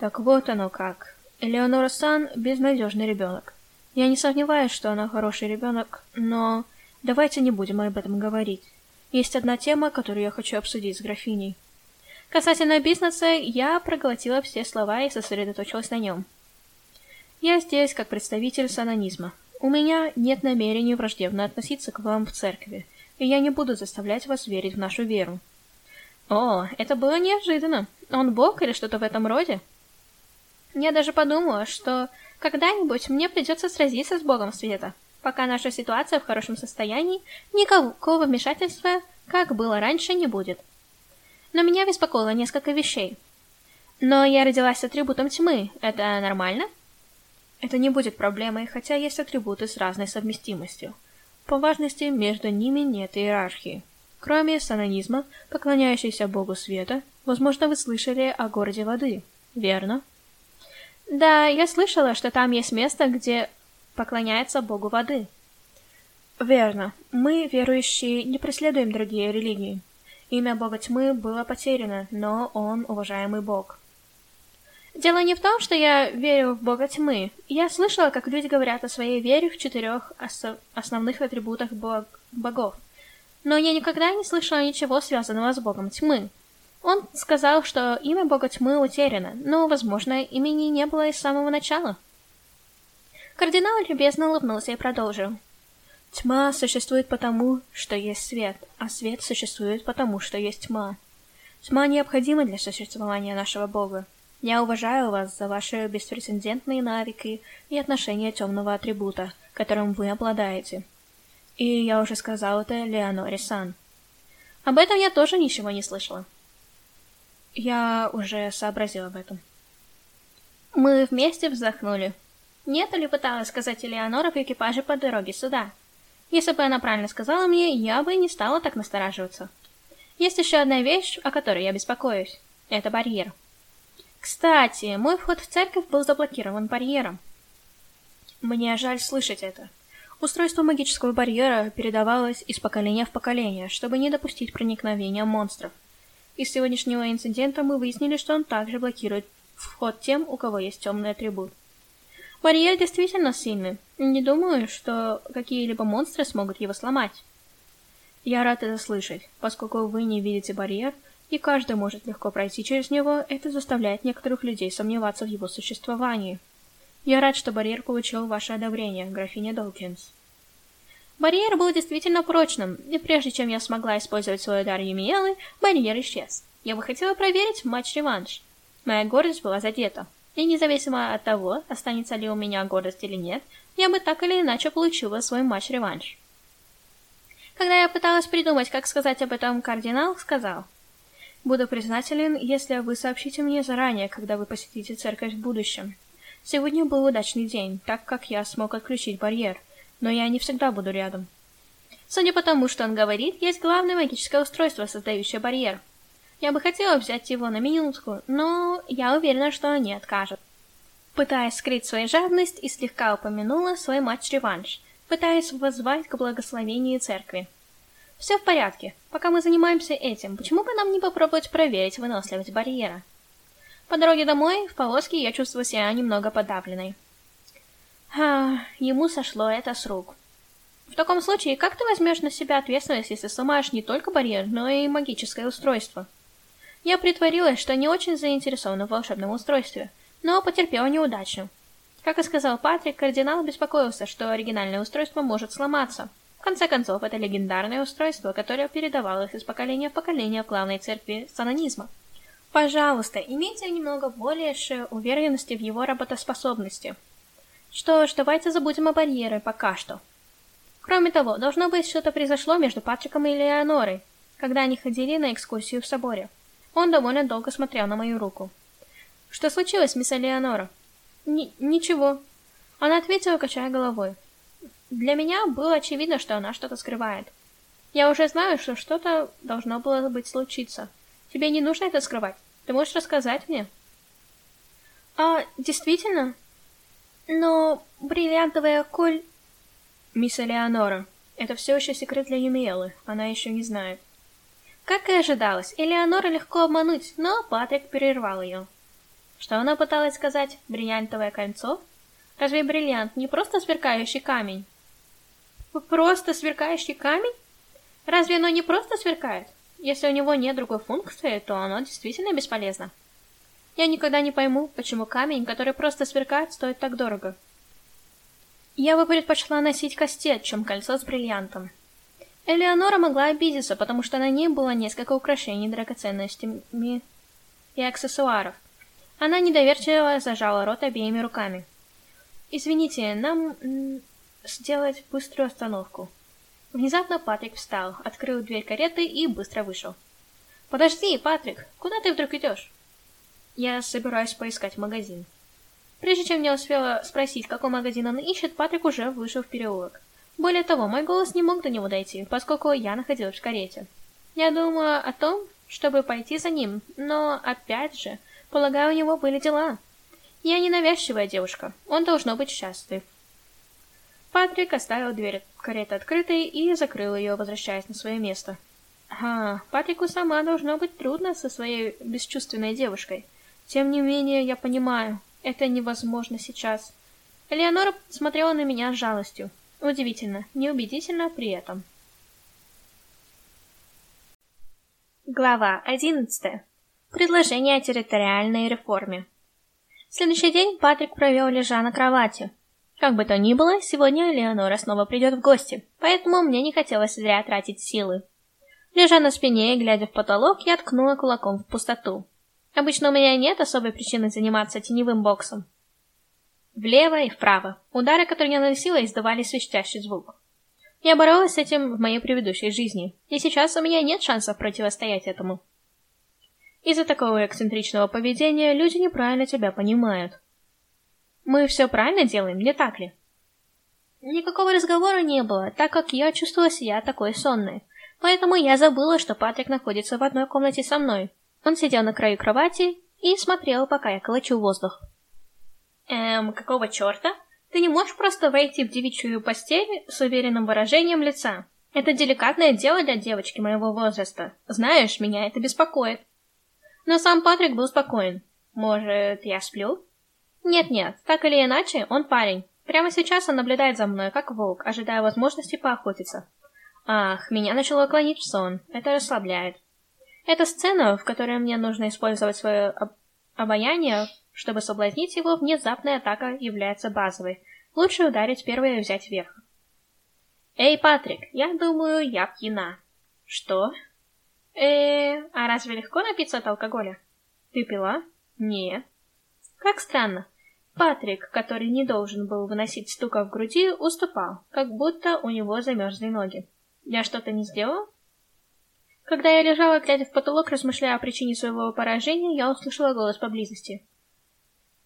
Так вот оно как. Элеонора Сан – безнадежный ребенок. Я не сомневаюсь, что она хороший ребенок, но давайте не будем об этом говорить. Есть одна тема, которую я хочу обсудить с графиней. Касательно бизнеса, я проглотила все слова и сосредоточилась на нем. Я здесь как представитель санонизма. У меня нет намерения враждебно относиться к вам в церкви – и я не буду заставлять вас верить в нашу веру. О, это было неожиданно. Он бог или что-то в этом роде? Я даже подумала, что когда-нибудь мне придется сразиться с богом света. Пока наша ситуация в хорошем состоянии, никакого вмешательства Как было раньше, не будет. Но меня беспокоило несколько вещей. Но я родилась с атрибутом тьмы. Это нормально? Это не будет проблемой, хотя есть атрибуты с разной совместимостью. По важности между ними нет иерархии. Кроме санонизма, поклоняющейся богу света, возможно, вы слышали о городе воды, верно? Да, я слышала, что там есть место, где поклоняется богу воды. Верно. Мы, верующие, не преследуем другие религии. Имя бога тьмы было потеряно, но он уважаемый бог. Дело не в том, что я верю в бога тьмы. Я слышала, как люди говорят о своей вере в четырех ос- основных атрибутах бог богов. Но я никогда не слышала ничего связанного с богом тьмы. Он сказал, что имя бога тьмы утеряно, но, возможно, имени не было и с самого начала. Кардинал любезно улыбнулся и продолжил. Тьма существует потому, что есть свет, а свет существует потому, что есть тьма. Тьма необходима для существования нашего бога. Я уважаю вас за ваши беспрецедентные навыки и отношения темного атрибута, которым вы обладаете. И я уже сказал это Леоноре Сан. Об этом я тоже ничего не слышала. Я уже сообразил об этом. Мы вместе вздохнули. Нет ли пыталась сказать Элеонора в экипаже по дороге сюда? Если бы она правильно сказала мне, я бы не стала так настораживаться. Есть еще одна вещь, о которой я беспокоюсь. Это барьер. Кстати, мой вход в церковь был заблокирован барьером. Мне жаль слышать это. Устройство магического барьера передавалось из поколения в поколение, чтобы не допустить проникновения монстров. Из сегодняшнего инцидента мы выяснили, что он также блокирует вход тем, у кого есть темный атрибут. Барьер действительно сильный. Не думаю, что какие-либо монстры смогут его сломать. Я рад это слышать, поскольку вы не видите барьер, и каждый может легко пройти через него, это заставляет некоторых людей сомневаться в его существовании. Я рад, что барьер получил ваше одобрение, графиня Долкинс. Барьер был действительно прочным, и прежде чем я смогла использовать свой удар Юмиелы, барьер исчез. Я бы хотела проверить матч-реванш. Моя гордость была задета. И независимо от того, останется ли у меня гордость или нет, я бы так или иначе получила свой матч-реванш. Когда я пыталась придумать, как сказать об этом, кардинал сказал – Буду признателен, если вы сообщите мне заранее, когда вы посетите церковь в будущем. Сегодня был удачный день, так как я смог отключить барьер, но я не всегда буду рядом. Судя по тому, что он говорит, есть главное магическое устройство, создающее барьер. Я бы хотела взять его на минутку, но я уверена, что он не откажет. Пытаясь скрыть свою жадность, и слегка упомянула свой матч-реванш, пытаясь воззвать к благословению церкви. Все в порядке. Пока мы занимаемся этим, почему бы нам не попробовать проверить выносливость барьера? По дороге домой, в повозке, я чувствовала себя немного подавленной. А, ему сошло это с рук. В таком случае, как ты возьмешь на себя ответственность, если сломаешь не только барьер, но и магическое устройство? Я притворилась, что не очень заинтересована в волшебном устройстве, но потерпела неудачу. Как и сказал Патрик, кардинал беспокоился, что оригинальное устройство может сломаться. В конце концов, это легендарное устройство, которое передавалось из поколения в поколение в главной церкви санонизма. Пожалуйста, имейте немного больше уверенности в его работоспособности. Что ж, давайте забудем о барьере пока что. Кроме того, должно быть, что-то произошло между Патриком и Леонорой, когда они ходили на экскурсию в соборе. Он довольно долго смотрел на мою руку. «Что случилось, мисс Леонора?» Н «Ничего». Она ответила, качая головой. Для меня было очевидно, что она что-то скрывает. Я уже знаю, что что-то должно было быть случиться. Тебе не нужно это скрывать. Ты можешь рассказать мне? А, действительно? Но бриллиантовая коль... Мисс Элеонора, это все еще секрет для Юмиэлы. Она еще не знает. Как и ожидалось, Элеонора легко обмануть, но Патрик перервал ее. Что она пыталась сказать? Бриллиантовое кольцо? Разве бриллиант не просто сверкающий камень? Просто сверкающий камень? Разве оно не просто сверкает? Если у него нет другой функции, то оно действительно бесполезно. Я никогда не пойму, почему камень, который просто сверкает, стоит так дорого. Я бы предпочла носить кастет, чем кольцо с бриллиантом. Элеонора могла обидеться, потому что на ней было несколько украшений драгоценностями и аксессуаров. Она недоверчиво зажала рот обеими руками. «Извините, нам сделать быструю остановку. Внезапно Патрик встал, открыл дверь кареты и быстро вышел. «Подожди, Патрик, куда ты вдруг идешь?» «Я собираюсь поискать магазин». Прежде чем я успела спросить, какой магазин он ищет, Патрик уже вышел в переулок. Более того, мой голос не мог до него дойти, поскольку я находилась в карете. Я думала о том, чтобы пойти за ним, но, опять же, полагаю, у него были дела. Я не навязчивая девушка, он должно быть счастлив. Патрик оставил дверь кареты открытой и закрыл ее, возвращаясь на свое место. А, Патрику сама должно быть трудно со своей бесчувственной девушкой. Тем не менее, я понимаю, это невозможно сейчас. Элеонора смотрела на меня с жалостью. Удивительно, неубедительно при этом. Глава 11. Предложение о территориальной реформе. Следующий день Патрик провел лежа на кровати. Как бы то ни было, сегодня Элеонора снова придет в гости, поэтому мне не хотелось зря тратить силы. Лежа на спине и глядя в потолок, я ткнула кулаком в пустоту. Обычно у меня нет особой причины заниматься теневым боксом. Влево и вправо. Удары, которые я наносила, издавали свистящий звук. Я боролась с этим в моей предыдущей жизни, и сейчас у меня нет шансов противостоять этому. Из-за такого эксцентричного поведения люди неправильно тебя понимают. Мы все правильно делаем, не так ли? Никакого разговора не было, так как я чувствовала себя такой сонной. Поэтому я забыла, что Патрик находится в одной комнате со мной. Он сидел на краю кровати и смотрел, пока я колочу воздух. Эм, какого черта? Ты не можешь просто войти в девичью постель с уверенным выражением лица. Это деликатное дело для девочки моего возраста. Знаешь, меня это беспокоит. Но сам Патрик был спокоен. Может, я сплю? Нет-нет, так или иначе, он парень. Прямо сейчас он наблюдает за мной, как волк, ожидая возможности поохотиться. Ах, меня начало клонить в сон. Это расслабляет. Эта сцена, в которой мне нужно использовать свое об обаяние, чтобы соблазнить его, внезапная атака является базовой. Лучше ударить первое и взять верх. Эй, Патрик, я думаю, я пьяна. Что? Э, а разве легко напиться от алкоголя? Ты пила? Нет. Как странно. Патрик, который не должен был выносить стука в груди, уступал, как будто у него замерзли ноги. Я что-то не сделал? Когда я лежала, глядя в потолок, размышляя о причине своего поражения, я услышала голос поблизости.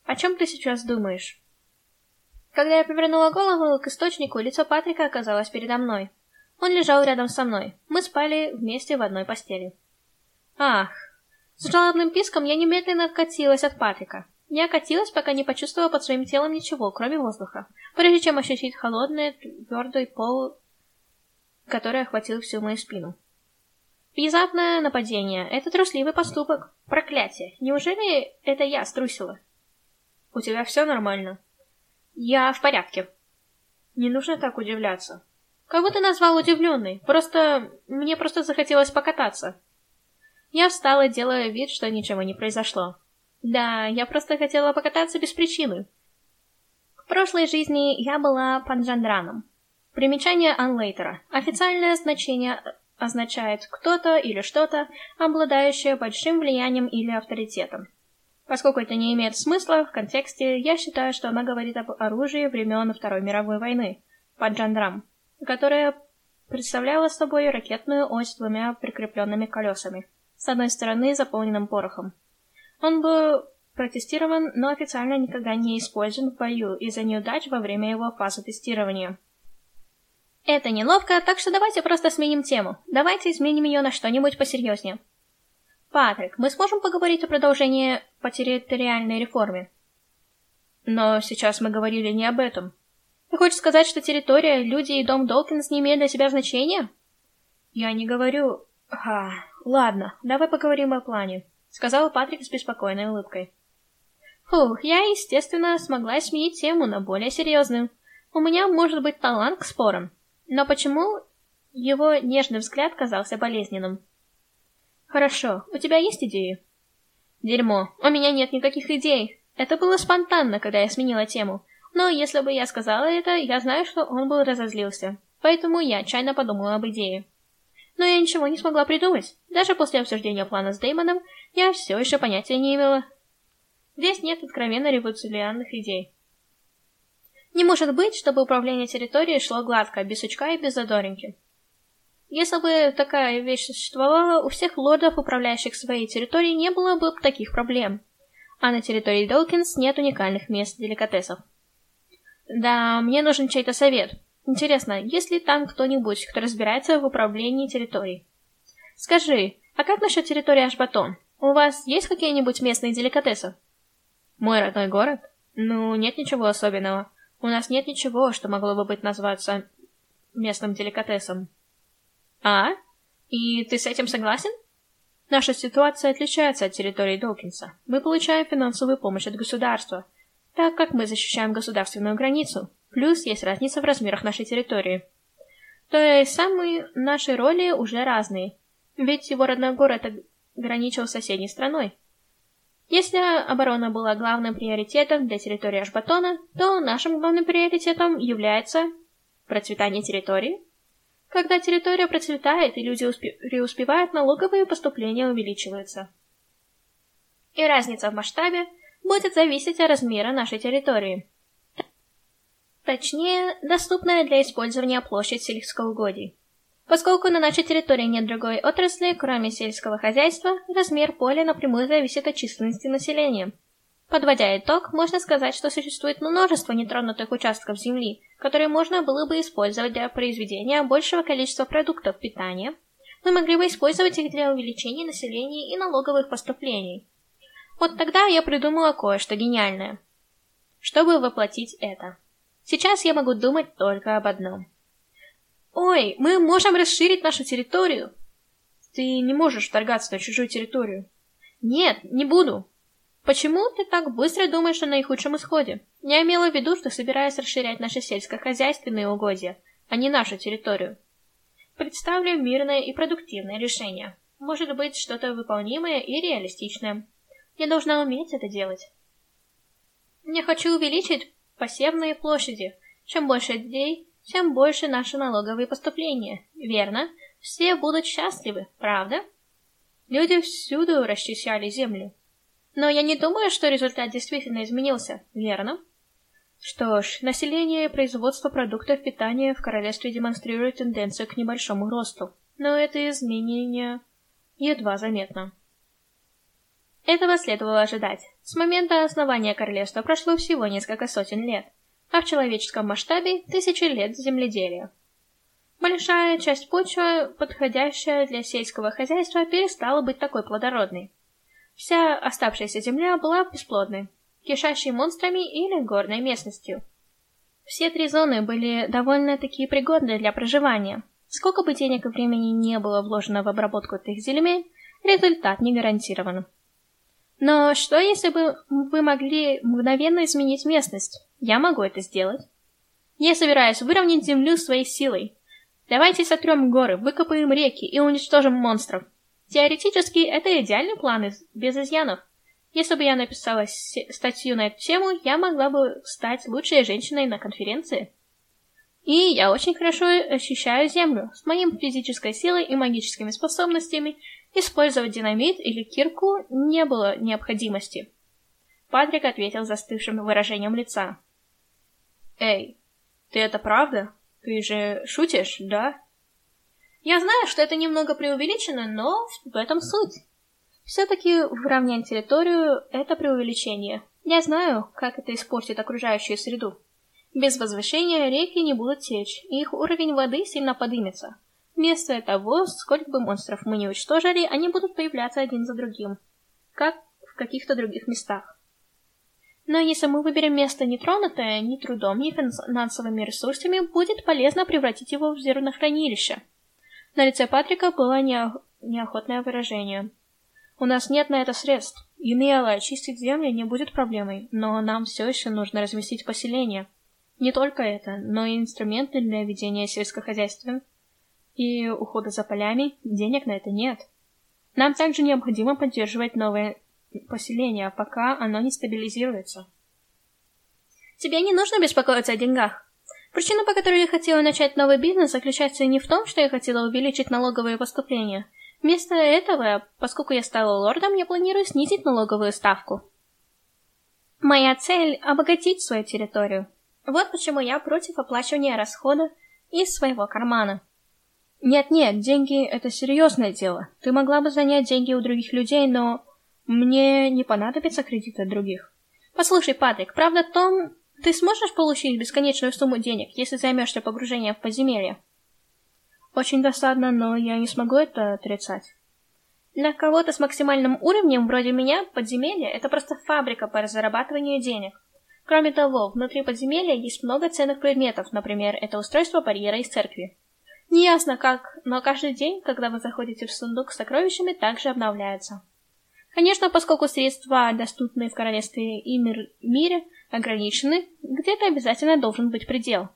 «О чем ты сейчас думаешь?» Когда я повернула голову к источнику, лицо Патрика оказалось передо мной. Он лежал рядом со мной. Мы спали вместе в одной постели. Ах! С жалобным писком я немедленно откатилась от Патрика. Я катилась, пока не почувствовала под своим телом ничего, кроме воздуха, прежде чем ощутить холодный, твердый пол, который охватил всю мою спину. Внезапное нападение — это трусливый поступок. Проклятие. Неужели это я струсила? У тебя все нормально? Я в порядке. Не нужно так удивляться. Кого ты назвал удивленной? Просто... Мне просто захотелось покататься. Я встала, делая вид, что ничего не произошло. Да, я просто хотела покататься без причины. В прошлой жизни я была панджандраном. Примечание Анлейтера. Официальное значение означает кто-то или что-то, обладающее большим влиянием или авторитетом. Поскольку это не имеет смысла в контексте, я считаю, что она говорит об оружии времен Второй мировой войны, панджандрам, которое представляла собой ракетную ось с двумя прикрепленными колесами, с одной стороны заполненным порохом, он был протестирован, но официально никогда не использован в бою из-за неудач во время его фазы тестирования. Это неловко, так что давайте просто сменим тему. Давайте изменим ее на что-нибудь посерьезнее. Патрик, мы сможем поговорить о продолжении по территориальной реформе? Но сейчас мы говорили не об этом. Ты хочешь сказать, что территория, люди и дом Долкинс не имеют для себя значения? Я не говорю... А, ладно, давай поговорим о плане сказал Патрик с беспокойной улыбкой. Фух, я, естественно, смогла сменить тему на более серьезную. У меня может быть талант к спорам. Но почему его нежный взгляд казался болезненным? Хорошо, у тебя есть идеи? Дерьмо, у меня нет никаких идей. Это было спонтанно, когда я сменила тему. Но если бы я сказала это, я знаю, что он бы разозлился. Поэтому я отчаянно подумала об идее. Но я ничего не смогла придумать. Даже после обсуждения плана с Дэймоном я все еще понятия не имела. Здесь нет откровенно революционных идей. Не может быть, чтобы управление территорией шло гладко, без сучка и без задоринки. Если бы такая вещь существовала, у всех лордов, управляющих своей территорией, не было бы таких проблем. А на территории Долкинс нет уникальных мест деликатесов. Да, мне нужен чей-то совет. Интересно, есть ли там кто-нибудь, кто разбирается в управлении территорией? Скажи, а как насчет территории Ашбатон? У вас есть какие-нибудь местные деликатесы? Мой родной город? Ну, нет ничего особенного. У нас нет ничего, что могло бы быть назваться местным деликатесом. А? И ты с этим согласен? Наша ситуация отличается от территории Докинса. Мы получаем финансовую помощь от государства, так как мы защищаем государственную границу. Плюс есть разница в размерах нашей территории. То есть самые наши роли уже разные. Ведь его родной город ограничил соседней страной. Если оборона была главным приоритетом для территории Ашбатона, то нашим главным приоритетом является процветание территории. Когда территория процветает и люди успе преуспевают, налоговые поступления увеличиваются. И разница в масштабе будет зависеть от размера нашей территории. Точнее, доступная для использования площадь сельскоугодий. Поскольку на нашей территории нет другой отрасли, кроме сельского хозяйства, размер поля напрямую зависит от численности населения. Подводя итог, можно сказать, что существует множество нетронутых участков земли, которые можно было бы использовать для произведения большего количества продуктов питания. Мы могли бы использовать их для увеличения населения и налоговых поступлений. Вот тогда я придумала кое-что гениальное. Чтобы воплотить это. Сейчас я могу думать только об одном. «Ой, мы можем расширить нашу территорию!» «Ты не можешь вторгаться на чужую территорию». «Нет, не буду!» «Почему ты так быстро думаешь о наихудшем исходе?» Я имела в виду, что собираюсь расширять наши сельскохозяйственные угодья, а не нашу территорию. Представлю мирное и продуктивное решение. Может быть, что-то выполнимое и реалистичное. Я должна уметь это делать. Я хочу увеличить посевные площади. Чем больше людей, тем больше наши налоговые поступления. Верно? Все будут счастливы, правда? Люди всюду расчищали землю. Но я не думаю, что результат действительно изменился, верно? Что ж, население и производство продуктов питания в королевстве демонстрирует тенденцию к небольшому росту, но это изменение едва заметно. Этого следовало ожидать. С момента основания королевства прошло всего несколько сотен лет, а в человеческом масштабе тысячи лет земледелия. Большая часть почвы, подходящая для сельского хозяйства, перестала быть такой плодородной. Вся оставшаяся земля была бесплодной, кишащей монстрами или горной местностью. Все три зоны были довольно-таки пригодны для проживания. Сколько бы денег и времени не было вложено в обработку этих земель, результат не гарантирован. Но что если бы вы могли мгновенно изменить местность? Я могу это сделать. Я собираюсь выровнять землю своей силой. Давайте сотрем горы, выкопаем реки и уничтожим монстров. Теоретически, это идеальный план без изъянов. Если бы я написала статью на эту тему, я могла бы стать лучшей женщиной на конференции. И я очень хорошо ощущаю Землю. С моей физической силой и магическими способностями Использовать динамит или кирку не было необходимости. Патрик ответил застывшим выражением лица. «Эй, ты это правда? Ты же шутишь, да?» «Я знаю, что это немного преувеличено, но в этом суть. Все-таки выровнять территорию — это преувеличение. Я знаю, как это испортит окружающую среду. Без возвышения реки не будут течь, и их уровень воды сильно подымется. Вместо того, сколько бы монстров мы не уничтожили, они будут появляться один за другим, как в каких-то других местах. Но если мы выберем место нетронутое ни трудом, ни финансовыми ресурсами, будет полезно превратить его в зернохранилище. На лице Патрика было неох... неохотное выражение. У нас нет на это средств. Юмиэла очистить землю не будет проблемой, но нам все еще нужно разместить поселение. Не только это, но и инструменты для ведения сельскохозяйственных и ухода за полями, денег на это нет. Нам также необходимо поддерживать новое поселение, пока оно не стабилизируется. Тебе не нужно беспокоиться о деньгах. Причина, по которой я хотела начать новый бизнес, заключается не в том, что я хотела увеличить налоговые поступления. Вместо этого, поскольку я стала лордом, я планирую снизить налоговую ставку. Моя цель — обогатить свою территорию. Вот почему я против оплачивания расхода из своего кармана. Нет-нет, деньги — это серьезное дело. Ты могла бы занять деньги у других людей, но мне не понадобится кредит от других. Послушай, Патрик, правда том, ты сможешь получить бесконечную сумму денег, если займешься погружением в подземелье? Очень досадно, но я не смогу это отрицать. Для кого-то с максимальным уровнем, вроде меня, подземелье — это просто фабрика по зарабатыванию денег. Кроме того, внутри подземелья есть много ценных предметов, например, это устройство барьера из церкви. Неясно как, но каждый день, когда вы заходите в сундук с сокровищами, также обновляется. Конечно, поскольку средства, доступные в королевстве и мир, мире, ограничены, где-то обязательно должен быть предел.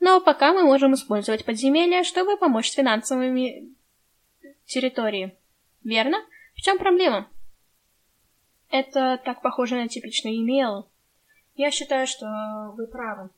Но пока мы можем использовать подземелья, чтобы помочь с финансовыми территории. Верно? В чем проблема? Это так похоже на типичный имейл. Я считаю, что вы правы.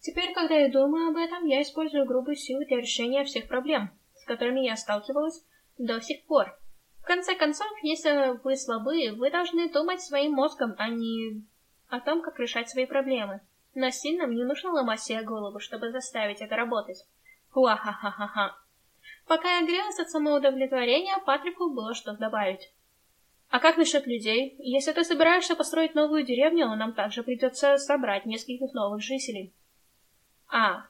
Теперь, когда я думаю об этом, я использую грубую силу для решения всех проблем, с которыми я сталкивалась до сих пор. В конце концов, если вы слабы, вы должны думать своим мозгом, а не о том, как решать свои проблемы. Но сильным не нужно ломать себе голову, чтобы заставить это работать. Хуа-ха-ха-ха-ха. Пока я грелась от самоудовлетворения, Патрику было что добавить. А как насчет людей? Если ты собираешься построить новую деревню, нам также придется собрать нескольких новых жителей. А.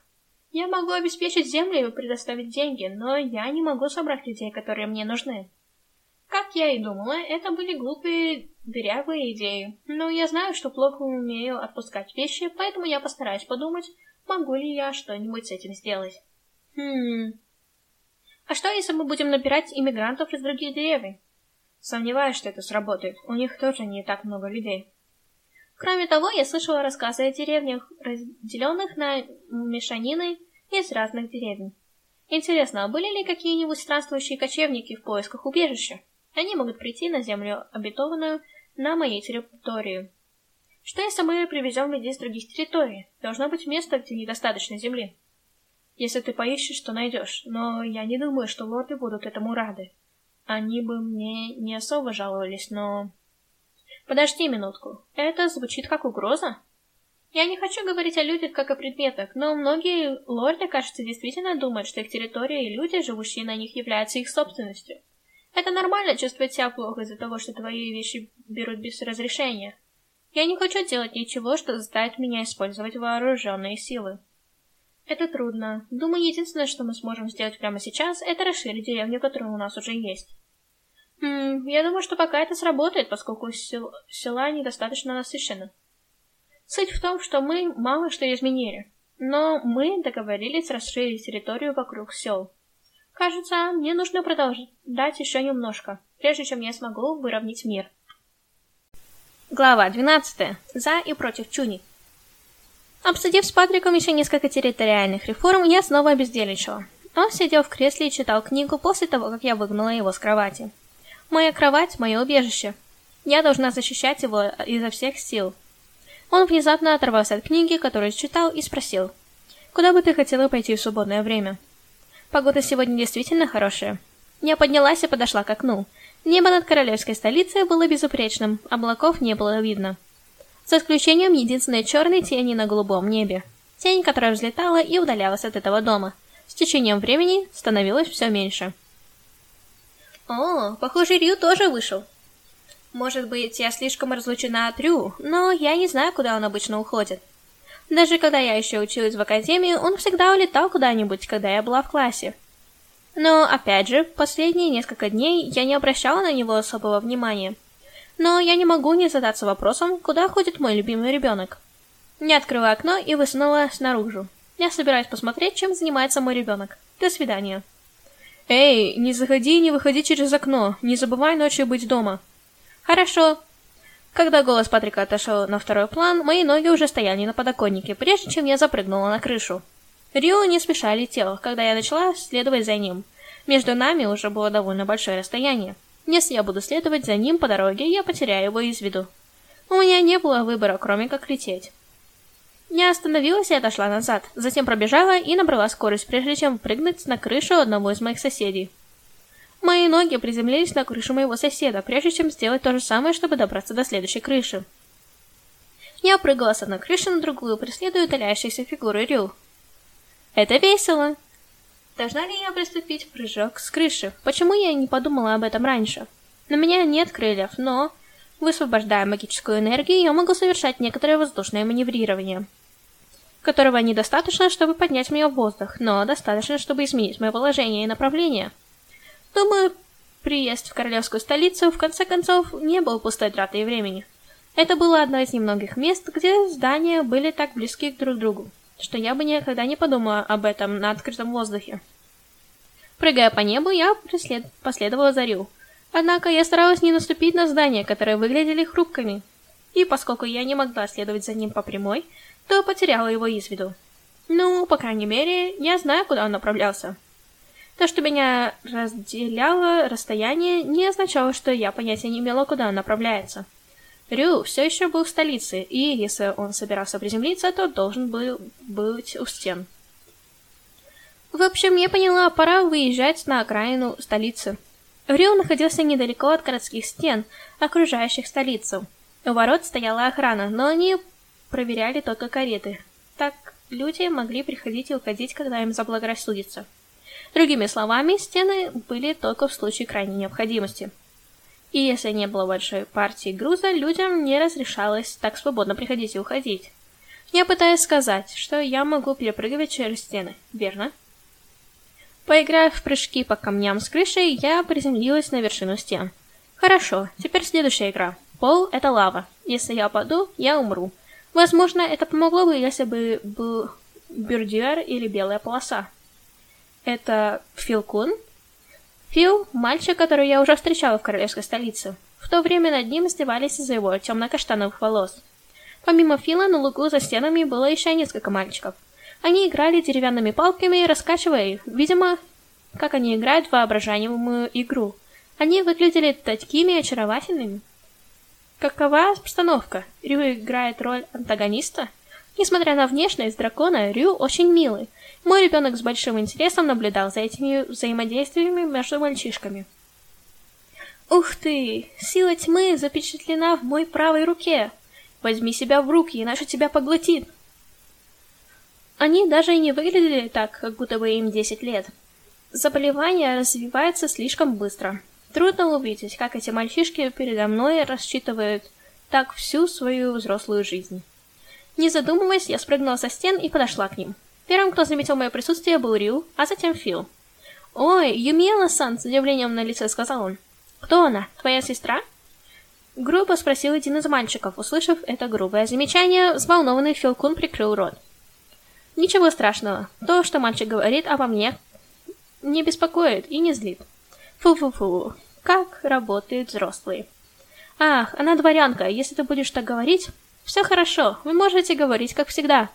Я могу обеспечить землю и предоставить деньги, но я не могу собрать людей, которые мне нужны. Как я и думала, это были глупые, дырявые идеи. Но я знаю, что плохо умею отпускать вещи, поэтому я постараюсь подумать, могу ли я что-нибудь с этим сделать. Хм... А что, если мы будем набирать иммигрантов из других деревень? Сомневаюсь, что это сработает. У них тоже не так много людей. Кроме того, я слышала рассказы о деревнях, разделенных на мешанины из разных деревень. Интересно, а были ли какие-нибудь странствующие кочевники в поисках убежища? Они могут прийти на землю, обетованную на моей территории. Что если мы привезем людей с других территорий? Должно быть место, где недостаточно земли. Если ты поищешь, то найдешь, но я не думаю, что лорды будут этому рады. Они бы мне не особо жаловались, но... Подожди минутку. Это звучит как угроза? Я не хочу говорить о людях как о предметах, но многие лорды, кажется, действительно думают, что их территория и люди, живущие на них, являются их собственностью. Это нормально чувствовать себя плохо из-за того, что твои вещи берут без разрешения. Я не хочу делать ничего, что заставит меня использовать вооруженные силы. Это трудно. Думаю, единственное, что мы сможем сделать прямо сейчас, это расширить деревню, которая у нас уже есть. Я думаю, что пока это сработает, поскольку сел... села недостаточно насыщены. Суть в том, что мы мало что изменили, но мы договорились расширить территорию вокруг сел. Кажется, мне нужно продолжать еще немножко, прежде чем я смогу выровнять мир. Глава 12. За и против Чуни. Обсудив с Патриком еще несколько территориальных реформ, я снова бездельничала. Он сидел в кресле и читал книгу после того, как я выгнала его с кровати. Моя кровать — мое убежище. Я должна защищать его изо всех сил. Он внезапно оторвался от книги, которую читал, и спросил. «Куда бы ты хотела пойти в свободное время?» Погода сегодня действительно хорошая. Я поднялась и подошла к окну. Небо над королевской столицей было безупречным, облаков не было видно. За исключением единственной черной тени на голубом небе. Тень, которая взлетала и удалялась от этого дома. С течением времени становилось все меньше. О, похоже, Рю тоже вышел. Может быть, я слишком разлучена от Рю, но я не знаю, куда он обычно уходит. Даже когда я еще училась в академии, он всегда улетал куда-нибудь, когда я была в классе. Но, опять же, последние несколько дней я не обращала на него особого внимания. Но я не могу не задаться вопросом, куда ходит мой любимый ребенок. Не открыла окно и высунула снаружи. Я собираюсь посмотреть, чем занимается мой ребенок. До свидания. «Эй, не заходи и не выходи через окно. Не забывай ночью быть дома». «Хорошо». Когда голос Патрика отошел на второй план, мои ноги уже стояли на подоконнике, прежде чем я запрыгнула на крышу. Рио не спеша летел, когда я начала следовать за ним. Между нами уже было довольно большое расстояние. Если я буду следовать за ним по дороге, я потеряю его из виду. У меня не было выбора, кроме как лететь. Я остановилась и отошла назад, затем пробежала и набрала скорость, прежде чем прыгнуть на крышу одного из моих соседей. Мои ноги приземлились на крышу моего соседа, прежде чем сделать то же самое, чтобы добраться до следующей крыши. Я прыгала с одной крыши на другую, преследуя удаляющиеся фигуры Рю. Это весело. Должна ли я приступить прыжок с крыши? Почему я не подумала об этом раньше? На меня нет крыльев, но, высвобождая магическую энергию, я могу совершать некоторое воздушное маневрирование, которого недостаточно, чтобы поднять меня в воздух, но достаточно, чтобы изменить мое положение и направление. Думаю, приезд в королевскую столицу в конце концов не был пустой тратой времени. Это было одно из немногих мест, где здания были так близки друг к другу что я бы никогда не подумала об этом на открытом воздухе. Прыгая по небу, я преслед... последовала за Рю. Однако я старалась не наступить на здания, которые выглядели хрупкими. И поскольку я не могла следовать за ним по прямой, то потеряла его из виду. Ну, по крайней мере, я знаю, куда он направлялся. То, что меня разделяло расстояние, не означало, что я понятия не имела, куда он направляется. Рю все еще был в столице, и если он собирался приземлиться, то должен был быть у стен. В общем, я поняла, пора выезжать на окраину столицы. Рю находился недалеко от городских стен, окружающих столицу. У ворот стояла охрана, но они проверяли только кареты. Так люди могли приходить и уходить, когда им заблагорассудится. Другими словами, стены были только в случае крайней необходимости. И если не было большой партии груза, людям не разрешалось так свободно приходить и уходить. Я пытаюсь сказать, что я могу перепрыгивать через стены, верно? Поиграв в прыжки по камням с крышей, я приземлилась на вершину стен. Хорошо, теперь следующая игра. Пол — это лава. Если я упаду, я умру. Возможно, это помогло бы, если бы был бюрдюер или белая полоса. Это Филкун, Фил – мальчик, который я уже встречала в королевской столице. В то время над ним издевались из-за его темно-каштановых волос. Помимо Фила, на лугу за стенами было еще несколько мальчиков. Они играли деревянными палками, раскачивая их, видимо, как они играют в воображаемую игру. Они выглядели такими очаровательными. Какова обстановка? Рю играет роль антагониста? Несмотря на внешность дракона, Рю очень милый. Мой ребенок с большим интересом наблюдал за этими взаимодействиями между мальчишками. Ух ты! Сила тьмы запечатлена в моей правой руке. Возьми себя в руки, иначе тебя поглотит. Они даже и не выглядели так, как будто бы им 10 лет. Заболевание развивается слишком быстро. Трудно увидеть, как эти мальчишки передо мной рассчитывают так всю свою взрослую жизнь. Не задумываясь, я спрыгнула со стен и подошла к ним. Первым, кто заметил мое присутствие, был Рю, а затем Фил. «Ой, Юмиэла-сан!» с удивлением на лице сказал он. «Кто она? Твоя сестра?» Грубо спросил один из мальчиков. Услышав это грубое замечание, взволнованный Фил Кун прикрыл рот. Ничего страшного. То, что мальчик говорит обо мне, не беспокоит и не злит. Фу-фу-фу. Как работают взрослые. Ах, она дворянка. Если ты будешь так говорить, все хорошо, вы можете говорить, как всегда.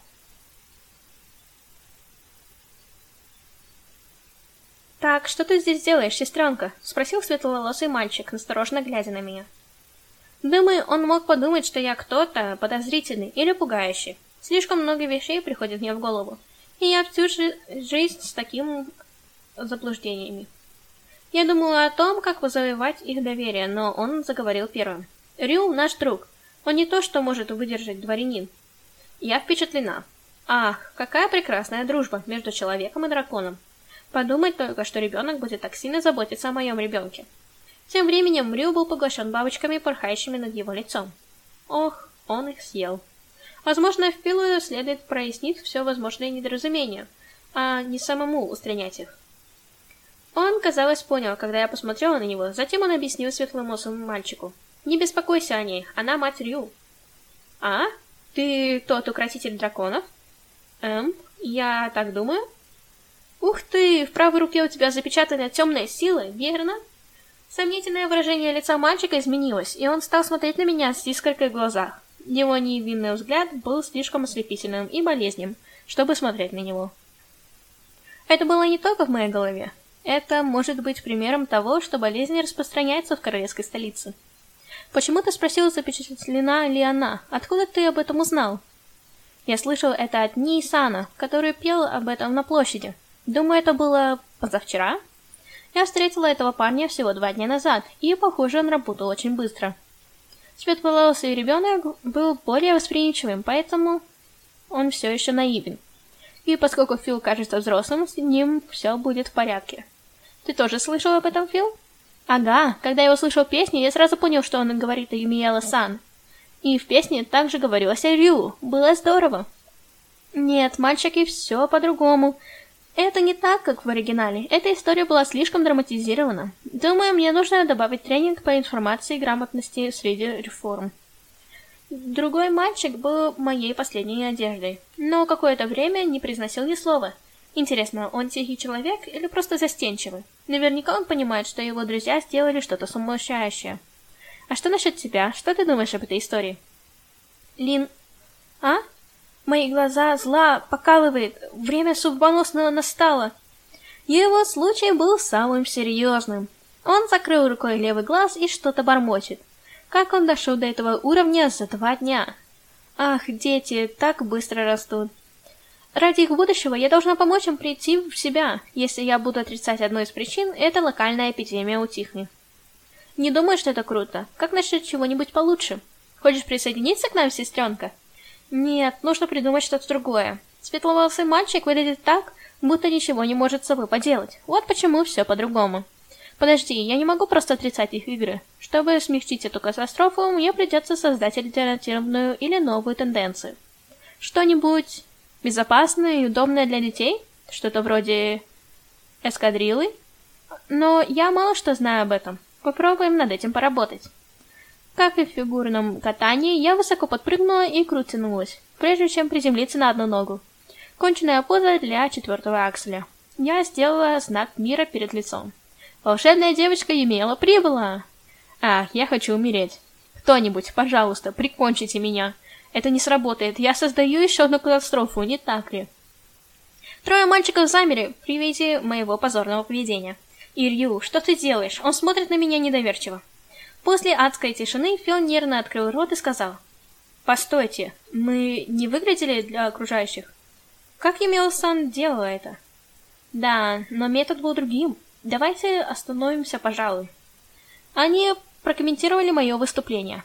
«Так, что ты здесь делаешь, сестренка?» — спросил светловолосый мальчик, насторожно глядя на меня. Думаю, он мог подумать, что я кто-то подозрительный или пугающий. Слишком много вещей приходит мне в голову, и я всю жи жизнь с такими заблуждениями. Я думала о том, как завоевать их доверие, но он заговорил первым. «Рю — наш друг. Он не то, что может выдержать дворянин. Я впечатлена. Ах, какая прекрасная дружба между человеком и драконом. Подумать только, что ребенок будет так сильно заботиться о моем ребенке. Тем временем Рю был поглощен бабочками, порхающими над его лицом. Ох, он их съел. Возможно, в Филую следует прояснить все возможные недоразумения, а не самому устранять их. Он, казалось, понял, когда я посмотрела на него, затем он объяснил светломосому мальчику. Не беспокойся о ней, она мать Рю. А? Ты тот укротитель драконов? Эм, я так думаю? Ух ты, в правой руке у тебя запечатана темная сила, верно? Сомнительное выражение лица мальчика изменилось, и он стал смотреть на меня с искоркой в глазах. Его невинный взгляд был слишком ослепительным и болезненным, чтобы смотреть на него. Это было не только в моей голове. Это может быть примером того, что болезнь распространяется в королевской столице. Почему ты спросил, запечатлена ли она? Откуда ты об этом узнал? Я слышал это от Нисана, который пел об этом на площади. Думаю, это было позавчера. Я встретила этого парня всего два дня назад, и, похоже, он работал очень быстро. Светловолосый ребенок был более восприимчивым, поэтому он все еще наивен. И поскольку Фил кажется взрослым, с ним все будет в порядке. Ты тоже слышал об этом, Фил? Ага, когда я услышал песню, я сразу понял, что он говорит о Юмиэла-сан. И в песне также говорилось о Рю. Было здорово. Нет, мальчики, все по-другому. Это не так, как в оригинале. Эта история была слишком драматизирована. Думаю, мне нужно добавить тренинг по информации и грамотности среди реформ. Другой мальчик был моей последней надеждой, но какое-то время не произносил ни слова. Интересно, он тихий человек или просто застенчивый? Наверняка он понимает, что его друзья сделали что-то сумасшедшее. А что насчет тебя? Что ты думаешь об этой истории? Лин... А? Мои глаза зла покалывает. Время судьбоносного настало. Его случай был самым серьезным. Он закрыл рукой левый глаз и что-то бормочет. Как он дошел до этого уровня за два дня? Ах, дети так быстро растут. Ради их будущего я должна помочь им прийти в себя. Если я буду отрицать одну из причин, эта локальная эпидемия утихнет. Не думаю, что это круто. Как насчет чего-нибудь получше? Хочешь присоединиться к нам, сестренка? Нет, нужно придумать что-то другое. Светловолосый мальчик выглядит так, будто ничего не может с собой поделать. Вот почему все по-другому. Подожди, я не могу просто отрицать их игры. Чтобы смягчить эту катастрофу, мне придется создать альтернативную или новую тенденцию. Что-нибудь безопасное и удобное для детей? Что-то вроде эскадрилы? Но я мало что знаю об этом. Попробуем над этим поработать. Как и в фигурном катании, я высоко подпрыгнула и крутанулась, прежде чем приземлиться на одну ногу. Конченая поза для четвертого акселя. Я сделала знак мира перед лицом. Волшебная девочка Емела прибыла! Ах, я хочу умереть. Кто-нибудь, пожалуйста, прикончите меня. Это не сработает, я создаю еще одну катастрофу, не так ли? Трое мальчиков замерли при виде моего позорного поведения. Ирью, что ты делаешь? Он смотрит на меня недоверчиво. После адской тишины Фил нервно открыл рот и сказал. «Постойте, мы не выглядели для окружающих?» Как Юмио-сан делала это? Да, но метод был другим. Давайте остановимся, пожалуй. Они прокомментировали мое выступление.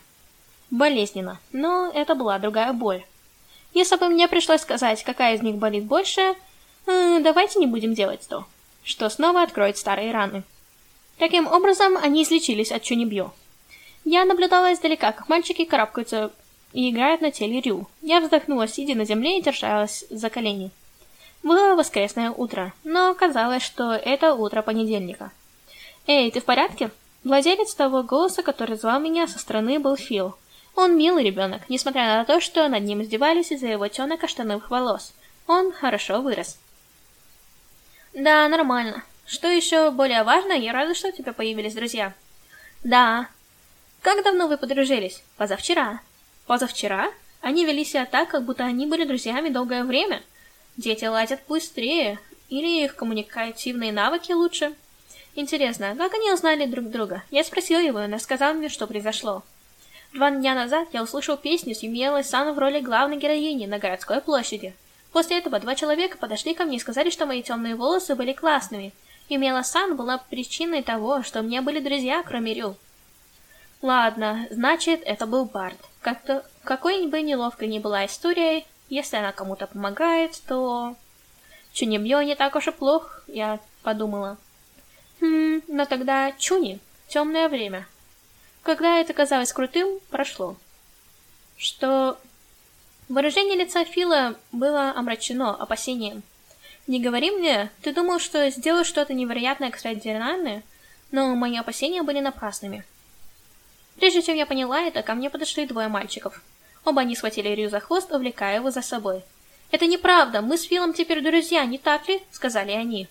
Болезненно, но это была другая боль. Если бы мне пришлось сказать, какая из них болит больше, э, давайте не будем делать то, что снова откроет старые раны. Таким образом, они излечились от Чунибью. Я наблюдала издалека, как мальчики карабкаются и играют на теле Рю. Я вздохнула, сидя на земле и держалась за колени. Было воскресное утро, но казалось, что это утро понедельника. «Эй, ты в порядке?» Владелец того голоса, который звал меня со стороны, был Фил. Он милый ребенок, несмотря на то, что над ним издевались из-за его темно-каштановых волос. Он хорошо вырос. Да, нормально. Что еще более важно, я рада, что у тебя появились друзья. Да, как давно вы подружились? Позавчера. Позавчера? Они вели себя так, как будто они были друзьями долгое время. Дети ладят быстрее, или их коммуникативные навыки лучше. Интересно, как они узнали друг друга? Я спросил его, и он рассказал мне, что произошло. Два дня назад я услышал песню с Юмиэлой Сан в роли главной героини на городской площади. После этого два человека подошли ко мне и сказали, что мои темные волосы были классными. Юмиэла Сан была причиной того, что у меня были друзья, кроме Рю. Ладно, значит, это был Барт. Как-то, какой бы неловкой ни была история, если она кому-то помогает, то... Чунибьё не так уж и плох, я подумала. Хм, но тогда Чуни, темное время. Когда это казалось крутым, прошло. Что... Выражение лица Фила было омрачено опасением. «Не говори мне, ты думал, что сделал что-то невероятное экстраординарное?» Но мои опасения были напрасными. Прежде чем я поняла это, ко мне подошли двое мальчиков. Оба они схватили Рю за хвост, увлекая его за собой. «Это неправда, мы с Филом теперь друзья, не так ли?» — сказали они.